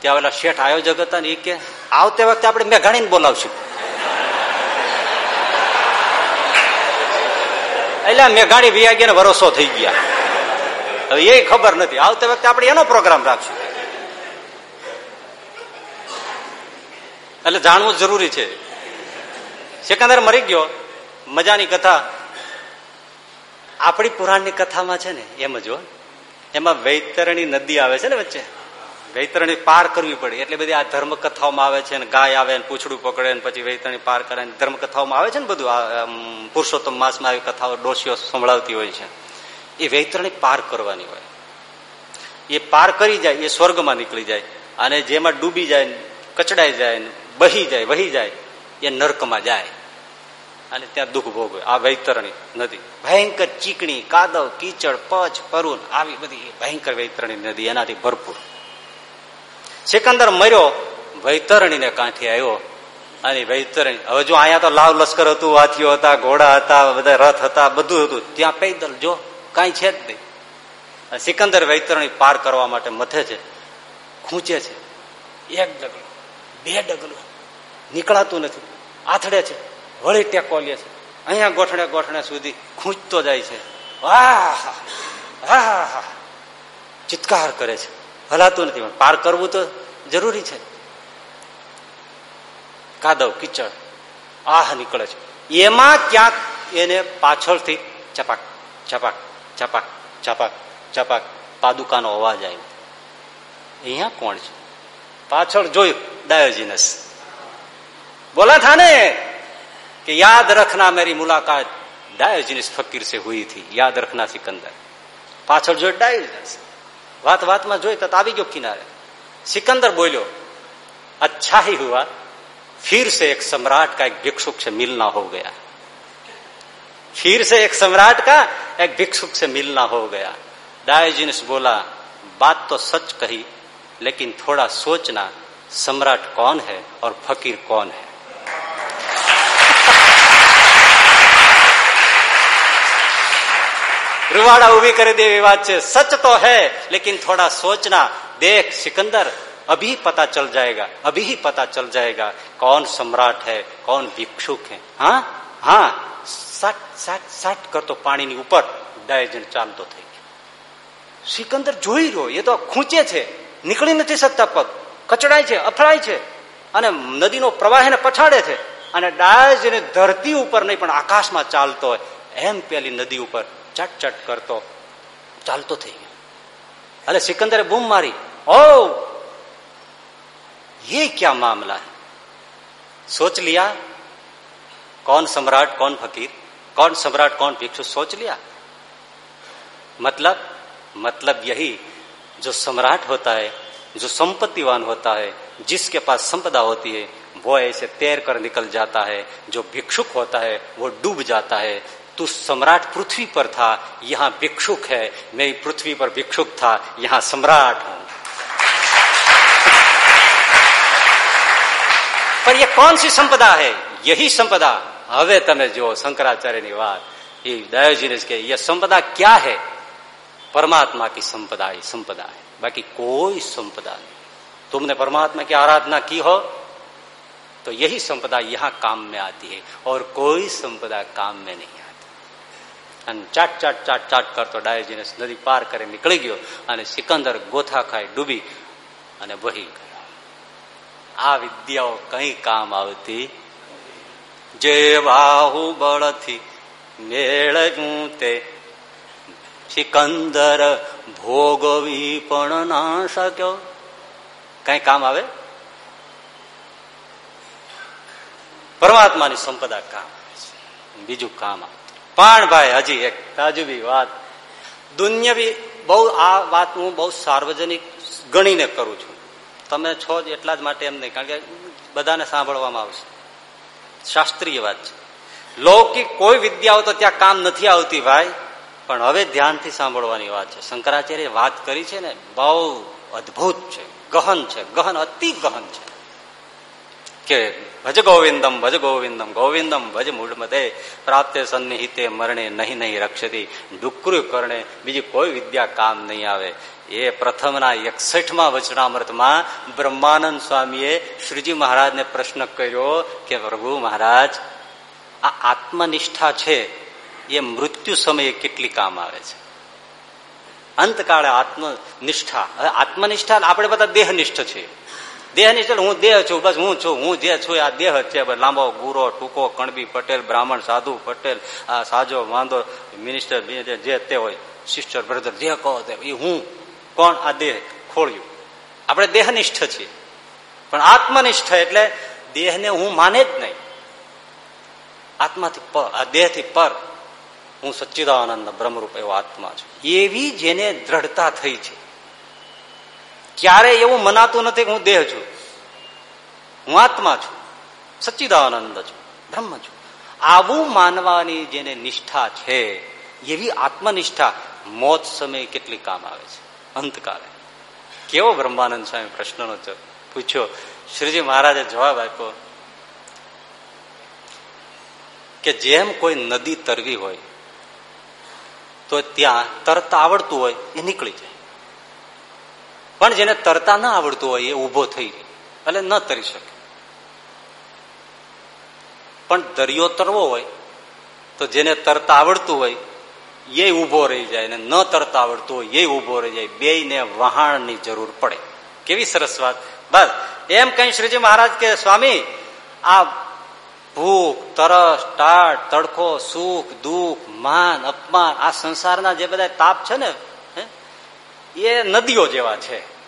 ત્યાં ઓલા શેઠ આયોજક હતા ને એ કે, આવતે વખતે આપણે મેઘાણીને બોલાવશું. એટલે મેઘાણી વિયાગીને વરસો થઈ ગયા. એ ખબર નથી. આવતી વખતે આપણે એનો પ્રોગ્રામ રાખશું. એટલે જાણવું જરૂરી છે. સિકંદર મરી ગયો. મજાની કથા. આપણી પુરાણની કથામાં છે ને, એમ જ એમાં વૈતરણી નદી આવે છે ને વચ્ચે. વૈતરણી પાર કરવી પડે. એટલે બધી આ ધર્મ કથાઓમાં આવે છે ને, ગાય આવે ને, પૂછડું પકડે ને, પછી વૈતરણી પાર કરે ધર્મ કથાઓમાં આવે છે ને બધું. પુરુષોત્તમ માસમાં આવી કથાઓ ડોસીઓ સંભળાવતી હોય છે. એ વૈતરણી પાર કરવાની હોય. એ પાર કરી જાય, એ સ્વર્ગમાં નીકળી જાય. અને જેમાં ડૂબી જાય, કચડાઈ જાય, બહી જાય, વહી જાય, એ નર્કમાં જાય. અને ત્યાં દુઃખ ભોગવે. આ વૈતરણી નદી. ભયંકર ચીકણી, કાદવ, કીચડ, પચ, પરુન, આવી બધી ભયંકર વૈતરણી નદી, એનાથી ભરપૂર. સિકંદર મર્યો, વૈતરણીને કાંઠે આવ્યો અને વૈતરણી, હવે જો અહીંયા તો લાવ લશ્કર હતું હાથીઓ હતા, ઘોડા હતા, બધા રથ હતા, બધું હતું. ત્યાં પૈદલ જો કાંઈ છે જ નહીં. સિકંદર વૈતરણી પાર કરવા માટે મથે છે, ખૂંચે છે. એક ડગલું, બે ડગલું, નીકળાતું નથી. આથડે છે, વળી ટેકો લે છે. અહીંયા ગોઠણે ગોઠણે સુધી ખૂંચતો જાય છે. ચિત્કાર કરે છે. હલાતું નથી, પણ પાર કરવું તો જરૂરી છે. કાદવ, કિચડ, આહ નીકળે છે. એમાં ક્યાંક એને પાછળથી ચપાક ચપાક ચપક ચપક ચપક પાદુકાનો અવાજ આવ્યો અહીંયા કોણ છે પાછળ જોયું ડાયોજીનસ બોલા થા ને કે યાદ રખના મેરી મુલાકાત ડાયોજીનસ ફકીર સે હુઈ થી યાદ રખના સિકંદર પાછળ જોયું ડાયોજીનસ વાત વાતમાં જોઈ તો આવી ગયો કિનારે સિકંદર બોલ્યો અચ્છા હી હુઆ ફિર સે એક સમ્રાટ કા એક भिक्षुक से मिलना हो गया फिर से एक सम्राट का एक भिक्षुक से मिलना हो गया। डायोजिनस बोला, बात तो सच कही, लेकिन थोड़ा सोचना, सम्राट कौन है और फकीर कौन है? रुवाड़ा उभी कर दे विवाद से सच तो है, लेकिन थोड़ा सोचना, देख सिकंदर, अभी पता चल जाएगा, अभी ही पता चल जाएगा, कौन सम्राट है, कौन भिक्षुक है हाँ हाँ સાટ સાટ સાટ કરતો પાણીની ઉપર ડાયજન ચાલતો થઈ ગયો સિકંદર જોઈ રહ્યો એ તો ખૂંચે છે નીકળી નથી શકતા પગ કચડાય છે અફડાય છે અને નદીનો પ્રવાહ એને પછાડે છે અને ડાયજને ધરતી ઉપર નહીં પણ આકાશમાં ચાલતો હોય એમ પેલી નદી ઉપર ચટ ચટ કરતો ચાલતો થઈ ગયો એટલે સિકંદરે બૂમ મારી ઓ ये क्या मामला है सोच लिया कौन सम्राट कौन फकीर कौन सम्राट, कौन भिक्षु, सोच लिया। मतलब मतलब यही, जो सम्राट होता है, जो संपत्तिवान होता है, जिसके पास संपदा होती है, वो ऐसे तैर कर निकल जाता है, जो भिक्षुक होता है, वो डूब जाता है। तू सम्राट पृथ्वी पर था, यहाँ भिक्षुक है। मैं पृथ्वी पर भिक्षुक था, यहाँ सम्राट हूँ। पर ये कौन सी संपदा है? यही संपदा। હવે તમે જુઓ શંકરાચાર્યની વાત એ डायोजिनस के ये संपदा क्या है परमात्मा की संपदा ही संपदा है बाकी कोई संपदा नहीं तुमने परमात्मा की आराधना की हो तो यही संपदा यहाँ काम में आती है और कोई संपदा काम में नहीं आती અને ચાટ ચાટ ચાટ ચાટ કરતો ડાયોજીનસ નદી પાર કરી નીકળી ગયો અને સિકંદર ગોથા ખાઈ ડૂબી અને વહી ગયો આ વિદ્યાઓ કઈ કામ આવતી જે બાહુબળથી મેળવું તે સિકંદર ભોગવી પણ ના શક્યો. કઈ કામ આવે? પરમાત્માની સંપદા કામ બીજું કામ પણ ભાઈ હજી એક તાજુબી વાત. દુનિયાવી બહુ, આ વાત હું બહુ સાર્વજનિક ગણીને કરું છું. તમે છો જ એટલા જ માટે એમ નહીં, કારણ કે બધાને સાંભળવામાં આવશે. શાસ્ત્રીય વાત છે. લૌકિક કોઈ વિદ્યાઓ તો ત્યાં કામ નથી આવતી ભાઈ, પણ હવે ધ્યાનથી સાંભળવાની વાત છે. શંકરાચાર્ય વાત કરી છે ને, બહુ અદભુત છે, ગહન છે, ગહન, અતિ ગહન છે. કે ભજ ગોવિંદમ ભજ ગોવિંદમ ગોવિંદમ ભજ મૂળમદે પ્રાપ્તે સન્નિહિતે, મરણે નહીં નહીં રક્ષતી, ડુકરું કરણે, બીજી કોઈ વિદ્યા કામ નહીં આવે. એ પ્રથમના એકસઠમાં વચનામૃતમાં બ્રહ્માનંદ સ્વામીએ શ્રીજી મહારાજને પ્રશ્ન કર્યો કે, પ્રભુ મહારાજ, આ આત્મનિષ્ઠા છે, એ મૃત્યુ સમયે કેટલી કામ આવે છે? અંતકાળે આત્મનિષ્ઠા, હવે આત્મનિષ્ઠા આપણે બધા દેહનિષ્ઠ છીએ. દેહનિષ્ઠ હું દેહ છું, બસ હું છું, હું જે છું આ દેહ છે. લાંબો, ગુરો, ટૂંકો, કણબી, પટેલ, બ્રાહ્મણ, સાધુ, પટેલ, આ સાજો વાંધો મિનિસ્ટર જે તે હોય, સિસ્ટર, બ્રધર, જે કહો તે હું. કોણ આ દેહ? ખોળ્યું. આપણે દેહનિષ્ઠ છીએ. પણ આત્મનિષ્ઠ એટલે દેહને હું માને જ નહીં. આત્માથી પર, આ દેહથી પર હું સચ્ચિદાનંદ બ્રહ્મરૂપ એવો આત્મા છું. એવી જેને દ્રઢતા થઈ છે. ક્યારે એવું મનાતું નથી કે હું દેહ છું. હું આત્મા છું. સચ્ચિદાનંદ છું. બ્રહ્મ છું. આવું માનવાની જેને નિષ્ઠા છે, એવી આત્મનિષ્ઠા મોત સમયે કેટલી કામ આવે છે. અંતકાળે કેવો બ્રહ્માનંદ સ્વામી પ્રશ્નનો પૂછ્યો. શ્રીજી મહારાજે જવાબ આપ્યો કે જેમ કોઈ નદી તરવી હોય, તો ત્યાં તરતા આવડતું હોય એ નીકળી જાય. પણ જેને તરતા ના આવડતું હોય એ ઊભો થઈ જાય એટલે ન તરી શકે. પણ દરિયો તરવો હોય, તો જેને તરતા આવડતું હોય એ ઊભો રહી જાય ને ન તરતા આવડતું હોય એ ઊભો રહી જાય. બે ને વહાણની જરૂર પડે. કેવી સરસ વાત. બસ, એમ કઈ શ્રીજી મહારાજ કે, સ્વામી, આ ભૂખ, તરસ ટાટ તડકો, સુખ, દુઃખ, માન, અપમાન, આ સંસારના જે બધા તાપ છે ને એ નદીઓ જેવા છે.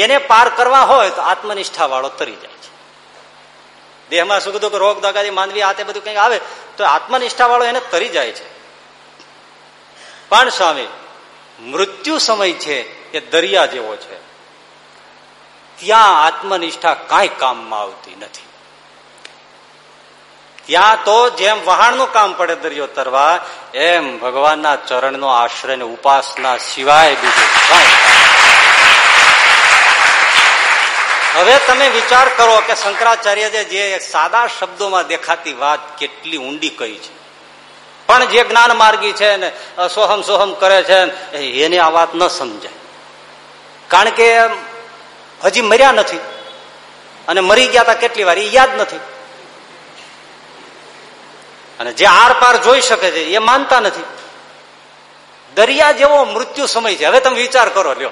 એને પાર કરવા હોય તો આત્મનિષ્ઠા વાળો તરી જાય છે. દેહમાં સુખ દુઃખ, રોગ, દગાદી માનવી આ તે બધું કંઈક આવે તો આત્મનિષ્ઠા વાળો એને તરી જાય છે. પણ સ્વામી મૃત્યુ સમય છે એ દરિયા જેવો છે. ત્યાં આત્મનિષ્ઠા કાંઈ કામમાં આવતી નથી. ત્યાં તો જેમ વહાણનું કામ પડે દરિયો તરવા, એમ ભગવાનના ચરણનો આશ્રય ને ઉપાસના સિવાય બીજું હવે તમે વિચાર કરો કે શંકરાચાર્ય જે સાદા શબ્દોમાં દેખાતી વાત કેટલી ઊંડી કઈ છે. પણ જે જ્ઞાન માર્ગી છે ને સોહમ સોહમ કરે છે એને આ વાત ન સમજાય. કારણ કે હજી મર્યા નથી. અને મરી ગયા હતા કેટલી વાર, એ યાદ નથી. અને જે આર પાર જોઈ શકે છે, એ માનતા નથી. દરિયા જેવો મૃત્યુ સમય છે. હવે તમે વિચાર કરો, લ્યો.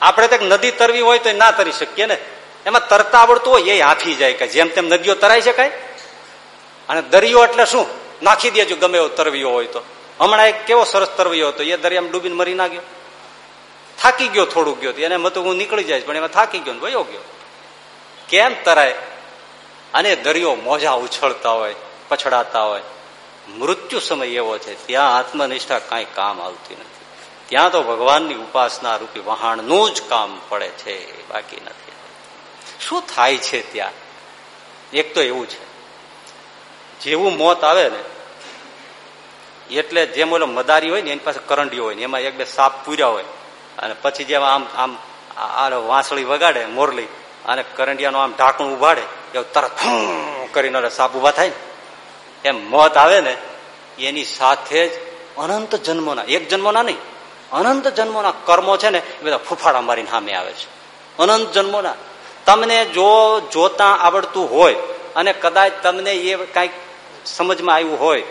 આપણે તો નદી તરવી હોય તો ના તરી શકીએ ને. એમાં તરતા આવડતું હોય, એ હાંફી જાય કે જેમ તેમ નદીઓ તરાઈ શકાય. અને દરિયો એટલે શું? નાખી દેજો ગમે એવો તરવીયો હોય તો. હમણાં એક કેવો સરસ તરવીયો હતો, એ દરિયામાં ડૂબીને મરી ના ગયો. થાકી ગયો થોડુંક ગયો એને મત હું નીકળી જાય પણ એમાં થાકી ગયો વયો ગયો. કેમ તરાય? અને દરિયો મોજા ઉછળતા હોય, પછડાતા હોય. મૃત્યુ સમય એવો છે, ત્યાં આત્મનિષ્ઠા કાંઈ કામ આવતી નથી. ત્યાં તો ભગવાનની ઉપાસના રૂપી વહાણનું જ કામ પડે છે, બાકી નથી. શું થાય છે ત્યાં? એક તો એવું છે. જેવું મોત આવે ને, એટલે જેમ ઓલો મદારી હોય ને, એની પાસે કરંડીઓ હોય ને, એમાં એક બે સાપ પૂર્યા હોય. અને પછી જેમ આમ આમ વાંસળી વગાડે, મોરલી, અને કરંડિયાનું આમ ઢાંકણું ઉભાડે, એવું તરત કરીને સાપ ઊભા થાય ને. એમ મોત આવે ને, એની સાથે જ અનંત જન્મોના, એક જન્મોના નહીં, અનંત જન્મોના કર્મો છે ને, એ બધા ફૂફાડા મારીને સામે આવે છે. અનંત જન્મોના. તમને જો જોતા આવડતું હોય, અને કદાચ તમને એ કાંઈક સમજમાં આવ્યું હોય,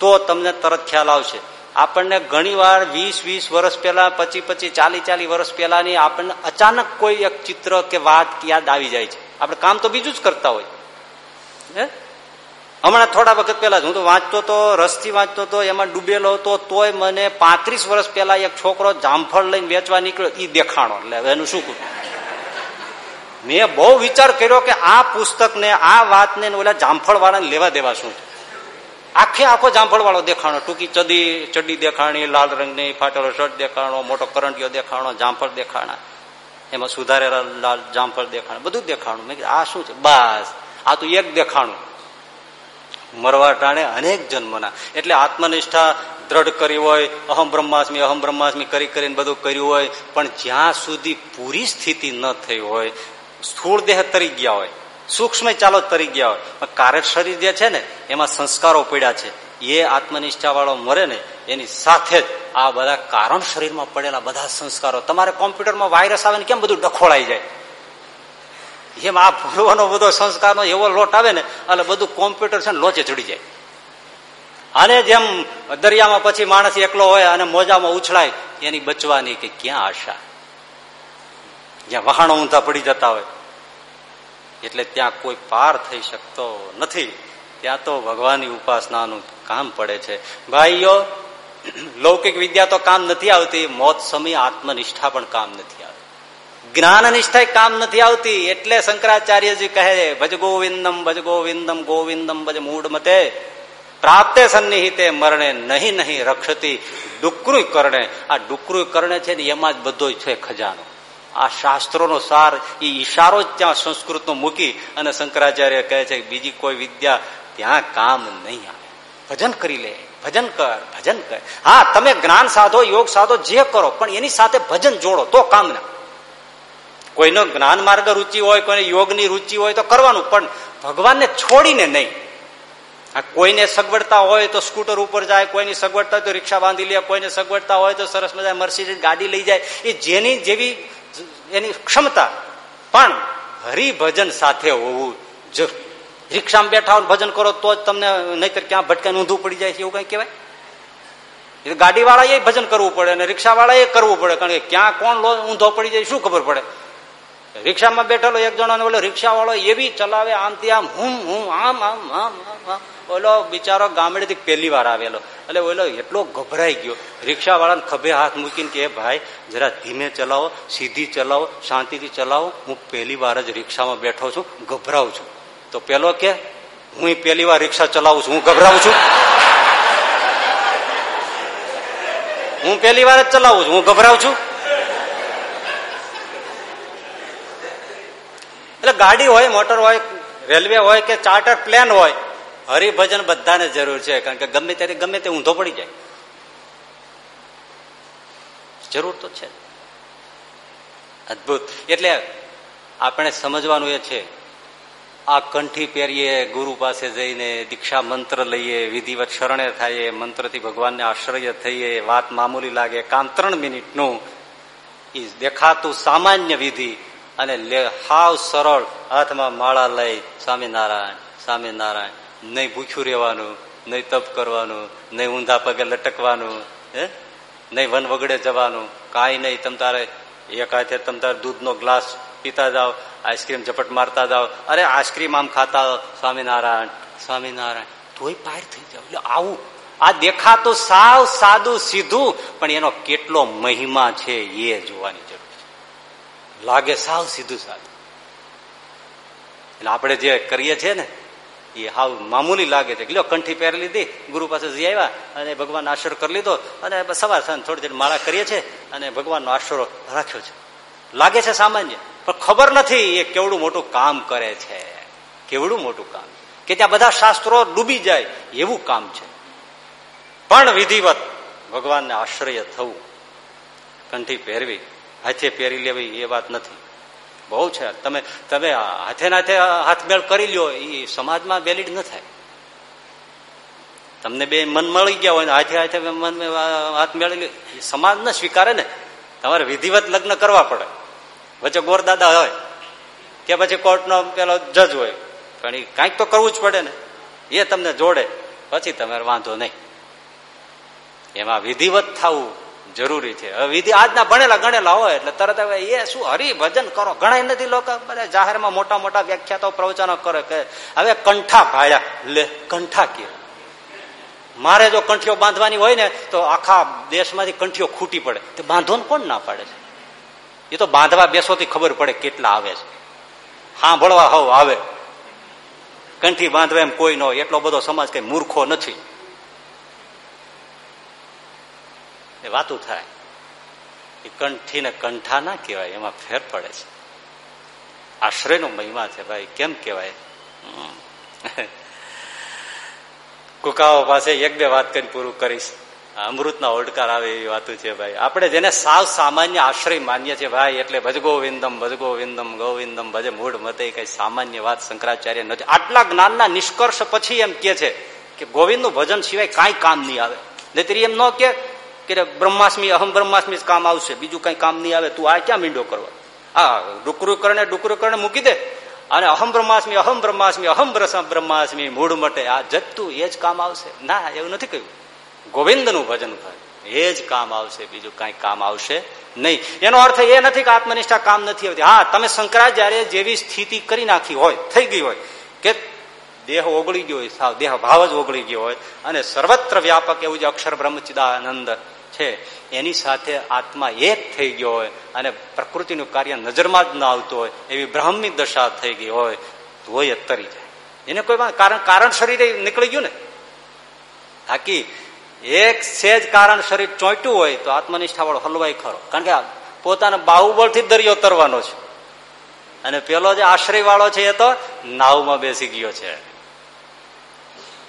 તો તમને તરત ખ્યાલ આવશે. આપણને ઘણી વાર વીસ વીસ વર્ષ પહેલા, પચી પચી, ચાલી ચાલી વર્ષ પહેલાની આપણને અચાનક કોઈ એક ચિત્ર કે વાત યાદ આવી જાય છે. આપણે કામ તો બીજું જ કરતા હોય. હે? હમણાં થોડા વખત પહેલા હું તો વાંચતો તો, રસથી વાંચતો તો, એમાં ડૂબેલો હતો, તોય મને પાંત્રીસ વર્ષ પહેલા એક છોકરો જામફળ લઈને વેચવા નીકળ્યો. એ દેખાણો. એટલે એનું શું કરું? મેં બહુ વિચાર કર્યો કે આ પુસ્તકને, આ વાતને ઓલા જામફળ વાળાને લેવા દેવા શું? આખે આખો જામફળ વાળો દેખાણો. ટૂંકી ચડી ચડી દેખાણી, લાલ રંગની ફાટેલો શર્ટ દેખાણો, મોટો કરંટીઓ દેખાણો, જામફળ દેખાણા. એમાં સુધારેલા લાલ જામફળ દેખાણ, બધું દેખાણું. મેં આ શું છે? બસ. આ તો એક દેખાણું. મરવા ટાણે અનેક જન્મના. એટલે આત્મનિષ્ઠા દ્રઢ કરી હોય, અહમ બ્રહ્માસ્મી અહમ બ્રહ્માસ્મી કરી કરીને બધું કર્યું હોય, પણ જ્યાં સુધી પૂરી સ્થિતિ ન થઈ હોય સ્થૂળ દેહ તરી ગયા હોય, સૂક્ષ્મ ચાલો તરી ગયા હોય કાર્ય શરીર જે છે ને, એમાં સંસ્કારો પડ્યા છે. એ આત્મનિષ્ઠા વાળો મરે ને, એની સાથે જ આ બધા કારણ શરીરમાં પડેલા બધા સંસ્કારો. તમારે કોમ્પ્યુટરમાં વાયરસ આવે ને, કેમ બધું ડખોળાઈ જાય? એમ આ ભૂલવાનો બધો સંસ્કારનો એવો લોટ આવે ને, એટલે બધું કોમ્પ્યુટર છે ને, લોચે ચડી જાય. અને જેમ દરિયામાં પછી માણસ એકલો હોય અને મોજામાં ઉછળાય, એની બચવાની કે ક્યાં આશા? જ્યાં વહાણો ઊંધા પડી જતા હોય. એટલે ત્યાં કોઈ પાર થઈ શકતો નથી. ત્યાં તો ભગવાનની ઉપાસનાનું કામ પડે છે. ભાઈઓ, લૌકિક વિદ્યા તો કામ નથી આવતી, મોત સમય આત્મનિષ્ઠા પણ કામ નથી આવતી. જ્ઞાન નિષ્ઠા કામ નથી આવતી, એટલે શંકરાચાર્યજી કહે ભજ ગોવિંદમ ભજ ગોવિંદમ ગોવિંદમ ભજ મૂળ મતે. પ્રાપ્તે સન્નિહિતે મરણે નહીં નહીં રક્ષતી ડુકરું કરણે. આ ડુકરું કરણે છે ને, એમાં જ બધો છે ખજાનો. આ શાસ્ત્રોનો સાર એ ઈશારો જ ત્યાં સંસ્કૃતનો મૂકી અને શંકરાચાર્ય કહે છે બીજી કોઈ વિદ્યા ત્યાં કામ નહીં આવે. ભજન કરી લે, ભજન કર ભજન કર. હા, તમે જ્ઞાન સાધો, યોગ સાધો, જે કરો, પણ એની સાથે ભજન જોડો, તો કામ ના કોઈનો જ્ઞાન માર્ગ રુચિ હોય, કોઈને યોગની રુચિ હોય, તો કરવાનું, પણ ભગવાનને છોડીને નહીં. આ કોઈને સગવડતા હોય તો સ્કૂટર ઉપર જાય, કોઈની સગવડતા હોય તો રિક્ષા બાંધી લે, કોઈને સગવડતા હોય તો સરસ મજા મર્સિડીઝ ગાડી લઈ જાય. એ જેની જેવી એની ક્ષમતા પણ હરિભજન સાથે હોવું જરૂર. રિક્ષામાં બેઠા હોય ભજન કરો તો જ તમને નહીતર ક્યાં ભટકાઈને ઊંધું પડી જાય છે, એવું કઈ કહેવાય? ગાડી વાળાએ ભજન કરવું પડે અને રિક્ષા વાળાએ કરવું પડે, કારણ કે ક્યાં કોણ લો ઊંધો પડી જાય શું ખબર પડે? રિક્ષામાં બેઠેલો એક જણા ઓલો રિક્ષા વાળો એવી ચલાવે, આમ ત્યાં હું હું આમ આમ આમ આમ. ઓલો બિચારો ગામડેથી પહેલી વાર આવેલો. એટલે ઓલો એટલો ગભરાઈ ગયો. રિક્ષા વાળાને ખભે હાથ મૂકીને કે ભાઈ, જરા ધીમે ચલાવો, સીધી ચલાવો, શાંતિથી ચલાવો. હું પહેલી વાર જ રિક્ષામાં બેઠો છું, ગભરાઉં છું. તો પેલો કે, હું પહેલી વાર રિક્ષા ચલાવું છું, હું ગભરાઉં છું. હું પહેલી વાર જ ચલાવું છું, હું ગભરાઉં છું. એટલે ગાડી હોય, મોટર હોય, રેલવે હોય કે ચાર્ટર પ્લેન હોય હરિભજન બધાને જરૂર છે, કારણ કે ગમે ત્યારે ગમે તે ઊંધો પડી જાય. જરૂર તો છે. અદભુત. એટલે આપણે સમજવાનું એ છે, આ કંઠી પહેરીએ, ગુરુ પાસે જઈને દીક્ષા મંત્ર લઈએ, વિધિવત શરણે થાય મંત્રથી ભગવાનને આશ્રય થઈએ, વાત મામૂલી લાગે, કામ ત્રણ મિનિટનું એ દેખાતું સામાન્ય વિધિ, અને હાવ સરળ હાથમાં માળા લઈ, સ્વામિનારાયણ સ્વામિનારાયણ. નહીં ભૂખ્યું રહેવાનું, નહીં તપ કરવાનું, નહીં ઊંધા પગે લટકવાનું, હે? નહીં વન વગડે જવાનું, કાંઈ નહીં. તમ તારે એક હાથે તમ તારે દૂધનો ગ્લાસ પીતા જાઓ, આઈસ્ક્રીમ ઝપટ મારતા જાઓ. અરે આઈસ્ક્રીમ આમ ખાતા સ્વામિનારાયણ સ્વામિનારાયણ. તોય પાર થઈ જાવ એટલે આવું. આ દેખાતું સાવ સાદું સીધું, પણ એનો કેટલો મહિમા છે એ જોવાની જરૂર છે. લાગે સાવ સીધું સાદું એટલે આપણે જે કરીએ છીએ ને એ હાવ મામૂલી લાગે છે. લ્યો, કંઠી પહેરી લીધી, ગુરુ પાસે જઈ આવ્યા અને ભગવાન આશરો કરી લીધો અને સવાર સાંજ થોડી થોડી માળા કરીએ છીએ અને ભગવાનનો આશરો રાખ્યો છે. લાગે છે સામાન્ય, પણ ખબર નથી એ કેવડું મોટું કામ કરે છે. કેવડું મોટું કામ? કે ત્યાં બધા શાસ્ત્રો ડૂબી જાય, એવું કામ છે. પણ વિધિવત ભગવાનને આશ્રય થવું. કંઠી પહેરવી, હાથે પહેરી લેવી એ વાત નથી. બહુ છે. તમે તમે હાથે નાથે હાથમેળ કરી લ્યો, એ સમાજમાં વેલિડ ન થાય. તમને બે મન મળી ગયા હોય હાથે હાથે મન હાથ મેળવી લ્યો સમાજ ન સ્વીકારે ને. તમારે વિધિવત લગ્ન કરવા પડે. વચ્ચે ગોરદાદા હોય, કે પછી કોર્ટનો પેલો જજ હોય, પણ એ કાંઈક તો કરવું જ પડે ને. એ તમને જોડે. પછી તમારે વાંધો નહીં. એમાં વિધિવત થવું જરૂરી છે. હવે વિધિ આજના ભણેલા ગણેલા હોય એટલે તરત હવે એ શું હરિભજન કરો? ઘણા નથી લોકો. બધા જાહેરમાં મોટા મોટા વ્યાખ્યાતો પ્રવચનો કરે કે હવે કંઠા ભાળ્યા. લે, કંઠા કે. મારે જો કંઠીઓ બાંધવાની હોય ને તો આખા દેશમાંથી કંઠીઓ ખૂટી પડે. તો બાંધો કોણ ના પાડે છે? એ તો બાંધવા બેસોથી ખબર પડે કેટલા આવે છે. સાંભળવા હવ આવે. કંઠી બાંધવા એમ કોઈ ન હોય. એટલો બધો સમાજ કઈ મૂર્ખો નથી. એ વાતું થાય. એ કંઠી ને કંઠા ના કહેવાય, એમાં ફેર પડે છે. આશ્રયનો મહિમા છે ભાઈ, કેમ કહેવાય? કુકાઓ પાસે એક બે વાત કરીને પૂરું કરીશ. અમૃતના ઓડકાર આવે એવી વાતું છે ભાઈ. આપણે જેને સાવ સામાન્ય આશ્રય માન્ય છે ભાઈ, એટલે ભજગોવિંદમ ભજગોવિંદમ ભજ ગોવિંદમ ગોવિંદમ, ભજે મૂળ મતે કઈ સામાન્ય વાત શંકરાચાર્ય નથી આટલા જ્ઞાનના નિષ્કર્ષ પછી એમ કે છે કે ગોવિંદનું ભજન સિવાય કાંઈ કામ નહીં આવે. નહીં એમ ન કે કે બ્રહ્માસ્મી, અહમ બ્રહ્માસ્મી કામ આવશે. બીજું કઈ કામ નહીં આવે. તું આ ક્યાં મીંડો કરવા આ ડુકરું કરને ડુકરું કરને મૂકી દે. અને અહમ બ્રહ્માસ્મી અહમ બ્રહ્માસ્મી અહમ બ્રહ્માસ્મી, મૂળ મટે. આ જતું એ જ કામ આવશે. ના, એવું નથી કહ્યું. ગોવિંદનું ભજન થાય. એ જ કામ આવશે. બીજું કઈ કામ આવશે નહીં. એનો અર્થ એ નથી કે આત્મનિષ્ઠા કામ નથી આવતી. હા, તમે શંકરાચાર્ય જેવી સ્થિતિ કરી નાખી હોય, થઈ ગઈ હોય, કે દેહ ઓગળી ગયો હોય, સાવ, દેહ ભાવ જ ઓગળી ગયો હોય, અને સર્વત્ર વ્યાપક એવું જે અક્ષર બ્રહ્મચિદાનંદ છે. એની સાથે આત્મા એક થઈ ગયો હોય અને પ્રકૃતિનું કાર્ય નજરમાં જ ન આવતું હોય, એવી બ્રાહ્મી દશા થઈ ગઈ હોય એ તરી જાય. એને કોઈ કારણ કારણ શરીરે નીકળી ગયું ને? બાકી એક સેજ કારણ શરીર ચોંટ્યું હોય, તો આત્મનિષ્ઠા વાળો હલવાય ખરો. કારણ કે પોતાના બાહુબળથી દરિયો તરવાનો છે. અને પેલો જે આશ્રય વાળો છે એ તો નાવમાં બેસી ગયો છે.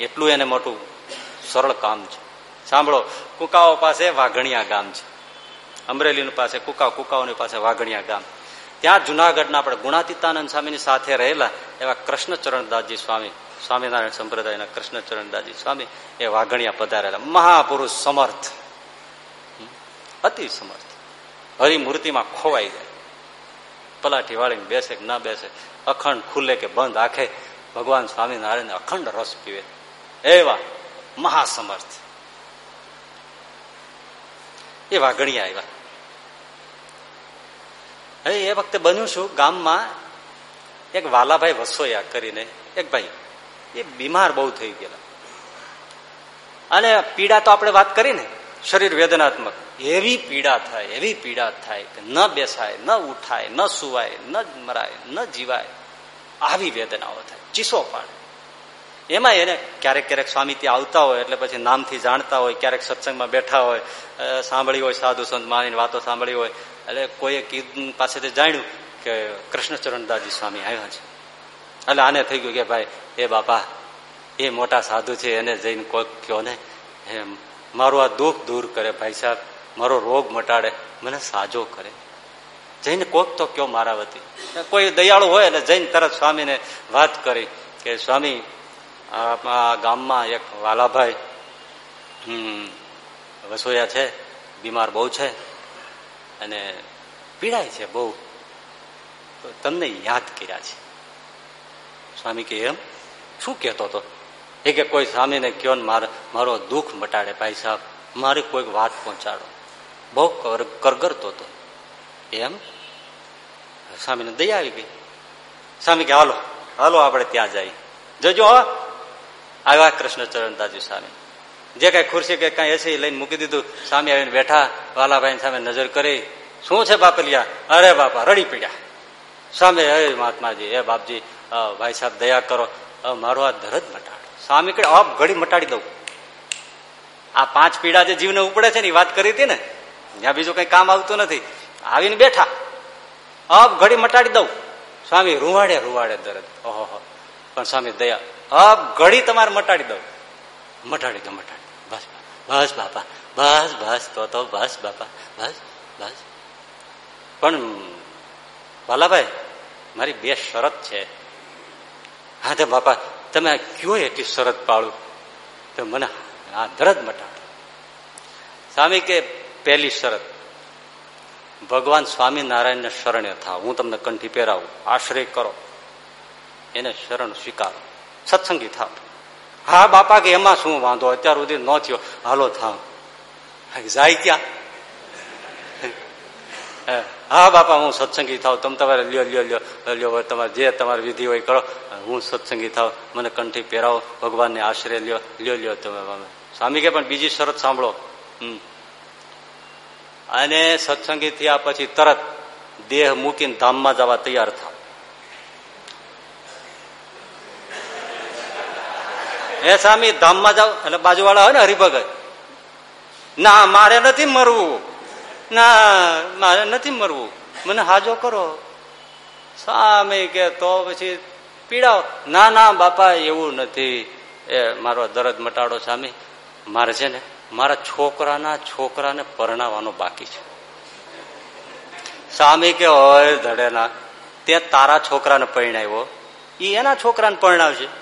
એટલું એને મોટું સરળ કામ છે. સાંભળો, કુકાઓ પાસે વાઘણિયા ગામ છે. અમરેલી પાસે કુકાઓ, કુકાઓની પાસે વાઘણિયા ગામ. ત્યાં જુનાગઢના આપણે ગુણાતીતાનંદ સ્વામીની સાથે રહેલા એવા કૃષ્ણચરણદાસજી સ્વામી, સ્વામિનારાયણ સંપ્રદાયના કૃષ્ણચરણદાસજી સ્વામી, એ વાઘણિયા પધારેલા. મહાપુરુષ સમર્થ. અતિ સમર્થ. હરિમૂર્તિમાં ખોવાઈ જાય. પલાઠી વાળીને બેસે કે ના બેસે, અખંડ ખુલે કે બંધ આખે ભગવાન સ્વામિનારાયણ અખંડ રસ પીવે. એવા મહાસમર્થ. એ વાઘણિયા આવ્યા. હવે એ વખતે બન્યું શું? ગામમાં એક વાલાભાઈ વસોયા કરીને એક ભાઈ, એ બીમાર બહુ થઈ ગયેલા. અને પીડા તો આપણે વાત કરી ને, શરીર વેદનાત્મક. એવી પીડા થાય, એવી પીડા થાય કે ન બેસાય, ન ઉઠાય, ન સુવાય, ન મરાય, ન જીવાય. આવી વેદનાઓ થાય. ચીસો પાડે. એમાં એને ક્યારેક ક્યારેક સ્વામી ત્યાં આવતા હોય એટલે પછી નામથી જાણતા હોય, ક્યારેક સત્સંગમાં બેઠા હોય સાંભળી હોય, સાધુ સંત માની વાતો સાંભળી હોય. એટલે કોઈએ કીધું, પાસેથી જાણ્યું કે કૃષ્ણચરણદાસજી સ્વામી આવ્યા છે. એટલે આને થઈ ગયું કે ભાઈ, એ બાપા, એ મોટા સાધુ છે, એને જઈને કોઈક કયો ને એમ મારું આ દુઃખ દૂર કરે ભાઈ સાહેબ, મારો રોગ મટાડે, મને સાજો કરે. જઈને કોક તો કયો મારા વતી કોઈ દયાળુ હોય એટલે જઈને તરત સ્વામીને વાત કરી કે, સ્વામી ગામમાં એક વાલાભાઈ, હમ, વસોયા છે, બીમાર બહુ છે અને પીડાય છે બહુ. તો તમને યાદ કર્યા છે. સ્વામી કે એમ? શું કહેતો હતો? એ કે કોઈ સ્વામીને કયો ને મારે, મારો દુઃખ મટાડે ભાઈ સાહેબ, મારી કોઈક વાત પહોંચાડો. બહુ કરગરતો હતો. એમ? સ્વામીને દયા આવી ગઈ. સ્વામી કે, હાલો હાલો, આપણે ત્યાં જઈએ. જોજો આવ્યા કૃષ્ણચરણદાસજી સ્વામી. જે કઈ ખુરશી કે કઈ એસી લઈને મૂકી દીધું, સ્વામી આવીને બેઠા વાલાભાઈ સામે નજર કરી, શું છે બાપલિયા? અરે બાપા, રડી પીડ્યા. સ્વામી, હે મહાત્માજી, હે બાપજી ભાઈ સાહેબ, દયા કરો. મારો આ દરદ મટાડો. સ્વામી કે અપ ઘડી મટાડી દઉં. આ પાંચ પીડા જે જીવને ઉપડે છે ને વાત કરી હતી ને, ત્યાં બીજું કઈ કામ આવતું નથી. આવીને બેઠા. અપ ઘડી મટાડી દઉં. સ્વામી, રૂવાડે રૂવાડે દરદ. ઓહો પણ સ્વામી, દયા અપ ઘડી તમારે મટાડી દઉં. મટાડી દો, મટાડી બસ બસ બાપા, બસ બસ, તો તો બસ બાપા, બસ બસ. પણ વાલાભાઈ, મારી બે શરત છે. હા, તે બાપા, તમે કયો એટલી શરત પાડું? તો મને આ દરદ મટાડો. સ્વામી કે પહેલી શરત, ભગવાન સ્વામિનારાયણને શરણે થાવ. હું તમને કંઠી પહેરાવું. આશ્રય કરો. એને શરણ સ્વીકારો. સત્સંગી થાવ હા બાપા કે એમાં શું વાંધો? અત્યાર સુધી ન થયો. હાલો, થાવ. જાય ક્યાં? હા. બાપા, હું સત્સંગી થાવ. તમે તમારે લ્યો લ્યો લ્યો. લ્યો તમારે જે તમારી વિધિ હોય કરો. હું સત્સંગી થાવ. મને કંઠી પહેરાવો. ભગવાનને આશ્રય લ્યો. લ્યો લ્યો તમે સ્વામી કે પણ બીજી શરત સાંભળો. અને સત્સંગી થયા પછી તરત દેહ મૂકીને ધામમાં જવા તૈયાર થાવ. હે સ્વામી, ધામમાં જાઓ. એટલે બાજુવાળા હોય ને હરિભગત. ના, મારે નથી મરવું. ના, મારે નથી મરવું. મને હાજો કરો. સ્વામી કે તો પછી પીડાવો ના ના, બાપા, એવું નથી. એ મારો દરદ મટાડો સ્વામી. મારે છે ને, મારા છોકરાના છોકરાને પરણાવવાનો બાકી છે. સ્વામી કે હોય ધડેના તે તારા છોકરાને પરણાવ્યો. એ એના છોકરાને પરણાવશે?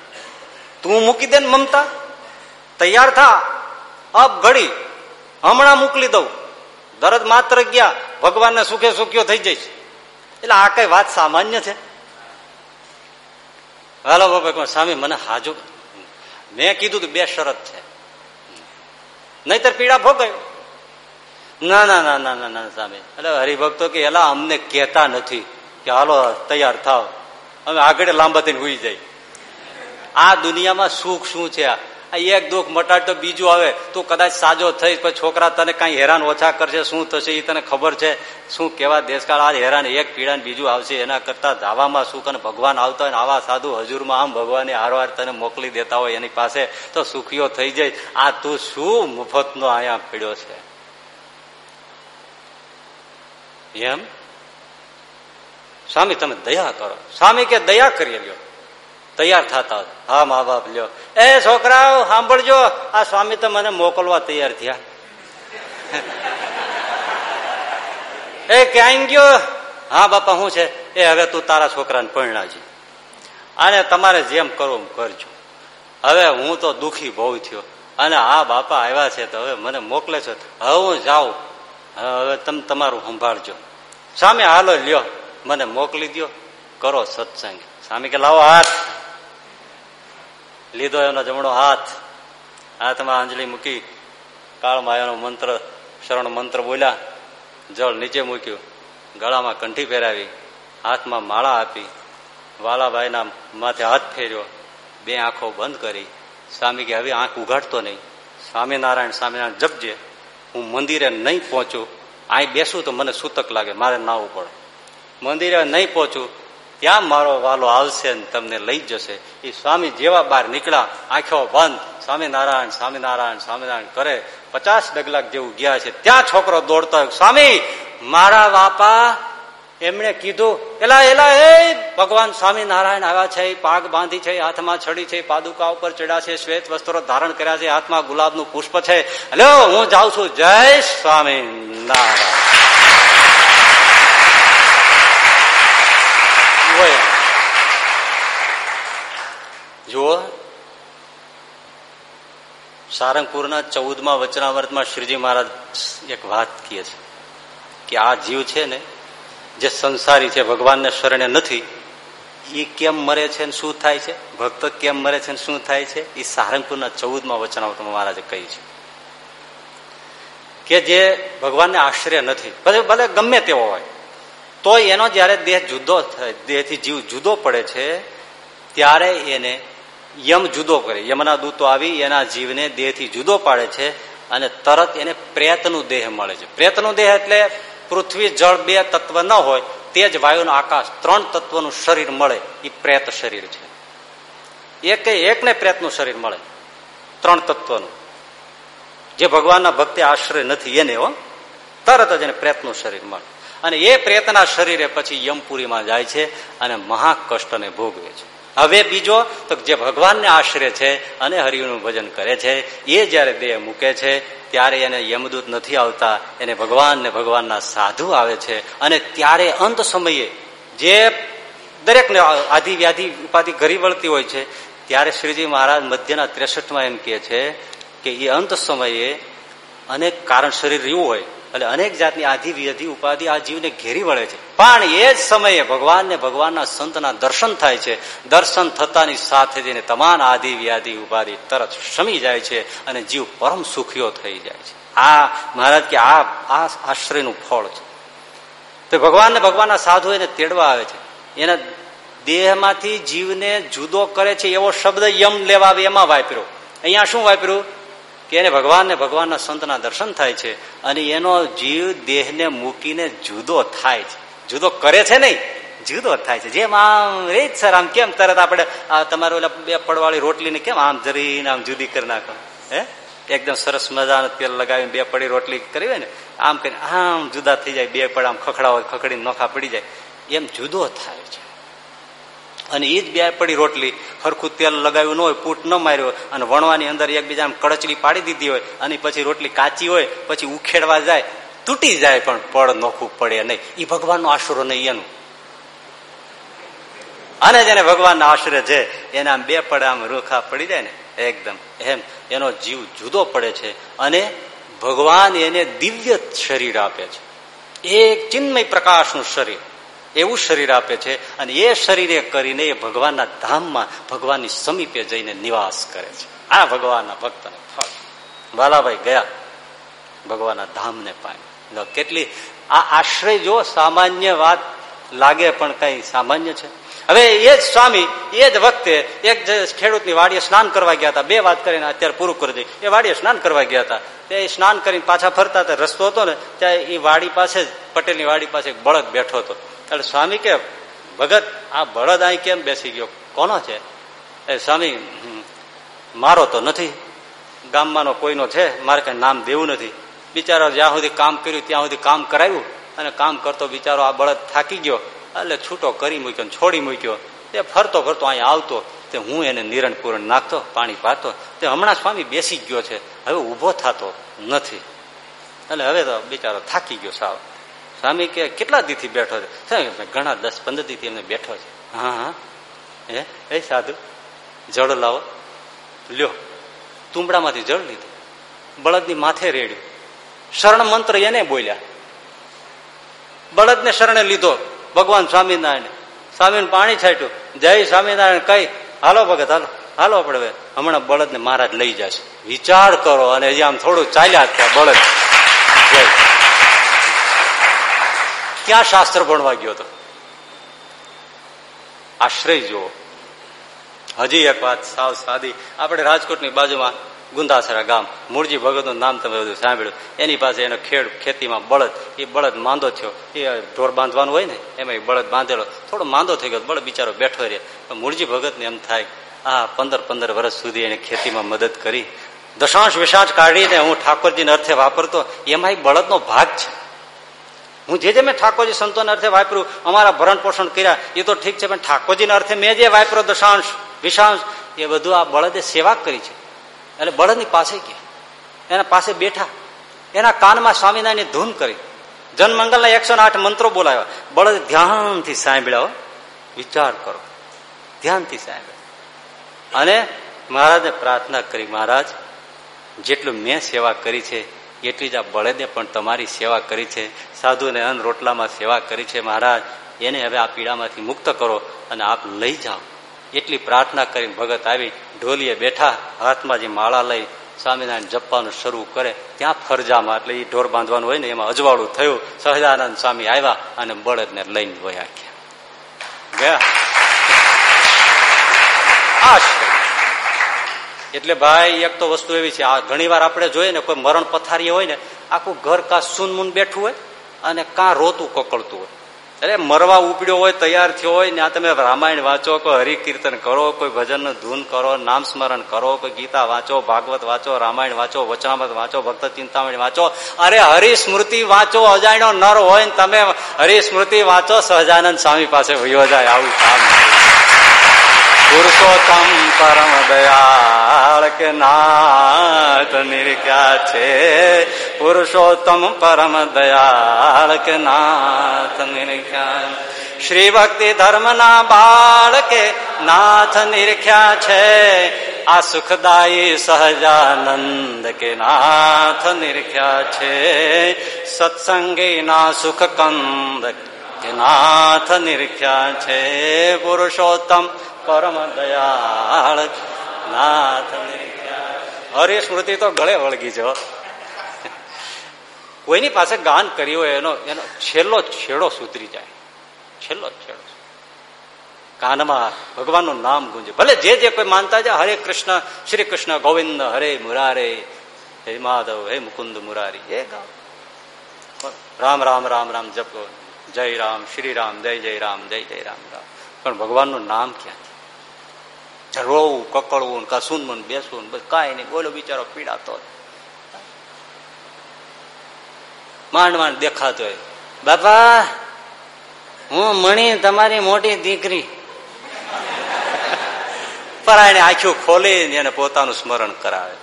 તું મૂકી દે ને મમતા. તૈયાર થા. અબ ઘડી હમણાં મોકલી દઉં. દરદ માત્ર ગયા, ભગવાનને સુખે સુખ્યો થઈ જઈશ. એટલે આ કઈ વાત સામાન્ય છે? હાલો બાબા સ્વામી, મને હાજુ. મેં કીધું બે શરત છે. નહીતર પીડા ભોગાયો ના ના ના ના ના ના, સ્વામી. એટલે હરિભક્તો કે, એલા, અમને કહેતા નથી કે, હાલો, તૈયાર થાવ અમે આગળ લાંબા થઈને હોઈ જાય આ દુનિયામાં સુખ શું છે? આ એક દુઃખ મટાડ તો બીજું આવે, તું કદાચ સાજો થઈ પછી છોકરા તને કઈ હેરાન ઓછા કરશે, શું થશે એ તને ખબર છે? શું કેવા દેશકાળ આ હેરાન, એક પીડા બીજું આવશે, એના કરતા ધાવામાં સુખ અને ભગવાન આવતા હોય આવા સાધુ હજુરમાં આમ ભગવાને હારવાર તને મોકલી દેતા હોય એની પાસે, તો સુખીઓ થઈ જાય. આ તું શું મફતનો અહીંયા પીડ્યો છે? એમ? સ્વામી, તમે દયા કરો. સ્વામી કે દયા કરી લ્યો. તૈયાર થતા હા, મા બાપ, લ્યો. એ છોકરાઓ, સાંભળજો, આ સ્વામી તો મને મોકલવા તૈયાર થયા. એ ક્યાંય ગયો? હા, બાપા શું છે? એ હવે તું તારા છોકરાને પરણાજી. અને તમારે જેમ કરવું કરજો. હવે હું તો દુખી બહુ થયો. અને આ બાપા આવ્યા છે તો હવે મને મોકલે છે. હવે હું જાઉં. હવે તમે, તમારું સંભાળજો. સામે હાલો, લ્યો. મને મોકલી દો કરો સત્સંગ. સામે કે, લાવો હાથ. લીધો એનો જમણો હાથ. હાથમાં આંજલી મૂકી કાળ માયાનો મંત્ર, શરણ મંત્ર બોલ્યા. જળ નીચે મૂક્યું. ગળામાં કંઠી પહેરાવી હાથમાં માળા આપી. વાલાભાઈના માથે હાથ ફેર્યો. બે આંખો બંધ કરી. સ્વામી કે, હવે આંખ ઉઘાડતો નહીં. સ્વામિનારાયણ સ્વામિનારાયણ જપજે હું મંદિરે નહીં પહોંચું. અહીં બેસું તો મને સૂતક લાગે. મારે નાવું પડે. મંદિરે નહીં પહોંચું. ત્યાં મારો વાલો આવશે ને તમને લઈ જશે. એ સ્વામી જેવા બહાર નીકળ્યા, આંખો બંધ. સ્વામિનારાયણ સ્વામિનારાયણ સ્વામિનારાયણ કરે. પચાસ ડગલાક જેવું ગયા છે. ત્યાં છોકરો દોડતો સ્વામી, મારા બાપા એમણે કીધું, એલા એલા, એ ભગવાન સ્વામિનારાયણ આવ્યા છે. પાગ બાંધી છે હાથમાં છડી છે પાદુકા ઉપર ચડ્યા છે, શ્વેત વસ્ત્રો ધારણ કર્યા છે, હાથમાં ગુલાબનું પુષ્પ છે. હલો હું જાઉં છું. જય સ્વામી નારાયણ જુઓ. સારંગપુરના ચૌદમા વચનાવર્તમાં શ્રીજી મહારાજ એક વાત કહે છે કે આ જીવ છે ને, જે સંસારી છે, ભગવાનને શરણે નથી એ કેમ મરે છે ને શું થાય છે? ભક્ત કેમ મરે છે ને શું થાય છે? એ સારંગપુરના ચૌદમાં વચનાવર્તમાં મહારાજે કહી છે. કે જે ભગવાનને આશ્રય નથી, ભલે ભલે ગમે તેવો હોય તો એનો જયારે દેહ જુદો થાય દેહથી જીવ જુદો પડે છે, ત્યારે એને યમ જુદો કરે. યમના દૂતો આવી, એના જીવને દેહથી જુદો પાડે છે અને તરત એને પ્રેતનું દેહ મળે છે. પ્રેતનું દેહ એટલે પૃથ્વી, જળ બે તત્વ ન હોય, તે જ વાયુનો આકાશ, ત્રણ તત્વનું શરીર મળે. એ પ્રેત શરીર છે. એક એકને પ્રેતનું શરીર મળે. ત્રણ તત્વનું. જે ભગવાનના ભક્તિ આશ્રય નથી એને, હો. તરત જ એને પ્રેતનું શરીર મળે. અને એ પ્રેતના શરીરે પછી યમપુરીમાં જાય છે અને મહાકષ્ટને ભોગવે છે. હવે બીજો, તો જે ભગવાનને આશરે છે અને હરિનું ભજન કરે છે, એ જયારે દેહ મૂકે છે, ત્યારે એને યમદૂત નથી આવતા, એને ભગવાન ને ભગવાનના સાધુ આવે છે, અને ત્યારે અંત સમયે જે દરેકને આધિ વ્યાધિ ઉપાધિ ઘરી વળતી હોય છે, ત્યારે શ્રીજી મહારાજ મધ્યના ત્રેસઠમાં એમ કહે છે કે એ અંત સમયે અનેક કારણ શરીર રહ્યું હોય એટલે અનેક જાતની આધિ વિધિ ઉપાધિ આ જીવને ઘેરી વળે છે. પણ એ જ સમયે ભગવાનને ભગવાનના સંતના દર્શન થાય છે. દર્શન થતાની સાથે જઈને તમામ આધિ વ્યાધિ ઉપાધિ તરત શમી જાય છે અને જીવ પરમ સુખીઓ થઈ જાય છે. આ મહારાજ કે આ આ આશ્રયનું ફળ છે. તો ભગવાનને ભગવાનના સાધુ એને તેડવા આવે છે. એના દેહમાંથી જીવને જુદો કરે છે એવો શબ્દ યમ લેવા આવે, એમાં વાપર્યો. અહીંયા શું વાપર્યું? કે એને ભગવાનને ભગવાનના સંતના દર્શન થાય છે અને એનો જીવ દેહને મૂકીને જુદો થાય છે. જુદો કરે છે નહીં, જુદો થાય છે. જેમ આમ રે સર, આમ કેમ તરત આપણે તમારે ઓલા બે પડવાળી રોટલીને કેમ આમ જરીને આમ જુદી કરી નાખો? હે? એકદમ સરસ મજાનું તેલ લગાવીને બે પડી રોટલી કરી ને, આમ કરીને આમ જુદા થઈ જાય, બે પડ આમ ખખડા હોય ખખડીને નોખા પડી જાય. એમ જુદો થાય છે. અને એ જ બે પડી રોટલી. હરખું તેલ લગાવ્યું ન હોય, પૂટ ન માર્યો અને વણવાની અંદર એકબીજા કડચલી પાડી દીધી હોય અને પછી રોટલી કાચી હોય, પછી ઉખેડવા જાય, તૂટી જાય પણ પડ નોખું પડે નહીં. એ ભગવાનનો આશરો નહીં એનું. અને જેને ભગવાનના આશરે છે, એના બે પડ આમ રૂખા પડી જાય ને, એકદમ. એમ, એનો જીવ જુદો પડે છે અને ભગવાન એને દિવ્ય શરીર આપે છે. એક ચિન્મય પ્રકાશનું શરીર. એવું શરીર આપે છે અને એ શરીરે કરીને એ ભગવાનના ધામમાં, ભગવાનની સમીપે જઈને નિવાસ કરે છે. આ ભગવાનના ભક્તને ફળ. વાલાભાઈ ગયા, ભગવાનના ધામને પામ્યા કેટલી, આ આશ્રય જો સામાન્ય વાત લાગે પણ કઈ સામાન્ય છે? હવે એ જ સ્વામી, એ જ વખતે એક ખેડૂતની વાડીએ સ્નાન કરવા ગયા હતા. બે વાત કરીને અત્યારે પૂરું કરી દઈ એ વાડીએ સ્નાન કરવા ગયા હતા. તે સ્નાન કરીને પાછા ફરતા હતા. રસ્તો હતો ને, ત્યાં એ વાડી પાસે પટેલની વાડી પાસે બળદ બેઠો હતો. એટલે સ્વામી કે, ભગત, આ બળદ અહીં કેમ બેસી ગયો? કોનો છે? એ સ્વામી, મારો તો નથી. ગામમાંનો કોઈનો છે. મારે કઈ નામ દેવું નથી. બિચારો જ્યાં સુધી કામ કર્યું, ત્યાં સુધી કામ કરાવ્યું અને કામ કરતો બિચારો આ બળદ થાકી ગયો. એટલે છૂટો કરી મૂક્યો છોડી મૂક્યો. તે ફરતો ફરતો અહીં આવતો. તે હું એને નિરણ પૂરણ નાખતો, પાણી પાતો. તે હમણાં સ્વામી બેસી ગયો છે. હવે ઊભો થતો નથી. એટલે હવે તો બિચારો થાકી ગયો સાવ. સ્વામી કે, કેટલા દીથી બેઠો છે? ઘણા દસ, પંદર દીથી એમને બેઠો છે. હા હા. હે? એ સાધુ, જળ લાવો. લ્યો. તુંબડામાંથી જળ લીધું. બળદની માથે રેડ્યું. શરણ મંત્ર એને બોલ્યા. બળદને શરણે લીધો. ભગવાન સ્વામિનારાયણ. સ્વામીને પાણી છાંટ્યું. જય સ્વામિનારાયણ, કઈ? હાલો ભગત, હાલો. હાલો આપણે હમણાં બળદને મહારાજ લઈ જશે. વિચાર કરો અને હજી આમ થોડું ચાલ્યા બળદ. જય. ક્યાં શાસ્ત્ર ભણવા ગયો હતો આશ્રય જુઓ. હજી એક વાત સાવ સાદી. આપણે રાજકોટની બાજુમાં ગુંદાસરા ગામ. મૂળજી ભગતનું નામ તમે બધું સાંભળ્યું. એની પાસે એનો ખેડ ખેતીમાં બળદ. એ બળદ માંદો થયો. એ ઢોર બાંધવાનું હોય ને, એમાં એ બળદ બાંધેલો. થોડો માંદો થઈ ગયો. બળદ બિચારો બેઠો રહે મૂળજી ભગતને એમ થાય, આ પંદર પંદર વર્ષ સુધી એને ખેતીમાં મદદ કરી. દશાંશ વિશાંશ કાઢીને હું ઠાકોરજીને અર્થે વાપરતો. એમાં એક બળદનો ભાગ છે. હું જે જે મેં ઠાકોરજી સંતોના અર્થે વાપર્યું, અમારા ભરણ પોષણ કર્યા, એ તો ઠીક છે, પણ ઠાકોરજીના અર્થે મેં જે વાપર્યો, દશાંશ, વિશાંશ, એ બધું આ બળદે સેવા કરી છે. એટલે બળદની પાસે ગયા એના પાસે બેઠા. એના કાનમાં સ્વામિનારાયણની ધૂન કરી. જનમંગલના એકસો આઠ મંત્રો બોલાવ્યા. બળદ ધ્યાનથી સાંભળ્યા વિચાર કરો. ધ્યાનથી સાંભળ્યો. અને મહારાજને પ્રાર્થના કરી, મહારાજ, જેટલું મેં સેવા કરી છે એટલી જ આ બળદે પણ તમારી સેવા કરી છે. સાધુને અન્ન રોટલામાં સેવા કરી છે મહારાજ. એને હવે આ પીડામાંથી મુક્ત કરો અને આપ લઈ જાઓ. એટલી પ્રાર્થના કરીને ભગત આવી ઢોલીએ બેઠા, હાથમાં જે માળા લઈ સ્વામિનારાયણ જપવાનું શરૂ કરે. ત્યાં ફરજામાં, એટલે એ ઢોર બાંધવાનું હોય ને, એમાં અજવાળું થયું. સહજાનંદ સ્વામી આવ્યા અને બળદને લઈને વયા ગયા. આશ્રય એટલે ભાઈ, એક તો વસ્તુ એવી છે, આ ઘણી આપણે જોઈએ ને, કોઈ મરણ પથારી હોય ને, આખું ઘર કા સુનમુન બેઠું હોય અને કાં રોતું કકળતું હોય. અરે, મરવા ઉપડ્યો હોય, તૈયાર થયો હોય ને, આ તમે રામાયણ વાંચો, કોઈ હરિકીર્તન કરો, કોઈ ભજન ધૂન કરો, નામ સ્મરણ કરો, કોઈ ગીતા વાંચો, ભાગવત વાંચો, રામાયણ વાંચો, વચનામત વાંચો, ભક્ત ચિંતામણી વાંચો. અરે, હરિસ્મૃતિ વાંચો, અજાણ્યો નર હોય ને, તમે હરિસ્મૃતિ વાંચો, સહજાનંદ સ્વામી પાસે વયો જાય, આવું કામ. પુરુષોત્તમ પરમ દયાળ કે નાથ નિર્ક્યા છે. પુરુષોત્તમ પરમ દયાળ કે નાથ નિર્ખ્યા શ્રી ભક્તિ ધર્મના બાળ કે નાથ નિર્ખ્યા છે. આ સુખદાયી સહજાનંદ કે નાથ નિર્ખ્યા છે. સત્સંગી ના સુખ કંદ કે નાથ નિર્ખ્યા છે. પુરુષોત્તમ પરમ દયાળ નાથ હરે સ્મૃતિ તો ગળે વળગી જો. કોઈની પાસે ગાન કર્યું હોય એનો એનો છેલ્લો છેડો સુધરી જાય. છેલ્લો છેડો. કાનમાં ભગવાનનું નામ ગુંજે. ભલે જે જે કોઈ માનતા છે હરે કૃષ્ણ, શ્રી કૃષ્ણ, ગોવિંદ, હરે મુરારે, હે માધવ, હે મુકુંદ મુરારી, એ ગાવ રામ રામ રામ રામ, જપો જય રામ, શ્રી રામ, જય જય રામ, જય જય રામ રામ. પણ ભગવાનનું નામ ક્યાં રોવું કકડવું કા સુનમન બેસવું બસ, કાંઈ નહીં. બોલો બિચારો પીડાતો માંડ માંડ દેખાતો હોય. બાપા, હું મણી તમારી મોટી દીકરી. પરાયણે આંખો ખોલી એને પોતાનું સ્મરણ કરાવે.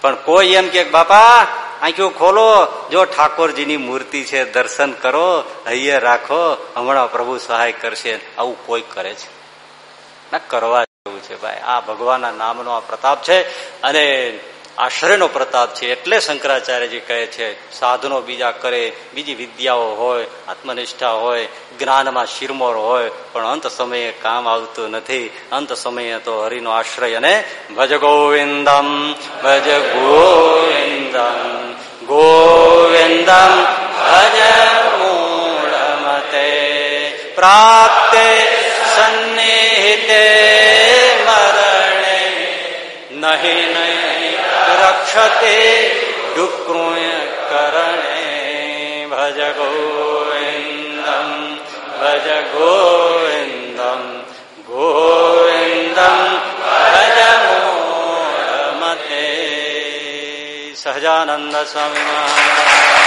પણ કોઈ એમ કે, બાપા આંખ્યું ખોલો. જો ઠાકોરજીની મૂર્તિ છે, દર્શન કરો, હૈયે રાખો. હમણાં પ્રભુ સહાય કરશે. આવું કોઈ કરે છે. ના, કરવા જેવું છે. ભાઈ, આ ભગવાનના નામનો આ પ્રતાપ છે અને આશ્રયનો પ્રતાપ છે. એટલે શંકરાચાર્યજી કહે છે, સાધનો બીજા કરે, બીજી વિદ્યાઓ હોય, આત્મનિષ્ઠા હોય, જ્ઞાનમાં શિરમોર હોય, પણ અંત સમયે કામ આવતું નથી. અંત સમયે તો હરિનો આશ્રય અને ભજ ગોવિંદમ ભજ ગોવિંદમ ગોવિંદમ ભજ મૂળમતે પ્રાપ્તે સન્નિહિતે નહીં નહીં રક્ષતે ડુક્રુય કરણે ભજ ગોવિંદમ ભજ ગોવિંદમ ગોવિંદમ ભજ મતે સહજાનંદ સ્વામી મહારાજ